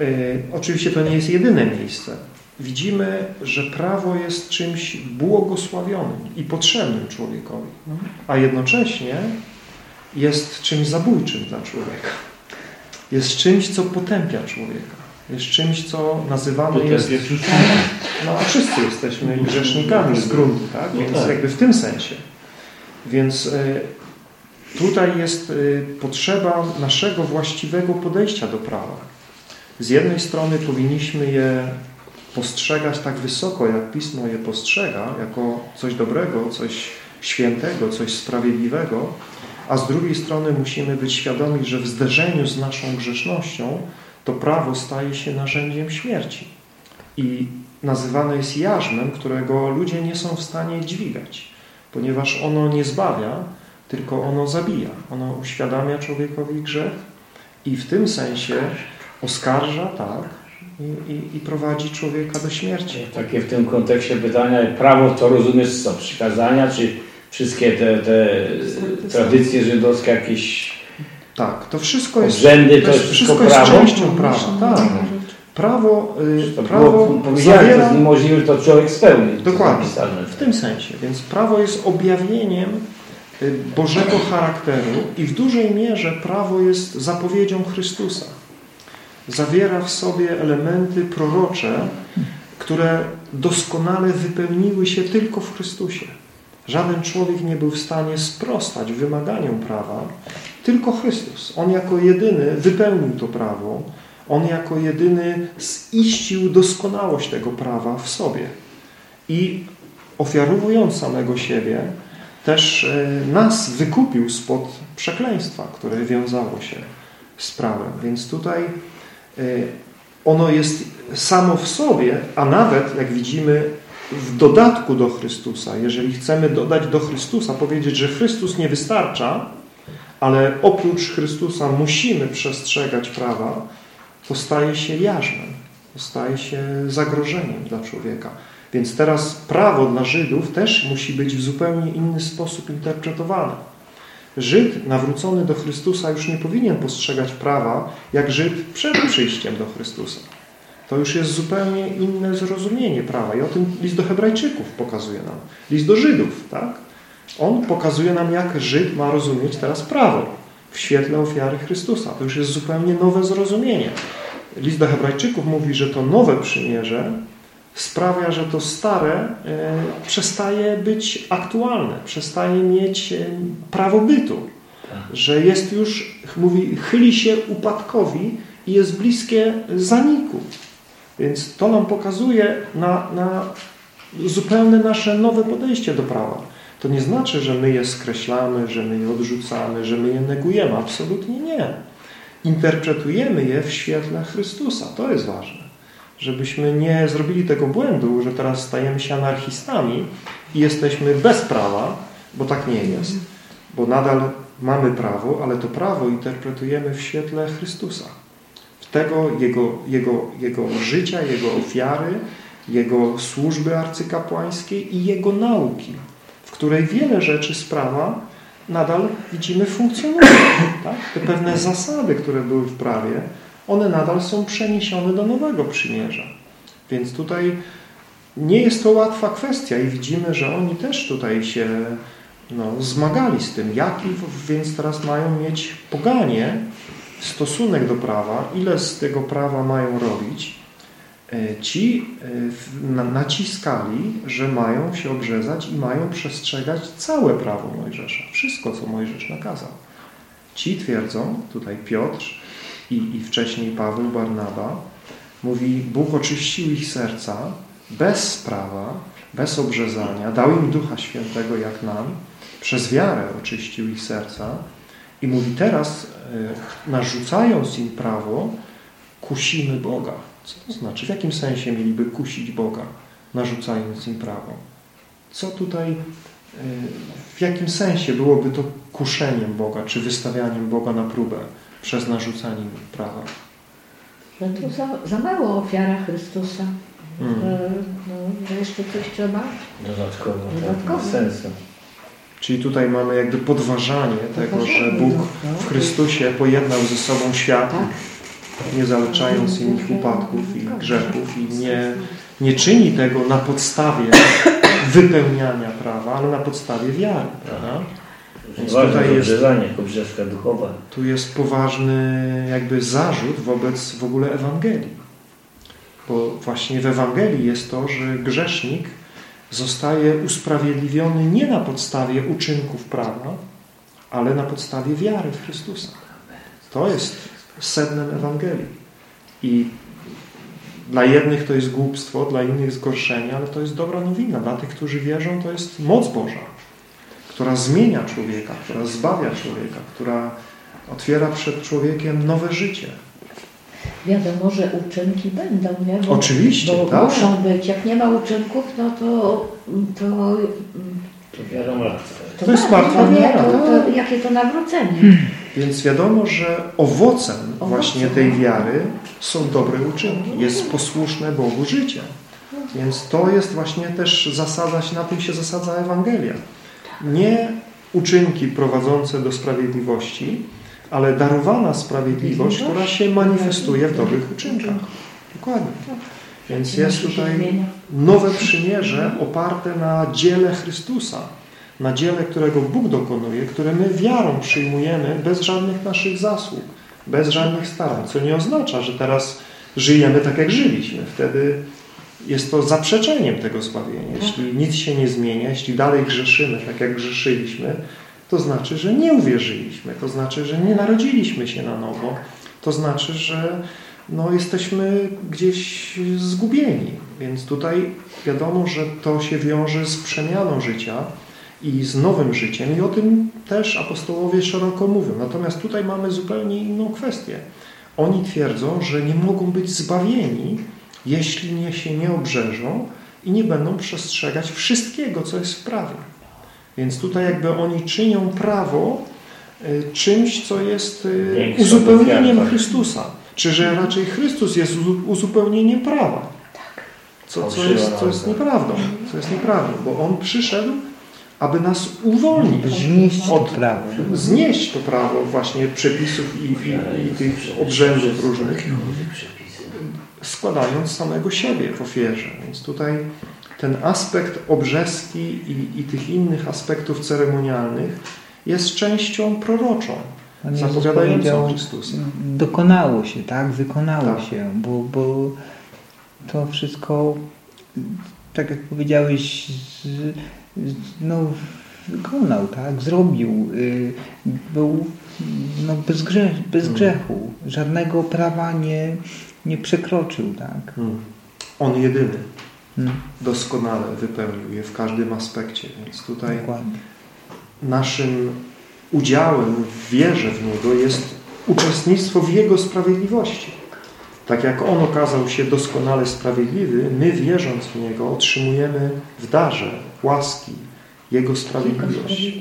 y, oczywiście to nie jest jedyne miejsce. Widzimy, że prawo jest czymś błogosławionym i potrzebnym człowiekowi, a jednocześnie jest czymś zabójczym dla człowieka. Jest czymś, co potępia człowieka. Jest czymś, co nazywane jest... No a wszyscy jesteśmy grzesznikami z gruntu, tak? Więc no tak. jakby w tym sensie. Więc y, tutaj jest y, potrzeba naszego właściwego podejścia do prawa. Z jednej strony powinniśmy je postrzegać tak wysoko, jak Pismo je postrzega, jako coś dobrego, coś świętego, coś sprawiedliwego, a z drugiej strony musimy być świadomi, że w zderzeniu z naszą grzesznością to prawo staje się narzędziem śmierci i nazywane jest jarzmem, którego ludzie nie są w stanie dźwigać, ponieważ ono nie zbawia, tylko ono zabija. Ono uświadamia człowiekowi grzech i w tym sensie oskarża, tak, i, i, i, prowadzi człowieka do śmierci. Takie w tym kontekście pytania, prawo to rozumiesz co? Przykazania, czy wszystkie te, te tradycje żydowskie jakieś tak, to wszystko jest, obrzędy, to, jest wszystko, wszystko jest częścią prawa. Tak. Prawo, to prawo zawiera... to jest niemożliwe, to człowiek spełni. Dokładnie, w tym sensie. Więc prawo jest objawieniem y, Bożego charakteru i w dużej mierze prawo jest zapowiedzią Chrystusa. Zawiera w sobie elementy prorocze, które doskonale wypełniły się tylko w Chrystusie. Żaden człowiek nie był w stanie sprostać wymaganiom prawa, tylko Chrystus. On jako jedyny wypełnił to prawo, On jako jedyny ziścił doskonałość tego prawa w sobie. I ofiarowując samego siebie, też e, nas wykupił spod przekleństwa, które wiązało się z prawem. Więc tutaj e, ono jest samo w sobie, a nawet, jak widzimy, w dodatku do Chrystusa, jeżeli chcemy dodać do Chrystusa, powiedzieć, że Chrystus nie wystarcza, ale oprócz Chrystusa musimy przestrzegać prawa, to staje się jarzmem, to staje się zagrożeniem dla człowieka. Więc teraz prawo dla Żydów też musi być w zupełnie inny sposób interpretowane. Żyd nawrócony do Chrystusa już nie powinien postrzegać prawa jak Żyd przed przyjściem do Chrystusa. To już jest zupełnie inne zrozumienie prawa i o tym list do hebrajczyków pokazuje nam. List do Żydów, tak? On pokazuje nam, jak Żyd ma rozumieć teraz prawo w świetle ofiary Chrystusa. To już jest zupełnie nowe zrozumienie. List do hebrajczyków mówi, że to nowe przymierze sprawia, że to stare e, przestaje być aktualne, przestaje mieć e, prawo bytu. Że jest już, mówi, chyli się upadkowi i jest bliskie zaniku. Więc to nam pokazuje na, na zupełne nasze nowe podejście do prawa. To nie znaczy, że my je skreślamy, że my je odrzucamy, że my je negujemy. Absolutnie nie. Interpretujemy je w świetle Chrystusa. To jest ważne. Żebyśmy nie zrobili tego błędu, że teraz stajemy się anarchistami i jesteśmy bez prawa, bo tak nie jest. Bo nadal mamy prawo, ale to prawo interpretujemy w świetle Chrystusa. Tego Jego, jego, jego życia, Jego ofiary, Jego służby arcykapłańskiej i Jego nauki w której wiele rzeczy sprawa nadal widzimy funkcjonuje. Tak? Te pewne zasady, które były w prawie, one nadal są przeniesione do nowego przymierza. Więc tutaj nie jest to łatwa kwestia i widzimy, że oni też tutaj się no, zmagali z tym, jaki więc teraz mają mieć poganie stosunek do prawa, ile z tego prawa mają robić, E, ci e, naciskali, że mają się obrzezać i mają przestrzegać całe prawo Mojżesza. Wszystko, co Mojżesz nakazał. Ci twierdzą, tutaj Piotr i, i wcześniej Paweł, Barnaba, mówi, Bóg oczyścił ich serca bez prawa, bez obrzezania, dał im Ducha Świętego jak nam, przez wiarę oczyścił ich serca i mówi teraz, e, narzucając im prawo, kusimy Boga. Co to znaczy? W jakim sensie mieliby kusić Boga, narzucając im prawo? Co tutaj, y, w jakim sensie byłoby to kuszeniem Boga, czy wystawianiem Boga na próbę przez narzucanie prawa? No to za, za mało ofiara Chrystusa. Hmm. No, jeszcze coś trzeba? Dodatkowo. Dodatkowo. Tak, sensu. Czyli tutaj mamy jakby podważanie tego, że Bóg no, w Chrystusie pojednał ze sobą świat tak nie zaliczając im ich upadków i grzechów i nie, nie czyni tego na podstawie wypełniania prawa, ale na podstawie wiary. Prawda? Więc tutaj jest, duchowa. Tu jest poważny jakby zarzut wobec w ogóle Ewangelii. Bo właśnie w Ewangelii jest to, że grzesznik zostaje usprawiedliwiony nie na podstawie uczynków prawa, ale na podstawie wiary w Chrystusa. To jest sednem Ewangelii. I dla jednych to jest głupstwo, dla innych zgorszenie, ale to jest dobra nowina. Dla tych, którzy wierzą, to jest moc Boża, która zmienia człowieka, która zbawia człowieka, która otwiera przed człowiekiem nowe życie. Wiadomo, że uczynki będą, nie? Bo, Oczywiście, bo tak. muszą być. Jak nie ma uczynków, no to... To, to wiadomo, to, to jest martwa wiara. To, to, jakie to nawrócenie. Więc wiadomo, że owocem właśnie tej wiary są dobre uczynki. Jest posłuszne Bogu życie. Więc to jest właśnie też zasada, na tym się zasadza Ewangelia. Nie uczynki prowadzące do sprawiedliwości, ale darowana sprawiedliwość, która się manifestuje w dobrych uczynkach. Dokładnie. Więc jest tutaj nowe przymierze oparte na dziele Chrystusa na dziele, którego Bóg dokonuje, które my wiarą przyjmujemy bez żadnych naszych zasług, bez żadnych starań, co nie oznacza, że teraz żyjemy tak, jak żyliśmy. Wtedy jest to zaprzeczeniem tego zbawienia. Jeśli nic się nie zmienia, jeśli dalej grzeszymy tak, jak grzeszyliśmy, to znaczy, że nie uwierzyliśmy, to znaczy, że nie narodziliśmy się na nowo, to znaczy, że no, jesteśmy gdzieś zgubieni. Więc tutaj wiadomo, że to się wiąże z przemianą życia, i z nowym życiem i o tym też apostołowie szeroko mówią. Natomiast tutaj mamy zupełnie inną kwestię. Oni twierdzą, że nie mogą być zbawieni, jeśli nie się nie obrzeżą i nie będą przestrzegać wszystkiego, co jest w prawie. Więc tutaj jakby oni czynią prawo y, czymś, co jest y, uzupełnieniem Chrystusa. Czy że raczej Chrystus jest uzupełnieniem prawa. Co, co, jest, co jest nieprawdą. Co jest nieprawdą, bo On przyszedł, aby nas uwolnić znieść od prawa. Znieść to prawo właśnie przepisów i, i, i tych obrzędów różnych, składając samego siebie w ofierze. Więc tutaj ten aspekt obrzeski i, i tych innych aspektów ceremonialnych jest częścią proroczą, zapowiadającą Chrystusa. Dokonało się, tak? Wykonało tak. się, bo, bo to wszystko, tak jak powiedziałeś, no, wykonał, tak? Zrobił. Y, był no, bez, grze bez hmm. grzechu. Żadnego prawa nie, nie przekroczył, tak? Hmm. On jedyny. Doskonale wypełnił je w każdym aspekcie. Więc tutaj Dokładnie. naszym udziałem w wierze w Niego jest uczestnictwo w Jego sprawiedliwości. Tak jak On okazał się doskonale sprawiedliwy, my wierząc w Niego otrzymujemy w darze łaski Jego sprawiedliwość.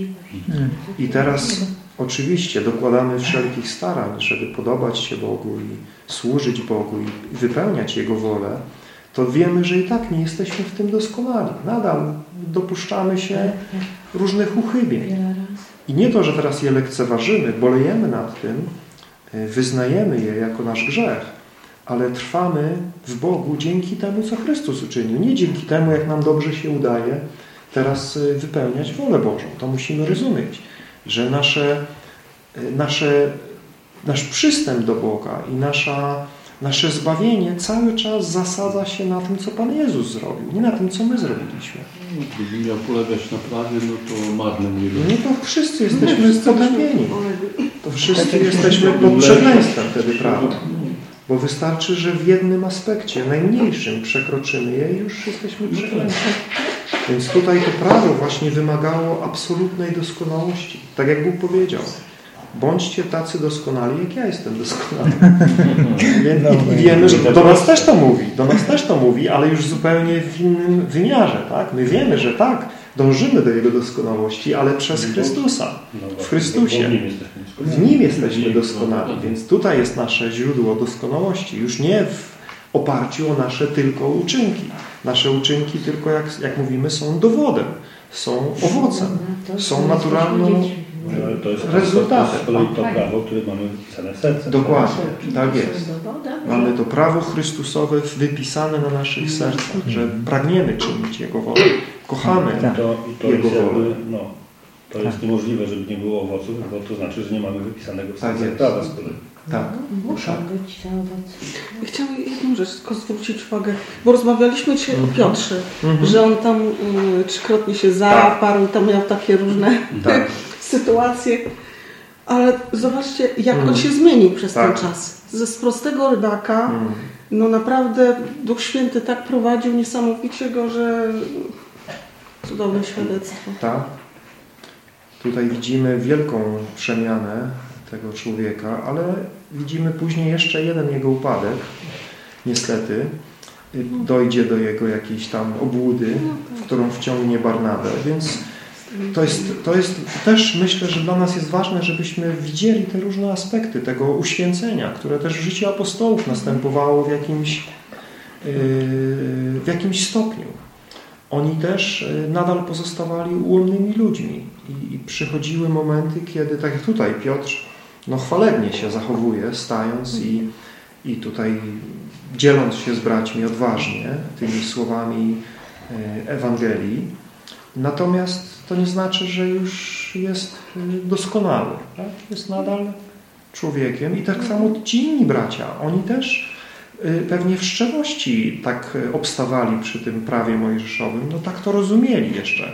I teraz oczywiście dokładamy wszelkich starań, żeby podobać się Bogu i służyć Bogu i wypełniać Jego wolę, to wiemy, że i tak nie jesteśmy w tym doskonali. Nadal dopuszczamy się różnych uchybień. I nie to, że teraz je lekceważymy, bolejemy nad tym, e, wyznajemy je jako nasz grzech, ale trwamy w Bogu dzięki temu, co Chrystus uczynił. Nie dzięki temu, jak nam dobrze się udaje teraz e, wypełniać wolę Bożą. To musimy rozumieć, że nasze, e, nasze, nasz przystęp do Boga i nasza Nasze zbawienie cały czas zasadza się na tym, co Pan Jezus zrobił, nie na tym, co my zrobiliśmy. Gdyby miał polegać na prawie, no to marne nie No to wszyscy jesteśmy potępieni. To wszyscy jesteśmy pod przekleństwem wtedy prawa. Bo wystarczy, że w jednym aspekcie, najmniejszym, przekroczymy je i już jesteśmy przeklęci. Więc tutaj to prawo właśnie wymagało absolutnej doskonałości. Tak jak Bóg powiedział. Bądźcie tacy doskonali, jak ja jestem doskonały. I, I wiemy, że do nas też to mówi, do nas też to mówi, ale już zupełnie w innym wymiarze. Tak? My wiemy, że tak, dążymy do Jego doskonałości, ale przez Chrystusa, w Chrystusie. W Nim jesteśmy doskonali, więc tutaj jest nasze źródło doskonałości. Już nie w oparciu o nasze tylko uczynki. Nasze uczynki tylko, jak, jak mówimy, są dowodem, są owocem, są naturalną no, to jest rezultatem. To jest to prawo, które mamy wypisane w sercu. Dokładnie, tak jest. Mamy to prawo Chrystusowe wypisane na naszych sercach, że pragniemy czynić Jego wolę, kochamy I to, i to Jego wolę. No, to jest niemożliwe, żeby nie było owoców, bo to znaczy, że nie mamy wypisanego w sercu tak prawa z kolei. Tak. No, muszą tak. być te owoce. Chciałam jedną rzecz tylko zwrócić uwagę, bo rozmawialiśmy dzisiaj mm -hmm. o Piotrze, mm -hmm. że on tam y, trzykrotnie się zaparł, tak. tam miał takie różne tak. sytuację. Ale zobaczcie, jak mm. on się zmienił przez tak. ten czas. Ze z prostego rydaka, mm. no naprawdę Duch Święty tak prowadził niesamowicie go, że cudowne świadectwo. Tak. Tutaj widzimy wielką przemianę tego człowieka, ale widzimy później jeszcze jeden jego upadek, niestety. Dojdzie do jego jakiejś tam obłudy, w którą wciągnie Barnabę, więc to jest, to jest też myślę, że dla nas jest ważne, żebyśmy widzieli te różne aspekty tego uświęcenia, które też w życiu apostołów następowało w jakimś, yy, w jakimś stopniu. Oni też yy, nadal pozostawali ułomnymi ludźmi i, i przychodziły momenty, kiedy, tak jak tutaj Piotr, no chwalebnie się zachowuje, stając i, i tutaj dzieląc się z braćmi odważnie tymi słowami yy, Ewangelii. Natomiast to nie znaczy, że już jest y, doskonały. Tak? Jest nadal człowiekiem. I tak samo ci inni bracia, oni też y, pewnie w szczerości tak y, obstawali przy tym prawie mojżeszowym. No tak to rozumieli jeszcze.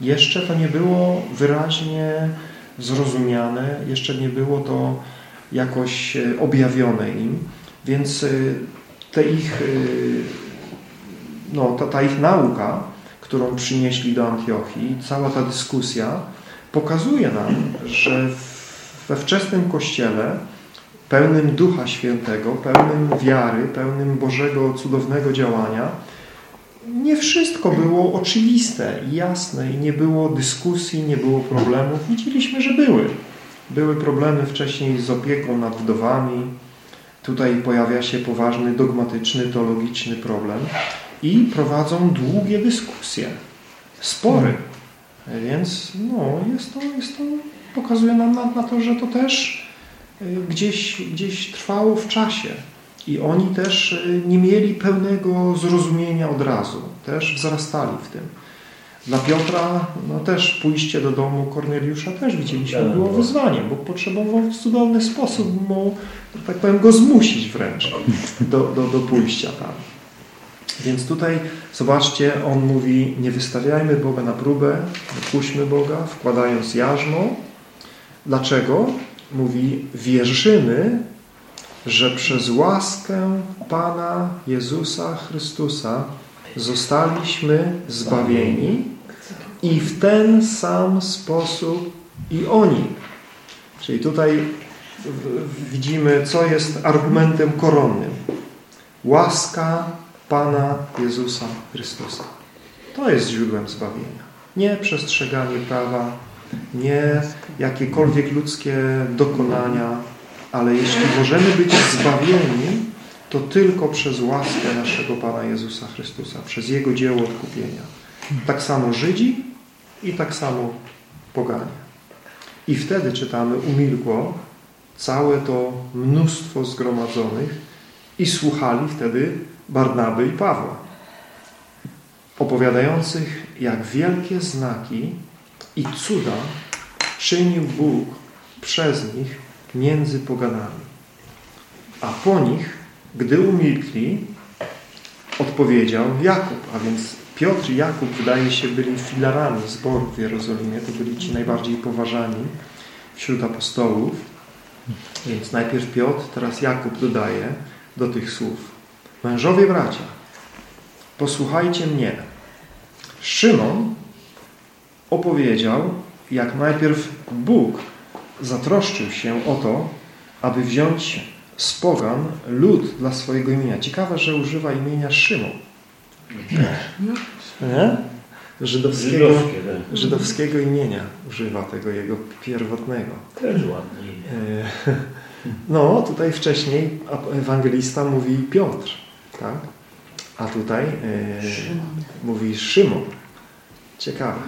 Jeszcze to nie było wyraźnie zrozumiane, jeszcze nie było to jakoś objawione im, więc te ich, no, ta, ta ich nauka którą przynieśli do Antiochii, cała ta dyskusja pokazuje nam, że we wczesnym Kościele pełnym Ducha Świętego, pełnym wiary, pełnym Bożego cudownego działania nie wszystko było oczywiste i jasne i nie było dyskusji, nie było problemów. Widzieliśmy, że były. Były problemy wcześniej z opieką nad wdowami. Tutaj pojawia się poważny, dogmatyczny, teologiczny problem i prowadzą długie dyskusje, spory. Więc no, jest to, jest to pokazuje nam na, na to, że to też y, gdzieś, gdzieś trwało w czasie. I oni też y, nie mieli pełnego zrozumienia od razu. Też wzrastali w tym. Dla Piotra no też pójście do domu Korneliusza też widzieliśmy było wyzwaniem, bo potrzebował w cudowny sposób mu, tak powiem, go zmusić wręcz do, do, do pójścia tam. Więc tutaj zobaczcie, on mówi, nie wystawiajmy Boga na próbę, puśćmy Boga, wkładając jarzmo. Dlaczego? Mówi, wierzymy, że przez łaskę Pana Jezusa Chrystusa zostaliśmy zbawieni i w ten sam sposób i oni. Czyli tutaj widzimy, co jest argumentem koronnym. Łaska Pana Jezusa Chrystusa. To jest źródłem zbawienia. Nie przestrzeganie prawa, nie jakiekolwiek ludzkie dokonania, ale jeśli możemy być zbawieni, to tylko przez łaskę naszego Pana Jezusa Chrystusa, przez Jego dzieło odkupienia. Tak samo Żydzi i tak samo poganie. I wtedy czytamy, umilkło całe to mnóstwo zgromadzonych i słuchali wtedy Barnaby i Pawła, opowiadających, jak wielkie znaki i cuda czynił Bóg przez nich między poganami. A po nich, gdy umilkli, odpowiedział Jakub, a więc Piotr i Jakub wydaje się byli filarami zboru w Jerozolimie, to byli ci najbardziej poważani wśród apostołów. Więc najpierw Piotr, teraz Jakub dodaje do tych słów. Mężowie bracia, posłuchajcie mnie. Szymon opowiedział, jak najpierw Bóg zatroszczył się o to, aby wziąć z pogan lud dla swojego imienia. Ciekawe, że używa imienia Szymon. Nie? Żydowskiego, tak. żydowskiego imienia używa tego jego pierwotnego. Też ładnie. No, tutaj wcześniej ewangelista mówi Piotr, tak? A tutaj e, mówi Szymon. Ciekawe.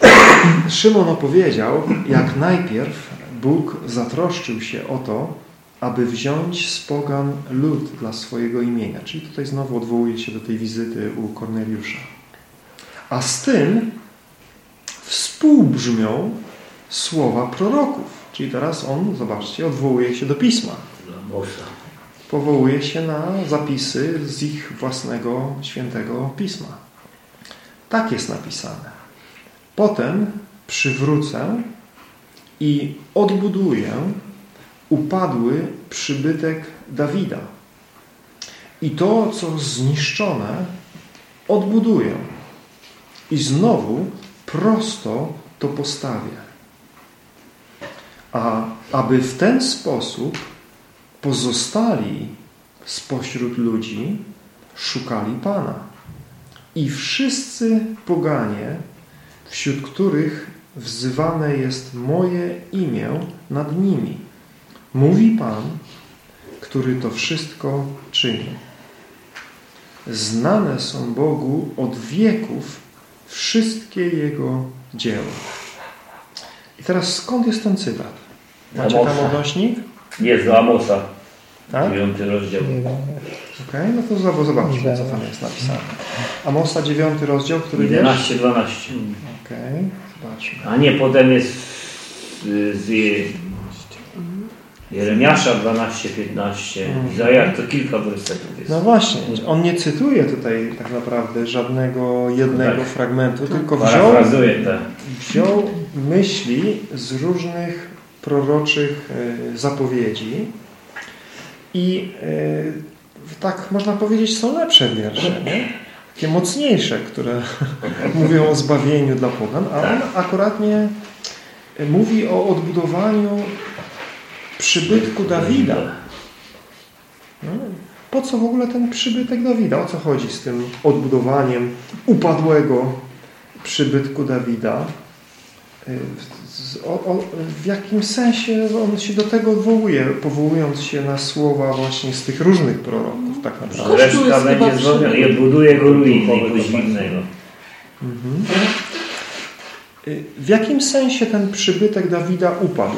Szymon opowiedział, jak najpierw Bóg zatroszczył się o to, aby wziąć z pogan lud dla swojego imienia. Czyli tutaj znowu odwołuje się do tej wizyty u Korneliusza. A z tym współbrzmią słowa proroków. Czyli teraz on, zobaczcie, odwołuje się do Pisma. Powołuje się na zapisy z ich własnego świętego Pisma. Tak jest napisane. Potem przywrócę i odbuduję upadły przybytek Dawida. I to, co zniszczone, odbuduję. I znowu prosto to postawię. A aby w ten sposób pozostali spośród ludzi szukali Pana. I wszyscy poganie, wśród których wzywane jest moje imię nad nimi. Mówi Pan, który to wszystko czyni. Znane są Bogu od wieków wszystkie Jego dzieła. I teraz skąd jest ten cytat? Macie tam odnośnik? Jest do Amosa. Tak? Dziewiąty rozdział. Okej, okay, no to zobaczmy, co tam jest napisane. Amosa, dziewiąty rozdział, który 11, 12. Okej, okay, zobaczmy. A nie, potem jest z Jeremiasza 12, 15. Mhm. Izajasz to kilka wersetów jest. No właśnie, on nie cytuje tutaj tak naprawdę żadnego jednego tak. fragmentu, tylko wziął, wziął myśli z różnych proroczych e, zapowiedzi i e, tak można powiedzieć są lepsze wiersze, nie? takie mocniejsze, które mówią o zbawieniu dla pogan, a on akuratnie mówi o odbudowaniu przybytku Dawida. No, po co w ogóle ten przybytek Dawida? O co chodzi z tym odbudowaniem upadłego przybytku Dawida? O, o, w jakim sensie on się do tego odwołuje, powołując się na słowa właśnie z tych różnych proroków, tak naprawdę. Reszta będzie zrobiona i odbuduje go ruiny i innego. Mhm. W jakim sensie ten przybytek Dawida upadł?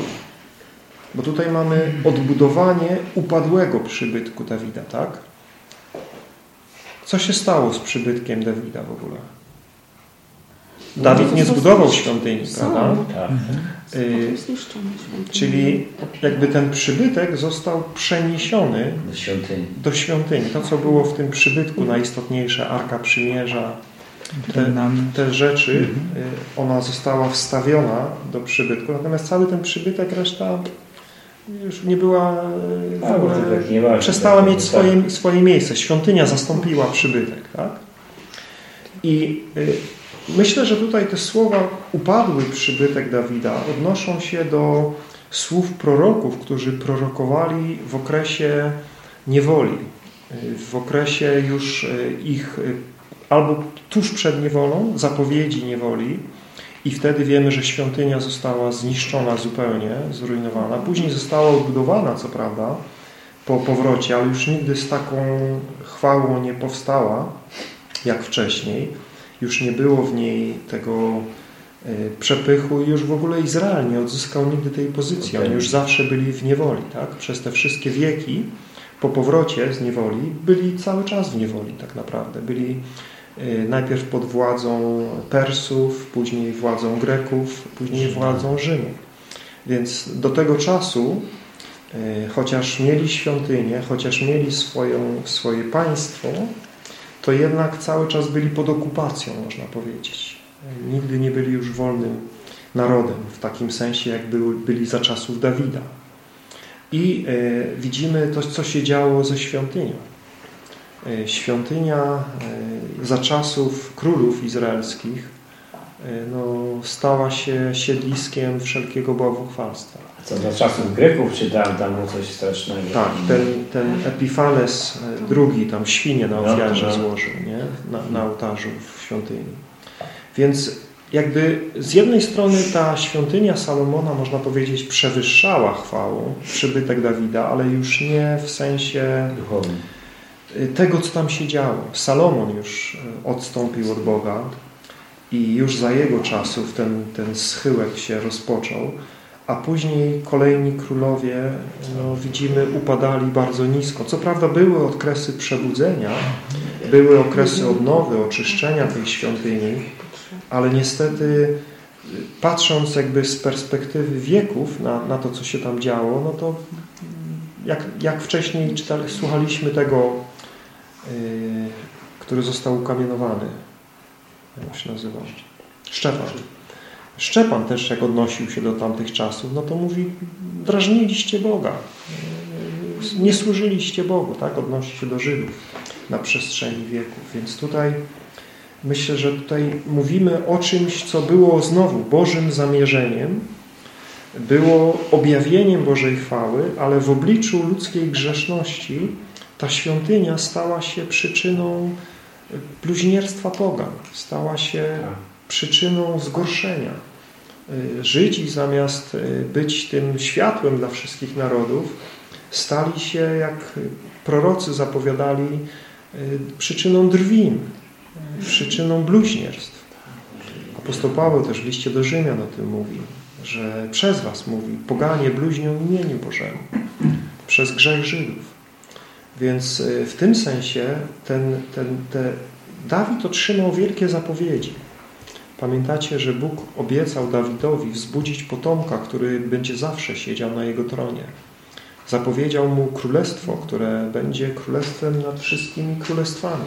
Bo tutaj mamy odbudowanie upadłego przybytku Dawida, tak? Co się stało z przybytkiem Dawida w ogóle? Dawid nie zbudował świątyni, prawda? Tak. Y, czyli jakby ten przybytek został przeniesiony do świątyni. do świątyni. To, co było w tym przybytku najistotniejsze, Arka Przymierza, te, te rzeczy, y, ona została wstawiona do przybytku, natomiast cały ten przybytek, reszta już nie była y, w ogóle, tak przestała mieć swoje, swoje miejsce. Świątynia zastąpiła przybytek, tak? I Myślę, że tutaj te słowa upadły przybytek Dawida. Odnoszą się do słów proroków, którzy prorokowali w okresie niewoli, w okresie już e, ich e, albo tuż przed niewolą, zapowiedzi niewoli. I wtedy wiemy, że świątynia została zniszczona zupełnie, zrujnowana. Później została odbudowana, co prawda, po powrocie, ale już nigdy z taką chwałą nie powstała, jak wcześniej już nie było w niej tego e, przepychu i już w ogóle Izrael nie odzyskał nigdy tej pozycji. Oni już zawsze byli w niewoli. Tak? Przez te wszystkie wieki po powrocie z niewoli byli cały czas w niewoli tak naprawdę. Byli e, najpierw pod władzą Persów, później władzą Greków, później władzą Rzymu. Więc do tego czasu, e, chociaż mieli świątynię, chociaż mieli swoją, swoje państwo, to jednak cały czas byli pod okupacją, można powiedzieć. Nigdy nie byli już wolnym narodem, w takim sensie, jak byli za czasów Dawida. I e, widzimy to, co się działo ze świątynią. E, świątynia e, za czasów królów izraelskich no, stała się siedliskiem wszelkiego bałwochwalstwa. Co za czasów Greków, czy tam było coś strasznego? Tak, ten, ten Epifanes e, drugi tam świnie na no, ofiarze no, złożył, nie? Na, na ołtarzu w świątyni. Więc jakby z jednej strony ta świątynia Salomona, można powiedzieć, przewyższała chwałą przybytek Dawida, ale już nie w sensie Duchowym. E, tego, co tam się działo. Salomon już odstąpił od Boga, i już za jego czasów ten, ten schyłek się rozpoczął, a później kolejni królowie, no, widzimy, upadali bardzo nisko. Co prawda były okresy przebudzenia, były okresy odnowy, oczyszczenia tej świątyni, ale niestety patrząc jakby z perspektywy wieków na, na to, co się tam działo, no to jak, jak wcześniej czytali, słuchaliśmy tego, yy, który został ukamienowany, jak się nazywał? Szczepan. Szczepan też jak odnosił się do tamtych czasów, no to mówi, drażniliście Boga. Nie służyliście Bogu, tak? Odnosi się do Żydów na przestrzeni wieków. Więc tutaj myślę, że tutaj mówimy o czymś, co było znowu Bożym zamierzeniem, było objawieniem Bożej chwały, ale w obliczu ludzkiej grzeszności ta świątynia stała się przyczyną bluźnierstwa pogan. Stała się tak. przyczyną zgorszenia. Y, Żydzi zamiast y, być tym światłem dla wszystkich narodów, stali się, jak prorocy zapowiadali, y, przyczyną drwin, przyczyną bluźnierstw. Apostoł Paweł też w liście do Rzymian o tym mówi, że przez was mówi, poganie bluźnią imieniu Bożemu, przez grzech Żydów. Więc w tym sensie ten, ten, te, Dawid otrzymał wielkie zapowiedzi. Pamiętacie, że Bóg obiecał Dawidowi wzbudzić potomka, który będzie zawsze siedział na jego tronie. Zapowiedział mu królestwo, które będzie królestwem nad wszystkimi królestwami.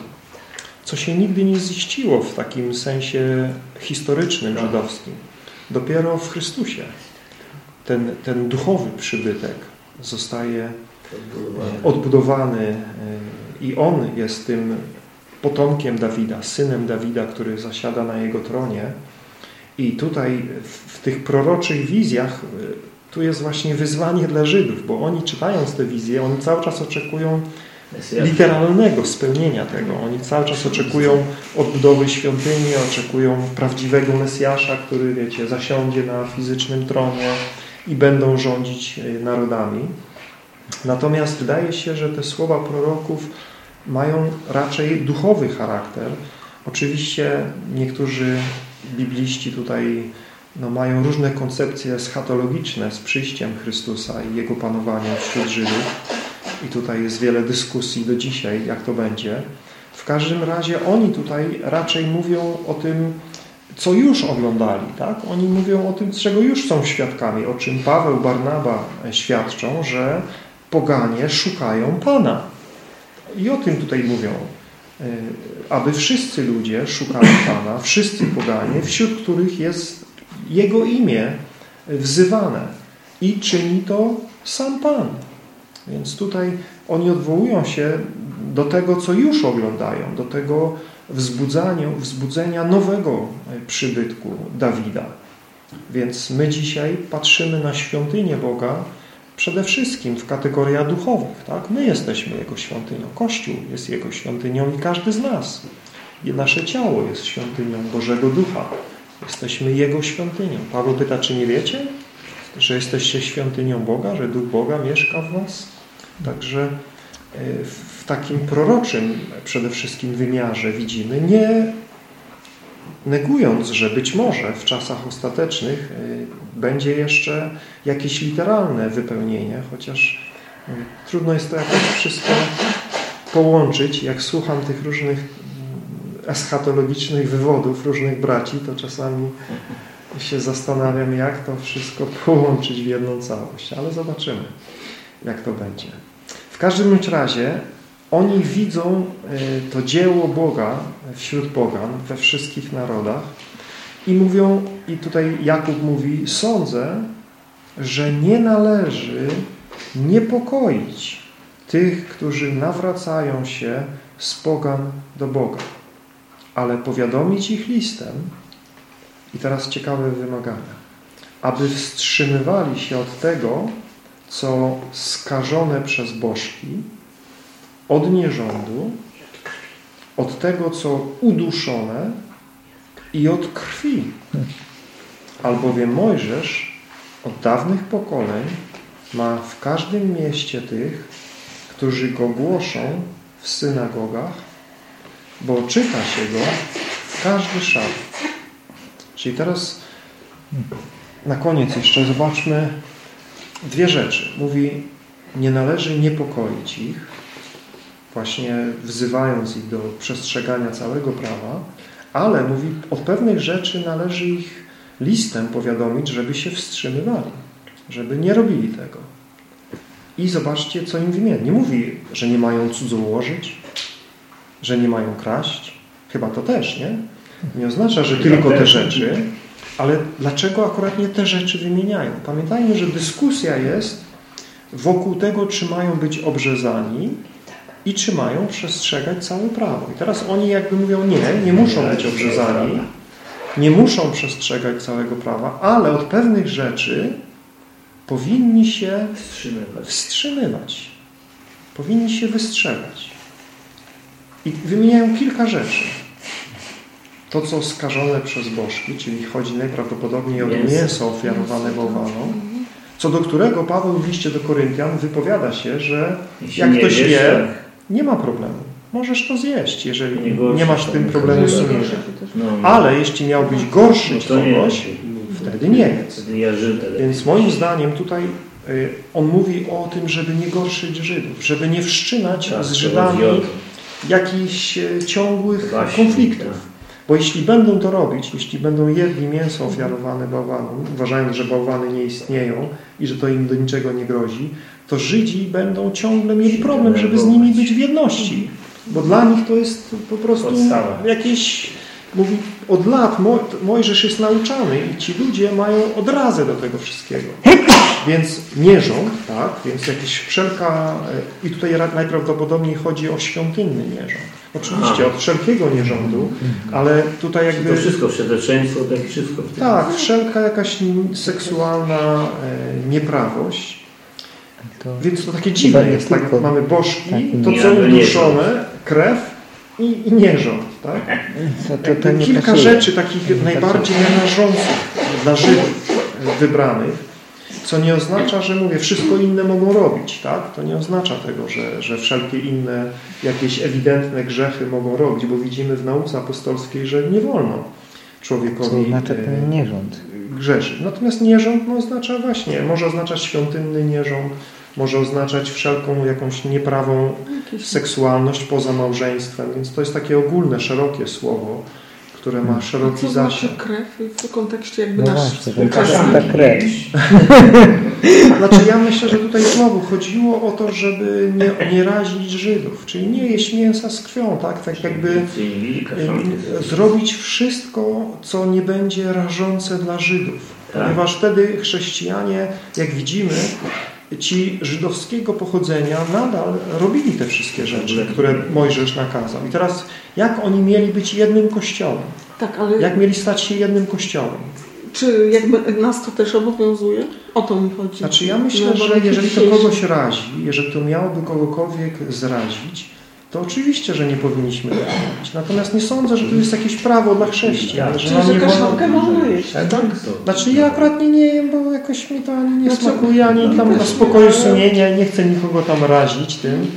Co się nigdy nie ziściło w takim sensie historycznym, żydowskim. Dopiero w Chrystusie ten, ten duchowy przybytek zostaje odbudowany e, i on jest tym potomkiem Dawida, synem Dawida, który zasiada na jego tronie. I tutaj w, w tych proroczych wizjach e, tu jest właśnie wyzwanie dla Żydów, bo oni czytając te wizje, oni cały czas oczekują literalnego spełnienia tego. Oni cały czas oczekują odbudowy świątyni, oczekują prawdziwego Mesjasza, który, wiecie, zasiądzie na fizycznym tronie i będą rządzić e, narodami. Natomiast wydaje się, że te słowa proroków mają raczej duchowy charakter. Oczywiście niektórzy bibliści tutaj no, mają różne koncepcje schatologiczne z przyjściem Chrystusa i Jego panowania wśród Żydów. I tutaj jest wiele dyskusji do dzisiaj, jak to będzie. W każdym razie oni tutaj raczej mówią o tym, co już oglądali. Tak? Oni mówią o tym, czego już są świadkami, o czym Paweł, Barnaba świadczą, że poganie szukają Pana. I o tym tutaj mówią. E, aby wszyscy ludzie szukali Pana, wszyscy poganie, wśród których jest Jego imię wzywane. I czyni to sam Pan. Więc tutaj oni odwołują się do tego, co już oglądają, do tego wzbudzania, wzbudzenia nowego przybytku Dawida. Więc my dzisiaj patrzymy na świątynię Boga przede wszystkim w kategoriach duchowych. Tak? My jesteśmy Jego świątynią. Kościół jest Jego świątynią i każdy z nas. I nasze ciało jest świątynią Bożego Ducha. Jesteśmy Jego świątynią. Paweł pyta, czy nie wiecie, że jesteście świątynią Boga, że Duch Boga mieszka w was? Także e, w takim proroczym przede wszystkim wymiarze widzimy, nie negując, że być może w czasach ostatecznych e, będzie jeszcze jakieś literalne wypełnienie, chociaż e, trudno jest to jakoś wszystko połączyć. Jak słucham tych różnych mm, eschatologicznych wywodów różnych braci, to czasami się zastanawiam, jak to wszystko połączyć w jedną całość, ale zobaczymy, jak to będzie. W każdym razie oni widzą e, to dzieło Boga wśród pogan, we wszystkich narodach i mówią, i tutaj Jakub mówi, sądzę, że nie należy niepokoić tych, którzy nawracają się z pogan do Boga, ale powiadomić ich listem, i teraz ciekawe wymagania. Aby wstrzymywali się od tego, co skażone przez bożki, od nierządu, od tego, co uduszone i od krwi. Albowiem Mojżesz od dawnych pokoleń ma w każdym mieście tych, którzy go głoszą w synagogach, bo czyta się go w każdy szabat. Czyli teraz na koniec jeszcze zobaczmy dwie rzeczy. Mówi, nie należy niepokoić ich, właśnie wzywając ich do przestrzegania całego prawa, ale mówi, od pewnych rzeczy należy ich listem powiadomić, żeby się wstrzymywali, żeby nie robili tego. I zobaczcie, co im wymienia. Nie mówi, że nie mają cudzołożyć, że nie mają kraść. Chyba to też, nie? Nie oznacza, że tylko te rzeczy, ale dlaczego akurat nie te rzeczy wymieniają? Pamiętajmy, że dyskusja jest wokół tego, czy mają być obrzezani i czy mają przestrzegać całe prawo. I teraz oni jakby mówią, nie, nie muszą być obrzezani, nie muszą przestrzegać całego prawa, ale od pewnych rzeczy powinni się wstrzymywać. wstrzymywać. Powinni się wystrzegać. I wymieniają kilka rzeczy to, co skażone przez bożki, czyli chodzi najprawdopodobniej o mięso ofiarowane bałwanom, co do którego Paweł w liście do Koryntian wypowiada się, że jak ktoś wie, nie ma problemu. Możesz to zjeść, jeżeli nie, nie masz tym problemu sumienia. No, no. Ale jeśli miałbyś gorszyć no kogoś, wtedy nie jest. Więc moim zdaniem tutaj y, on mówi o tym, żeby nie gorszyć Żydów, żeby nie wszczynać tak, z Żydami jakichś y, ciągłych konfliktów. Bo jeśli będą to robić, jeśli będą jedli mięso ofiarowane bałwanom, uważając, że bałwany nie istnieją i że to im do niczego nie grozi, to Żydzi będą ciągle mieli problem, żeby z nimi być w jedności. Bo dla nich to jest po prostu jakieś... Mówi, od lat Mojżesz jest nauczany i ci ludzie mają odrazę do tego wszystkiego. Więc nierząd, tak, więc jakieś wszelka... I tutaj najprawdopodobniej chodzi o świątynny nierząd Oczywiście, od wszelkiego nierządu, ale tutaj jakby... To wszystko, wszeteczeństwo, tak wszystko. Tak, wszelka jakaś seksualna e, nieprawość. To Więc to takie dziwne jest, tak? Mamy bożki, to co uduszone, krew i, i nierząd, tak? To, to, to kilka pasuje. rzeczy takich najbardziej narażących dla Żydów wybranych, co nie oznacza, że mówię, wszystko inne mogą robić, tak? To nie oznacza tego, że, że wszelkie inne jakieś ewidentne grzechy mogą robić, bo widzimy w nauce apostolskiej, że nie wolno człowiekowi co oznacza ten nierząd? Grzeszyć. Natomiast nierząd no, oznacza właśnie, może oznaczać świątynny nierząd, może oznaczać wszelką jakąś nieprawą seksualność poza małżeństwem, więc to jest takie ogólne, szerokie słowo, które ma szeroki co zasięg. Co znaczy krew w kontekście jakby no nasz... Właśnie, ta krew. znaczy ja myślę, że tutaj znowu chodziło o to, żeby nie, nie razić Żydów, czyli nie jeść mięsa z krwią, tak? Tak jakby zrobić wszystko, co nie będzie rażące dla Żydów. Tak. Ponieważ wtedy chrześcijanie, jak widzimy, ci żydowskiego pochodzenia nadal robili te wszystkie rzeczy, które Mojżesz nakazał. I teraz, jak oni mieli być jednym kościołem? Tak, ale... Jak mieli stać się jednym kościołem? Czy jakby nas to też obowiązuje? O to mi chodzi. Znaczy ja myślę, no, że jeżeli to kogoś razi, jeżeli to miałoby kogokolwiek zrazić, to oczywiście, że nie powinniśmy tego robić. Natomiast nie sądzę, że tu jest jakieś prawo dla chrześcijan. Że Czyli, że kaszankę można jeść, tak? tak? Znaczy ja akurat nie, nie jem, bo jakoś mi to ani nie znaczy, smakuje, ani tam na spokoju sumienia, nie chcę nikogo tam razić tym.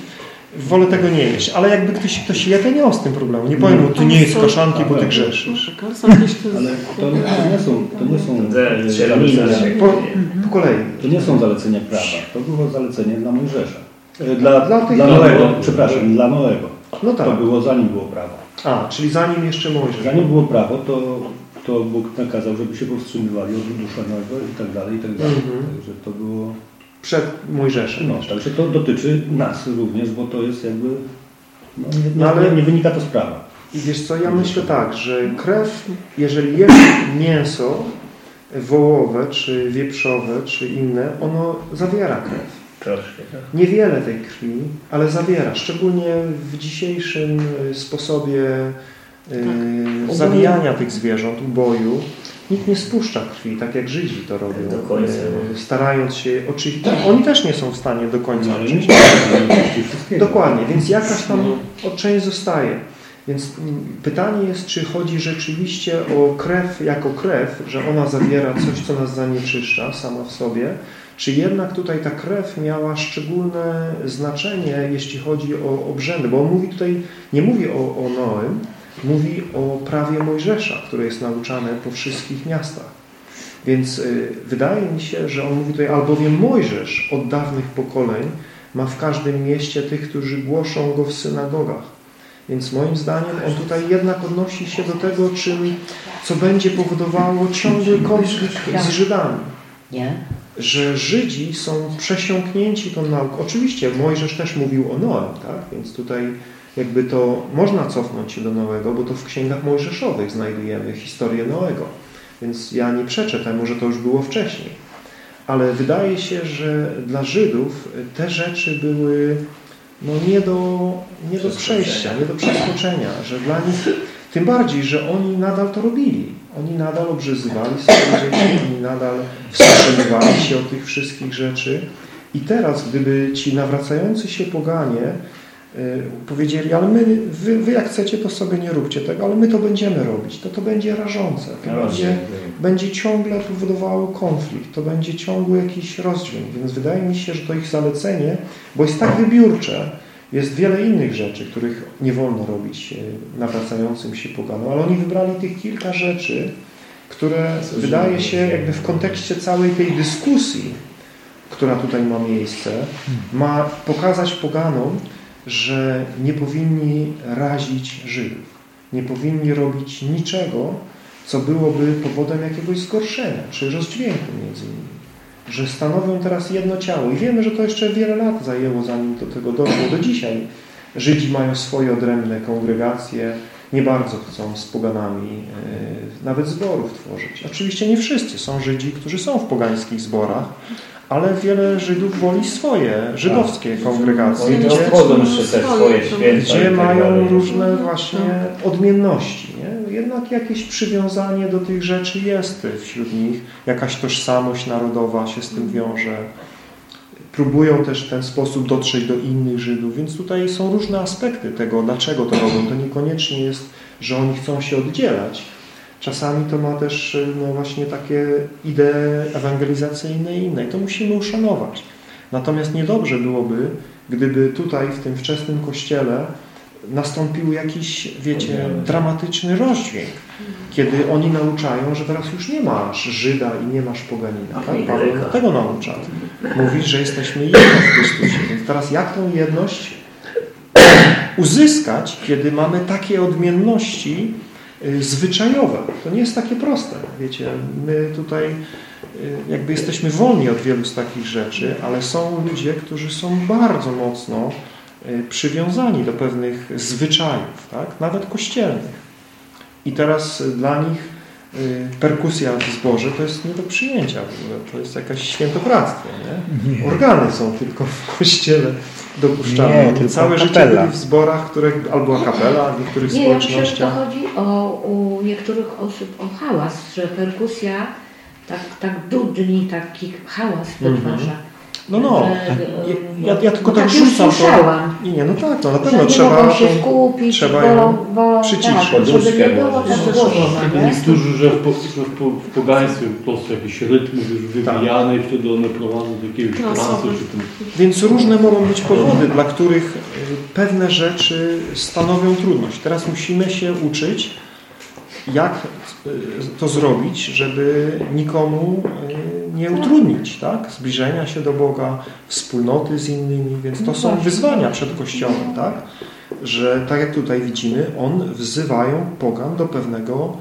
Wolę tego nie jeść, ale jakby ktoś, ktoś je, to nie mam z tym problemu. Nie powiem mu, ty nie jest kaszanki, bo ty grzeszysz. Ale to nie są, to nie są zalecenia. Po, po kolei. To nie są zalecenia prawa. To było zalecenie dla Mojżesza. E, dla, dla, dla Noego, przepraszam, dla Noego. No tak. To było zanim było prawo. A, czyli zanim jeszcze Mojżesz. Zanim było prawo, to, to Bóg nakazał, żeby się powstrzymywali od uduszonego i tak dalej, i tak dalej. Mhm. Także to było... Przed Mojżeszem. No, także to dotyczy nas również, bo to jest jakby... No, nie, nie, no, ale nie wynika to z prawa. Wiesz co, ja myślę tak, że krew, jeżeli jest mięso wołowe, czy wieprzowe, czy inne, ono zawiera krew. Troszkę, tak. Niewiele tej krwi, ale zawiera, szczególnie w dzisiejszym y, sposobie tak. zabijania tych zwierząt, uboju. Nikt nie spuszcza krwi, tak jak Żydzi to robią. Do końca. No. Starając się, oczywiście, oni też nie są w stanie do końca no, oczywiście. Dokładnie, więc jakaś tam no. część zostaje. Więc mm, pytanie jest, czy chodzi rzeczywiście o krew jako krew, że ona zawiera coś, co nas zanieczyszcza sama w sobie, czy jednak tutaj ta krew miała szczególne znaczenie, jeśli chodzi o obrzędy? Bo on mówi tutaj, nie mówi o, o Noem, mówi o prawie Mojżesza, które jest nauczane po wszystkich miastach. Więc y, wydaje mi się, że on mówi tutaj, albowiem Mojżesz od dawnych pokoleń ma w każdym mieście tych, którzy głoszą go w synagogach. Więc moim zdaniem on tutaj jednak odnosi się do tego, czym, co będzie powodowało ciągły konflikt z Żydami. Że Żydzi są przesiąknięci tą nauką. Oczywiście Mojżesz też mówił o Noem, tak? więc tutaj jakby to można cofnąć się do Noego, bo to w księgach mojżeszowych znajdujemy historię Noego. Więc ja nie przeczę temu, że to już było wcześniej. Ale wydaje się, że dla Żydów te rzeczy były no nie do, nie do przejścia, nie do przeskoczenia, że dla nich, tym bardziej, że oni nadal to robili. Oni nadal obrzyzywali swoje dzieci, oni nadal wstrzymywali się od tych wszystkich rzeczy. I teraz, gdyby ci nawracający się poganie powiedzieli, ale my, wy, wy, jak chcecie, to sobie nie róbcie tego, ale my to będziemy robić, to to będzie rażące. To no, będzie, będzie ciągle powodowało konflikt, to będzie ciągły jakiś rozdźwięk. Więc wydaje mi się, że to ich zalecenie, bo jest tak wybiórcze, jest wiele innych rzeczy, których nie wolno robić e, nawracającym się poganom, ale oni wybrali tych kilka rzeczy, które wydaje się jakby w kontekście całej tej dyskusji, która tutaj ma miejsce, ma pokazać poganom, że nie powinni razić Żydów. Nie powinni robić niczego, co byłoby powodem jakiegoś zgorszenia czy rozdźwięku między nimi że stanowią teraz jedno ciało. I wiemy, że to jeszcze wiele lat zajęło, zanim do tego doszło. Do dzisiaj Żydzi mają swoje odrębne kongregacje, nie bardzo chcą z poganami e, nawet zborów tworzyć. Oczywiście nie wszyscy. Są Żydzi, którzy są w pogańskich zborach, ale wiele Żydów woli swoje żydowskie tak. kongregacje, gdzie, swoje gdzie mają różne właśnie odmienności. Nie? Jednak jakieś przywiązanie do tych rzeczy jest wśród nich, jakaś tożsamość narodowa się z tym wiąże. próbują też w ten sposób dotrzeć do innych Żydów, więc tutaj są różne aspekty tego, dlaczego to robią. To niekoniecznie jest, że oni chcą się oddzielać. Czasami to ma też no właśnie takie idee ewangelizacyjne i inne i to musimy uszanować. Natomiast niedobrze byłoby, gdyby tutaj w tym wczesnym kościele nastąpił jakiś, wiecie, dramatyczny rozdźwięk, kiedy oni nauczają, że teraz już nie masz Żyda i nie masz poganina. Tak? Paweł tego naucza. Mówi, że jesteśmy jedno w Chrystusie. Więc teraz jak tą jedność uzyskać, kiedy mamy takie odmienności y, zwyczajowe? To nie jest takie proste. Wiecie, my tutaj y, jakby jesteśmy wolni od wielu z takich rzeczy, ale są ludzie, którzy są bardzo mocno Y, przywiązani do pewnych zwyczajów, tak? nawet kościelnych. I teraz dla nich y, perkusja w zborze to jest nie do przyjęcia. To jest jakaś świętokradztwo. Nie? nie. Organy są tylko w kościele dopuszczalne. Nie, Całe życie byli w zborach, które, albo kapela, w niektórych nie, społecznościach. Nie, ja chodzi o, u niektórych osób o hałas, że perkusja tak, tak dudni, taki hałas wytwarza. Mm -hmm. No, no. Ja, ja tylko tak, tak rzucam to. Nie, nie, no tak, to na pewno trzeba się skupić, trzeba bo, bo, przyciszyć. Tak, żeby nie było tak głośno. Niektórzy, że w, w, w, pogaństwie po prostu jakieś rytmy już wybijane tak. i wtedy one prowadzą do jakiegoś no, transu. Więc różne mogą być powody, dla których y, pewne rzeczy stanowią trudność. Teraz musimy się uczyć, jak y, to zrobić, żeby nikomu nie utrudnić tak? zbliżenia się do Boga, wspólnoty z innymi, więc to są wyzwania przed Kościołem, tak? że tak jak tutaj widzimy, on wzywają pogan do pewnego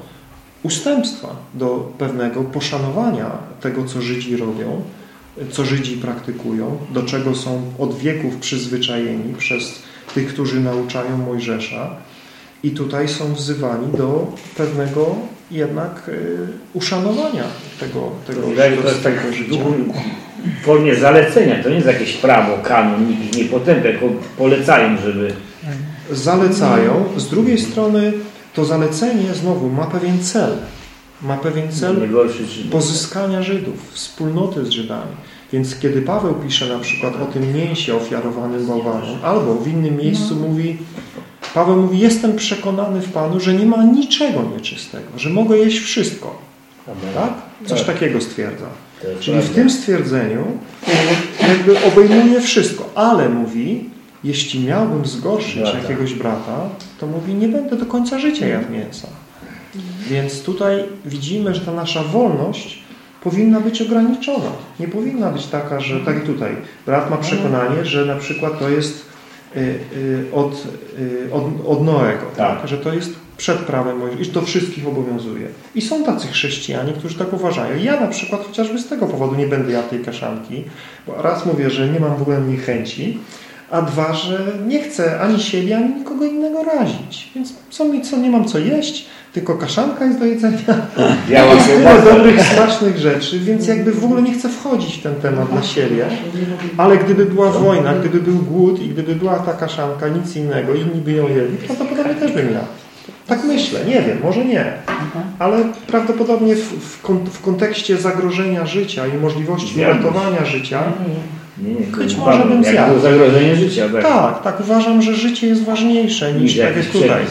ustępstwa, do pewnego poszanowania tego, co Żydzi robią, co Żydzi praktykują, do czego są od wieków przyzwyczajeni przez tych, którzy nauczają Mojżesza i tutaj są wzywani do pewnego jednak y, uszanowania tego, tego, tego, to jest tak w formie zalecenia, to nie jest jakieś prawo, kanon, nikt nie potępia, tylko polecają, żeby... Zalecają. Z drugiej strony to zalecenie znowu ma pewien cel. Ma pewien cel pozyskania Żydów, wspólnoty z Żydami. Więc kiedy Paweł pisze na przykład o tym mięsie ofiarowanym bałwanom, albo w innym miejscu mówi Paweł mówi, jestem przekonany w Panu, że nie ma niczego nieczystego, że mogę jeść wszystko. Tak? Coś tak. takiego stwierdza. Czyli w tym stwierdzeniu jakby obejmuje wszystko, ale mówi, jeśli miałbym zgorszyć jakiegoś brata, to mówi, nie będę do końca życia jadł mięsa. Więc tutaj widzimy, że ta nasza wolność powinna być ograniczona. Nie powinna być taka, że tak jak tutaj, brat ma przekonanie, że na przykład to jest od, y, od, od Noego, tak. tak. że to jest przed prawem Mojżesza i to wszystkich obowiązuje. I są tacy chrześcijanie, którzy tak uważają. Ja na przykład chociażby z tego powodu nie będę jadł tej kaszanki, bo raz mówię, że nie mam w ogóle niej chęci, a dwa, że nie chcę ani siebie, ani nikogo innego razić. Więc co mi, co nie mam co jeść, tylko kaszanka jest do jedzenia. Ja jest tyle dobrych, smacznych rzeczy, więc jakby w ogóle nie chcę wchodzić w ten temat dla siebie. Ale gdyby była wojna, gdyby był głód i gdyby była ta kaszanka, nic innego, inni by ją jedli, prawdopodobnie też bym jadł. Tak myślę, nie wiem, może nie. Ale prawdopodobnie w, w, w kontekście zagrożenia życia i możliwości uratowania życia nie, nie, Być może bym zjadł. zagrożenie życia. Tak. tak, tak. Uważam, że życie jest ważniejsze niż, tak jak tutaj.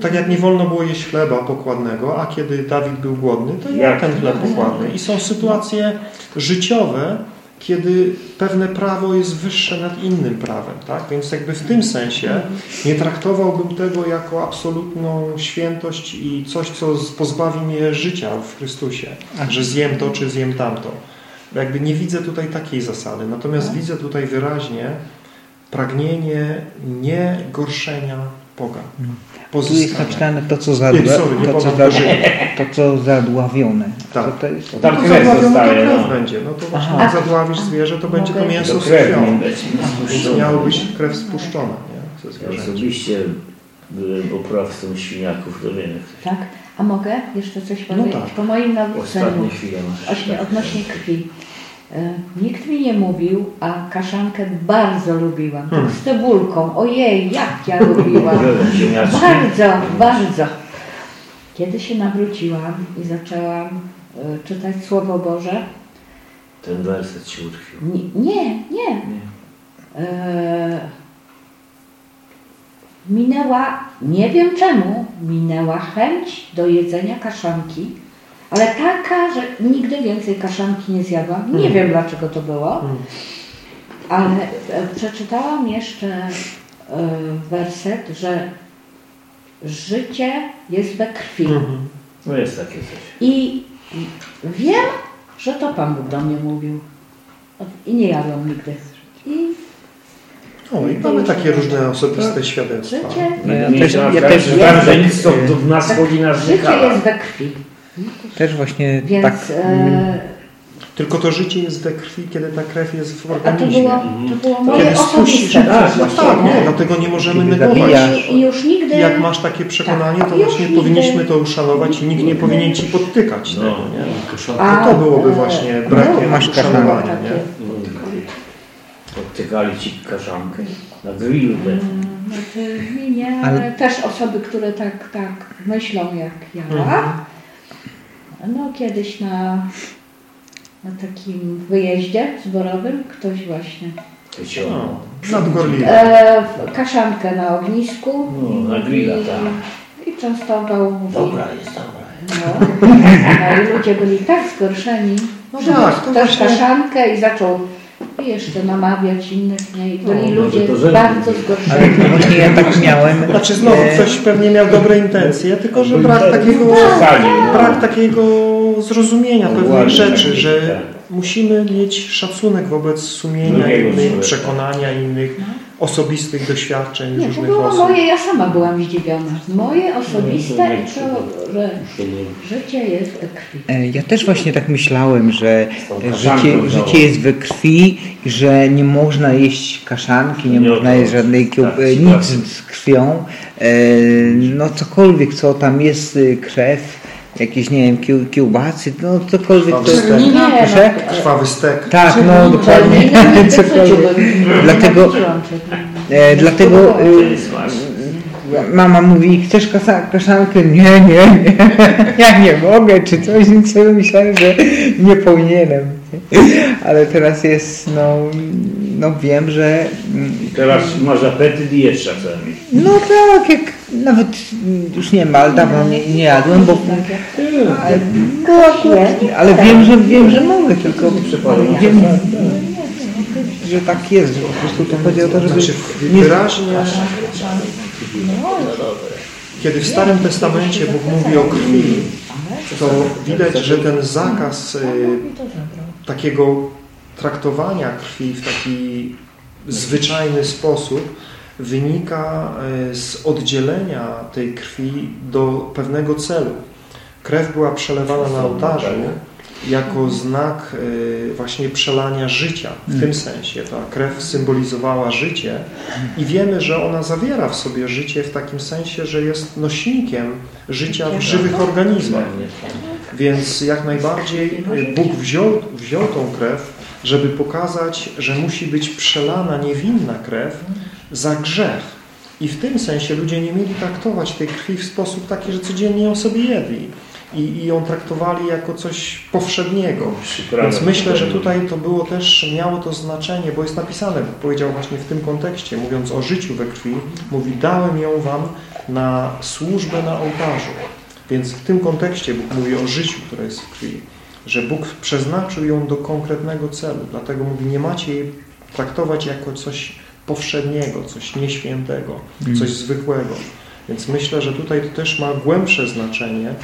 Tak jak nie wolno było jeść chleba pokładnego, a kiedy Dawid był głodny, to jadł ten chleb pokładny. I są sytuacje życiowe, kiedy pewne prawo jest wyższe nad innym prawem. Tak? Więc jakby w tym sensie nie traktowałbym tego jako absolutną świętość i coś, co pozbawi mnie życia w Chrystusie, że zjem to, czy zjem tamto jakby nie widzę tutaj takiej zasady. Natomiast widzę tutaj wyraźnie pragnienie nie gorszenia Boga. Tu jest napisane to, co, zadła, nie, sorry, nie to, co, to, co zadławione. Tak. To, to jest... to tam no, krew zostaje. To krew no. będzie. No to właśnie Aha. jak zadławisz zwierzę, to będzie to mięso skrwione. Więc miało być krew spuszczona. Nie? Ze Osobiście byłem oprawcą świniaków domiennych. Tak? A mogę jeszcze coś no powiedzieć? No tak. Po moim nauczeniu odnośnie krwi. E, nikt mi nie mówił, a kaszankę bardzo lubiłam. Hmm. Z cebulką. Ojej, jak ja lubiłam. bardzo, bardzo. Kiedy się nawróciłam i zaczęłam e, czytać Słowo Boże, Ten werset się utkwił. Nie, nie. nie. E, minęła, nie wiem czemu, minęła chęć do jedzenia kaszanki, ale taka, że nigdy więcej kaszanki nie zjadłam. Nie Hmm. wiem dlaczego to było, ale e, przeczytałam jeszcze e, werset, że życie jest we krwi. Mhm. No jest takie coś. I wiem, że to Pan Bóg do mnie mówił. I nie jadłam nigdy. I O, i mamy takie różne osobiste świadectwa. życie, No ja też, ja wręcz też, że nic to do nas chodzi na życie jest we krwi. też właśnie Więc tak e, Tylko to życie jest we krwi, kiedy ta krew jest w a to organizmie. było, to było moje Kiedy spuścisz, osobiste tak, no tak, nie, dlatego nie możemy negować. I już nigdy... Jak masz takie przekonanie, Tak. to właśnie nigdy- powinniśmy to uszanować i nikt nie powinien ci podtykać No. tego, nie? A, No to byłoby e, właśnie no, brakiem masz uszanowania, takie- nie? Odtykali ci kaszankę na grillu. Mm, Znaczy nie, Ale- też osoby, które tak, tak myślą jak ja. Mhm. No kiedyś na, na takim wyjeździe zborowym ktoś właśnie No, nadgorliwe. e, kaszankę na ognisku No, na grilla, i, tak. i częstował. Mówi, Dobra jest, dobra. No, no i ludzie byli tak zgorszeni, No że tak, też właśnie- kaszankę i zaczął jeszcze namawiać innych, nie? I byli No, ludzie to bardzo Ale zgorszeni. właśnie ja tak miałem. Znaczy znowu e, ktoś pewnie miał dobre intencje, tylko że brak takiego, Przesali, no. brak takiego zrozumienia pewnych rzeczy, tak, że tak. musimy mieć szacunek wobec sumienia innych, przekonania innych, osobistych doświadczeń Nie, to różnych było osób. moje, ja sama byłam zdziwiona. Moje osobiste i to, że życie jest we krwi. E, Ja też właśnie tak myślałem, że tą życie, życie jest we krwi i że nie można jeść kaszanki, nie można to jeść żadnej kieł, tak, e, tak. nic z krwią. E, No cokolwiek, co tam jest, krew, jakieś, nie wiem, kieł, kiełbasy, no cokolwiek to jest. Krwawy Nie, Proszę? no, Krwawy stek. Tak, no dokładnie, cokolwiek. nie Dlatego-. E, Dlatego To y. Mama mówi, chcesz kasa, kaszankę? Nie, nie, nie. Ja nie mogę, czy coś, więc sobie myślałem, że nie powinienem. Ale teraz jest, no, no wiem, że mm, Teraz masz apetyt i jesz czasami. no tak, jak nawet już nie ma, ale dawno nie, nie jadłem, bo ale, bo akurat, ale wiem, że wiem, że mogę, tylko wiem, że tak jest, że po prostu to chodzi o to, żeby Znaczy nie wyraźnie, kiedy w Starym Testamencie Bóg mówi o krwi, to widać, że ten zakaz y, takiego traktowania krwi w taki zwyczajny sposób wynika y, z oddzielenia tej krwi do pewnego celu. Krew była przelewana na ołtarzu jako znak y, właśnie przelania życia. W tym sensie ta krew symbolizowała życie i wiemy, że ona zawiera w sobie życie w takim sensie, że jest nośnikiem życia w żywych organizmach. Więc jak najbardziej Bóg wziął, wziął tą krew, żeby pokazać, że musi być przelana niewinna krew za grzech. I w tym sensie ludzie nie mieli traktować tej krwi w sposób taki, że codziennie ją sobie jedli. I, i ją traktowali jako coś powszedniego. Więc myślę, że tutaj to było też, miało to znaczenie, bo jest napisane, powiedział właśnie w tym kontekście, mówiąc o życiu we krwi, mówi, dałem ją wam na służbę na ołtarzu. Więc w tym kontekście Bóg mówi o życiu, które jest w krwi, że Bóg przeznaczył ją do konkretnego celu. Dlatego mówi, nie macie jej traktować jako coś powszedniego, coś nieświętego, coś zwykłego. Więc myślę, że tutaj to też ma głębsze znaczenie,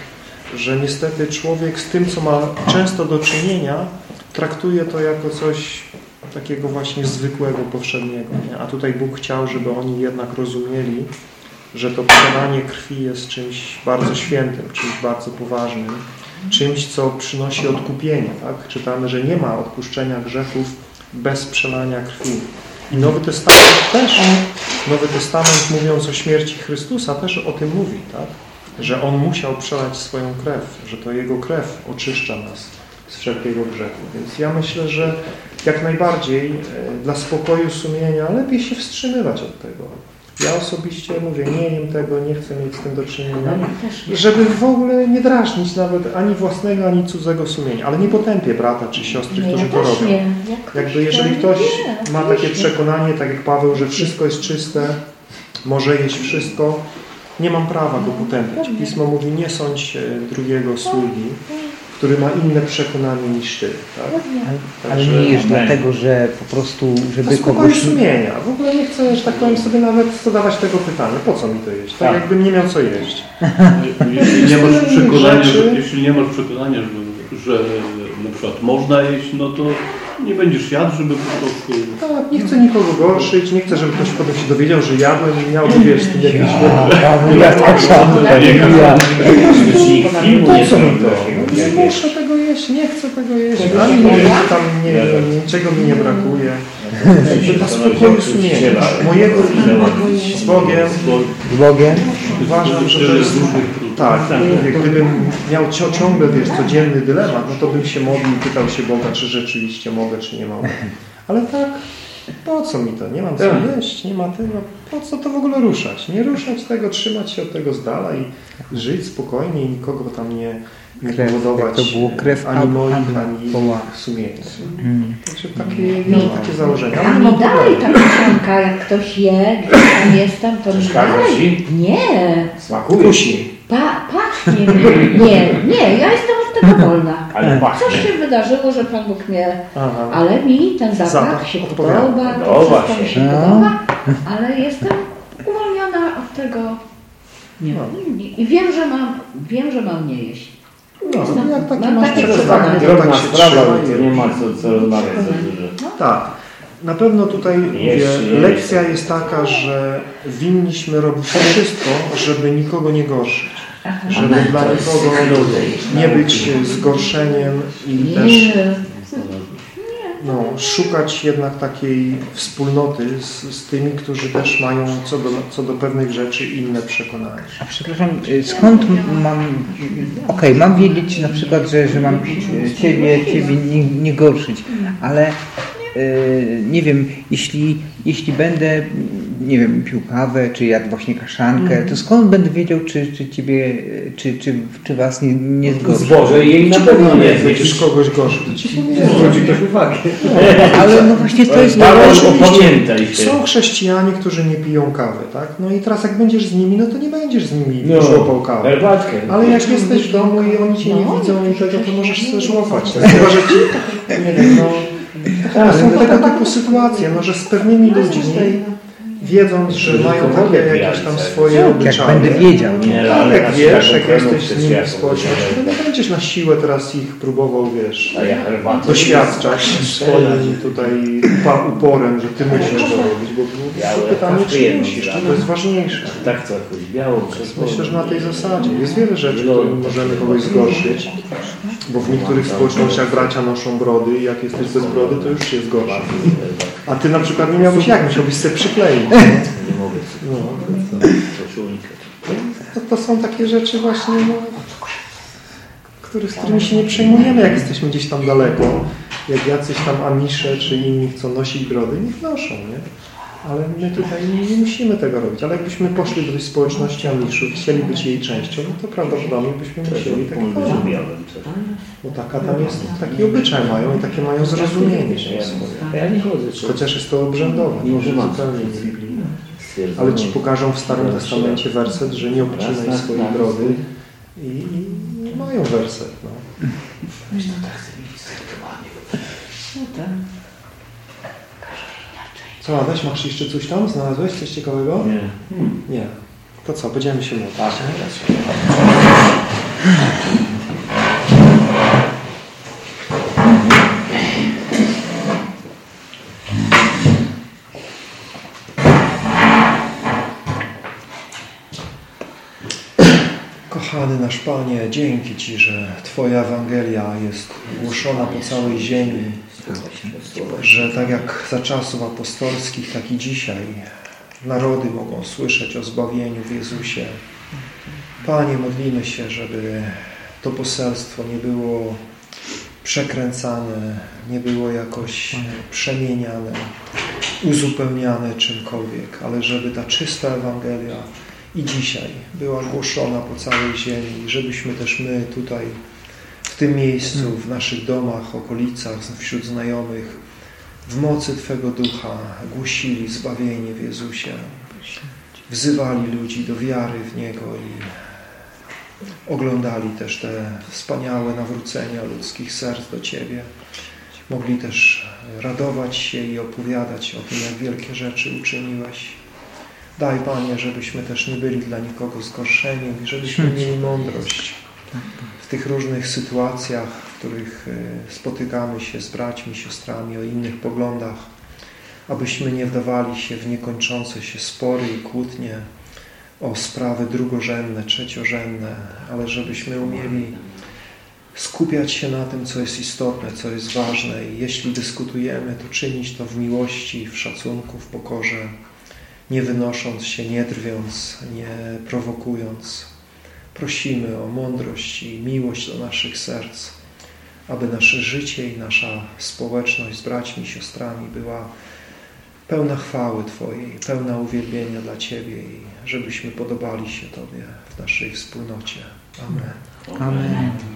że niestety człowiek z tym, co ma często do czynienia, traktuje to jako coś takiego właśnie zwykłego, powszedniego. Nie? A tutaj Bóg chciał, żeby oni jednak rozumieli, że to przelanie krwi jest czymś bardzo świętym, czymś bardzo poważnym, czymś, co przynosi odkupienie. Tak? Czytamy, że nie ma odpuszczenia grzechów bez przelania krwi. I Nowy Testament też, Nowy Testament mówiąc o śmierci Chrystusa też o tym mówi, tak? że On musiał przelać swoją krew, że to Jego krew oczyszcza nas z wszelkiego grzechu. Więc ja myślę, że jak najbardziej e, dla spokoju sumienia lepiej się wstrzymywać od tego. Ja osobiście mówię, nie jem tego, nie chcę mieć z tym do czynienia, żeby w ogóle nie drażnić nawet ani własnego, ani cudzego sumienia, ale nie potępię brata czy siostry, Nie, którzy ja to robią. nie. Jak Jakby jeżeli ktoś nie, ma takie przekonanie, tak jak Paweł, że wszystko jest czyste, może jeść wszystko, nie mam prawa go potępiać. Pismo mówi, nie sądź drugiego sługi, który ma inne przekonanie niż ty. Tak? Ale, ale nie jesz dlatego, że po prostu, żeby spokoju kogoś... sumienia. W ogóle nie chcę, że tak powiem, sobie nawet zadawać tego pytania. Po co mi to jeść? Tak, Tak. jakbym nie miał co jeść. Jeśli nie masz Jest przekonania, że, jeśli nie masz przekonania, że, że na przykład można jeść, no to nie będziesz jadł, żeby po prostu... Tak, nie chcę nikogo gorszyć, nie chcę, żeby ktoś potem się dowiedział, że jadłem i miałby, wiesz, z tym jakieś... Ja tak samo. Ja. Nie Co mi zrobił to? takiego. Nie muszę tego jeść, nie chcę tego jeść. Ani nie tam nie niczego mi nie brakuje. Dla spokoju sumienia, mojego i z Bogiem, Z Bogiem. uważam, że to jest... Tak, mówię, gdybym miał ciągle, wiesz, codzienny dylemat, no to bym się modlił, pytał się Boga, czy rzeczywiście mogę, czy nie mogę. Ale tak, po co mi to? Nie mam co jeść, nie ma tego. Po co to w ogóle ruszać? Nie ruszać tego, trzymać się od tego z dala i żyć spokojnie i nikogo tam nie, nie Krew, jak to było, krew ani Ab- moich, Abla ani woła. ich sumienia. Mm. Także takie, no, takie założenia. A mi dalej ta mieszanka, jak ktoś je, gdzieś tam jestem, to mi dalej. ci? Nie, Smakuje. Kusi. pa, pachnie. Nie, nie, ja jestem od tego wolna. Ale pachnie. Coś się wydarzyło, że Pan Bóg mnie... Aha. Ale mi ten zapach, Zapach się odpowiada. podoba, to Podoba wszystko mi się. No. podoba, ale jestem uwolniona od tego. Nie. I i wiem, że mam, wiem, że mam nie jeść. No, Jestem- jak taki mam masz takie przekonanie, to tak się sprawa, trzyma nie ma co, co rozmawiać za dużo. Tak. Na pewno tutaj mówię, lekcja jest taka, że winniśmy robić wszystko, żeby nikogo nie gorszyć. Żeby dla nikogo nie być zgorszeniem i też no, szukać jednak takiej wspólnoty z, z tymi, którzy też mają co do, co do pewnych rzeczy inne przekonania. A przepraszam, y, skąd mam... Okej, mam wiedzieć na przykład, że, że mam Ciebie, ciebie nie, nie gorszyć, ale y, nie wiem, jeśli, jeśli będę, nie wiem, pił kawę, czy jadł właśnie kaszankę, to skąd będę wiedział, czy, czy Ciebie, czy, czy, czy Was nie, nie zgorszy? Zboże jej na pewno nie będziesz kogoś gorszył, to ci powiem. Zwróci ktoś uwagę. Ale no właśnie to jest... Oczywiście. opamiętaj się. Są chrześcijanie, którzy nie piją kawy, tak? No i teraz jak będziesz z nimi, no to nie będziesz z nimi No, żłopał kawy. herbatkę. Ale jak jesteś w domu i oni cię nie widzą i tego, to możesz sobie żłopać. Tak? Chyba, że ci, nie wiem, no, ale są tego typu sytuacje, no, że z pewnymi ludźmi, wiedząc, że mają takie jakieś tam swoje Jak obyczaje, będę wiedział. Nie, tak, ale jak wiesz, jak jesteś z nimi w światło społeczności, to nie będziesz na siłę teraz ich próbował, wiesz, doświadczać swoim tutaj uporem, że ty musisz to robić, bo pytanie, czy musisz, to jest ważniejsze. Tak co jakoś białą przez Myślę, że na tej zasadzie. Jest wiele rzeczy, którymi możemy kogoś zgorszyć, bo w niektórych społecznościach bracia noszą brody i jak jesteś bez brody, to już się zgorsza. A ty na przykład nie miałbyś jak, musiałbyś sobie przykleić. Nie mogę No. To, to są takie rzeczy właśnie, no, z którymi się nie przejmujemy, jak jesteśmy gdzieś tam daleko. Jak jacyś tam Amisze czy inni chcą nosić brody, niech noszą, nie? Ale my tutaj nie, musimy tego robić. Ale jakbyśmy poszli do tej społeczności Amiszów, chcieli być jej częścią, no to prawdopodobnie byśmy musieli tak. Bo taka tam jest, taki obyczaj mają i takie mają zrozumienie. A ja nie chodzę. czy- Chociaż jest to obrzędowe, Może zupełnie z Biblii. Stwierdzam, Ale ci pokażą w Starym Testamencie werset, że nie obcinaj swojej brody i, i mają werset. No. no tak. Co, Adaś, masz jeszcze coś tam? Znalazłeś coś ciekawego? Nie. Nie. To co, będziemy się modlić. Tak? Kochany nasz Panie, dzięki Ci, że Twoja Ewangelia jest głoszona po całej ziemi, że tak jak za czasów apostolskich, tak i dzisiaj narody mogą słyszeć o zbawieniu w Jezusie. Panie, modlimy się, żeby to poselstwo nie było przekręcane, nie było jakoś przemieniane, uzupełniane czymkolwiek, ale żeby ta czysta Ewangelia i dzisiaj była głoszona po całej ziemi, żebyśmy też my tutaj w tym miejscu, w naszych domach, okolicach, wśród znajomych, w mocy Twego Ducha głosili zbawienie w Jezusie, wzywali ludzi do wiary w Niego i oglądali też te wspaniałe nawrócenia ludzkich serc do Ciebie. Mogli też radować się i opowiadać o tym, jak wielkie rzeczy uczyniłeś. Daj, Panie, żebyśmy też nie byli dla nikogo zgorszeniem i żebyśmy mieli mądrość w tych różnych sytuacjach, w których e, spotykamy się z braćmi, siostrami o innych poglądach, abyśmy nie wdawali się w niekończące się spory i kłótnie o sprawy drugorzędne, trzeciorzędne, ale żebyśmy umieli skupiać się na tym, co jest istotne, co jest ważne i jeśli dyskutujemy, to czynić to w miłości, w szacunku, w pokorze, nie wynosząc się, nie drwiąc, nie prowokując. Prosimy o mądrość i miłość do naszych serc, aby nasze życie i nasza społeczność z braćmi i siostrami była pełna chwały Twojej, pełna uwielbienia dla Ciebie i żebyśmy podobali się Tobie w naszej wspólnocie. Amen. Amen.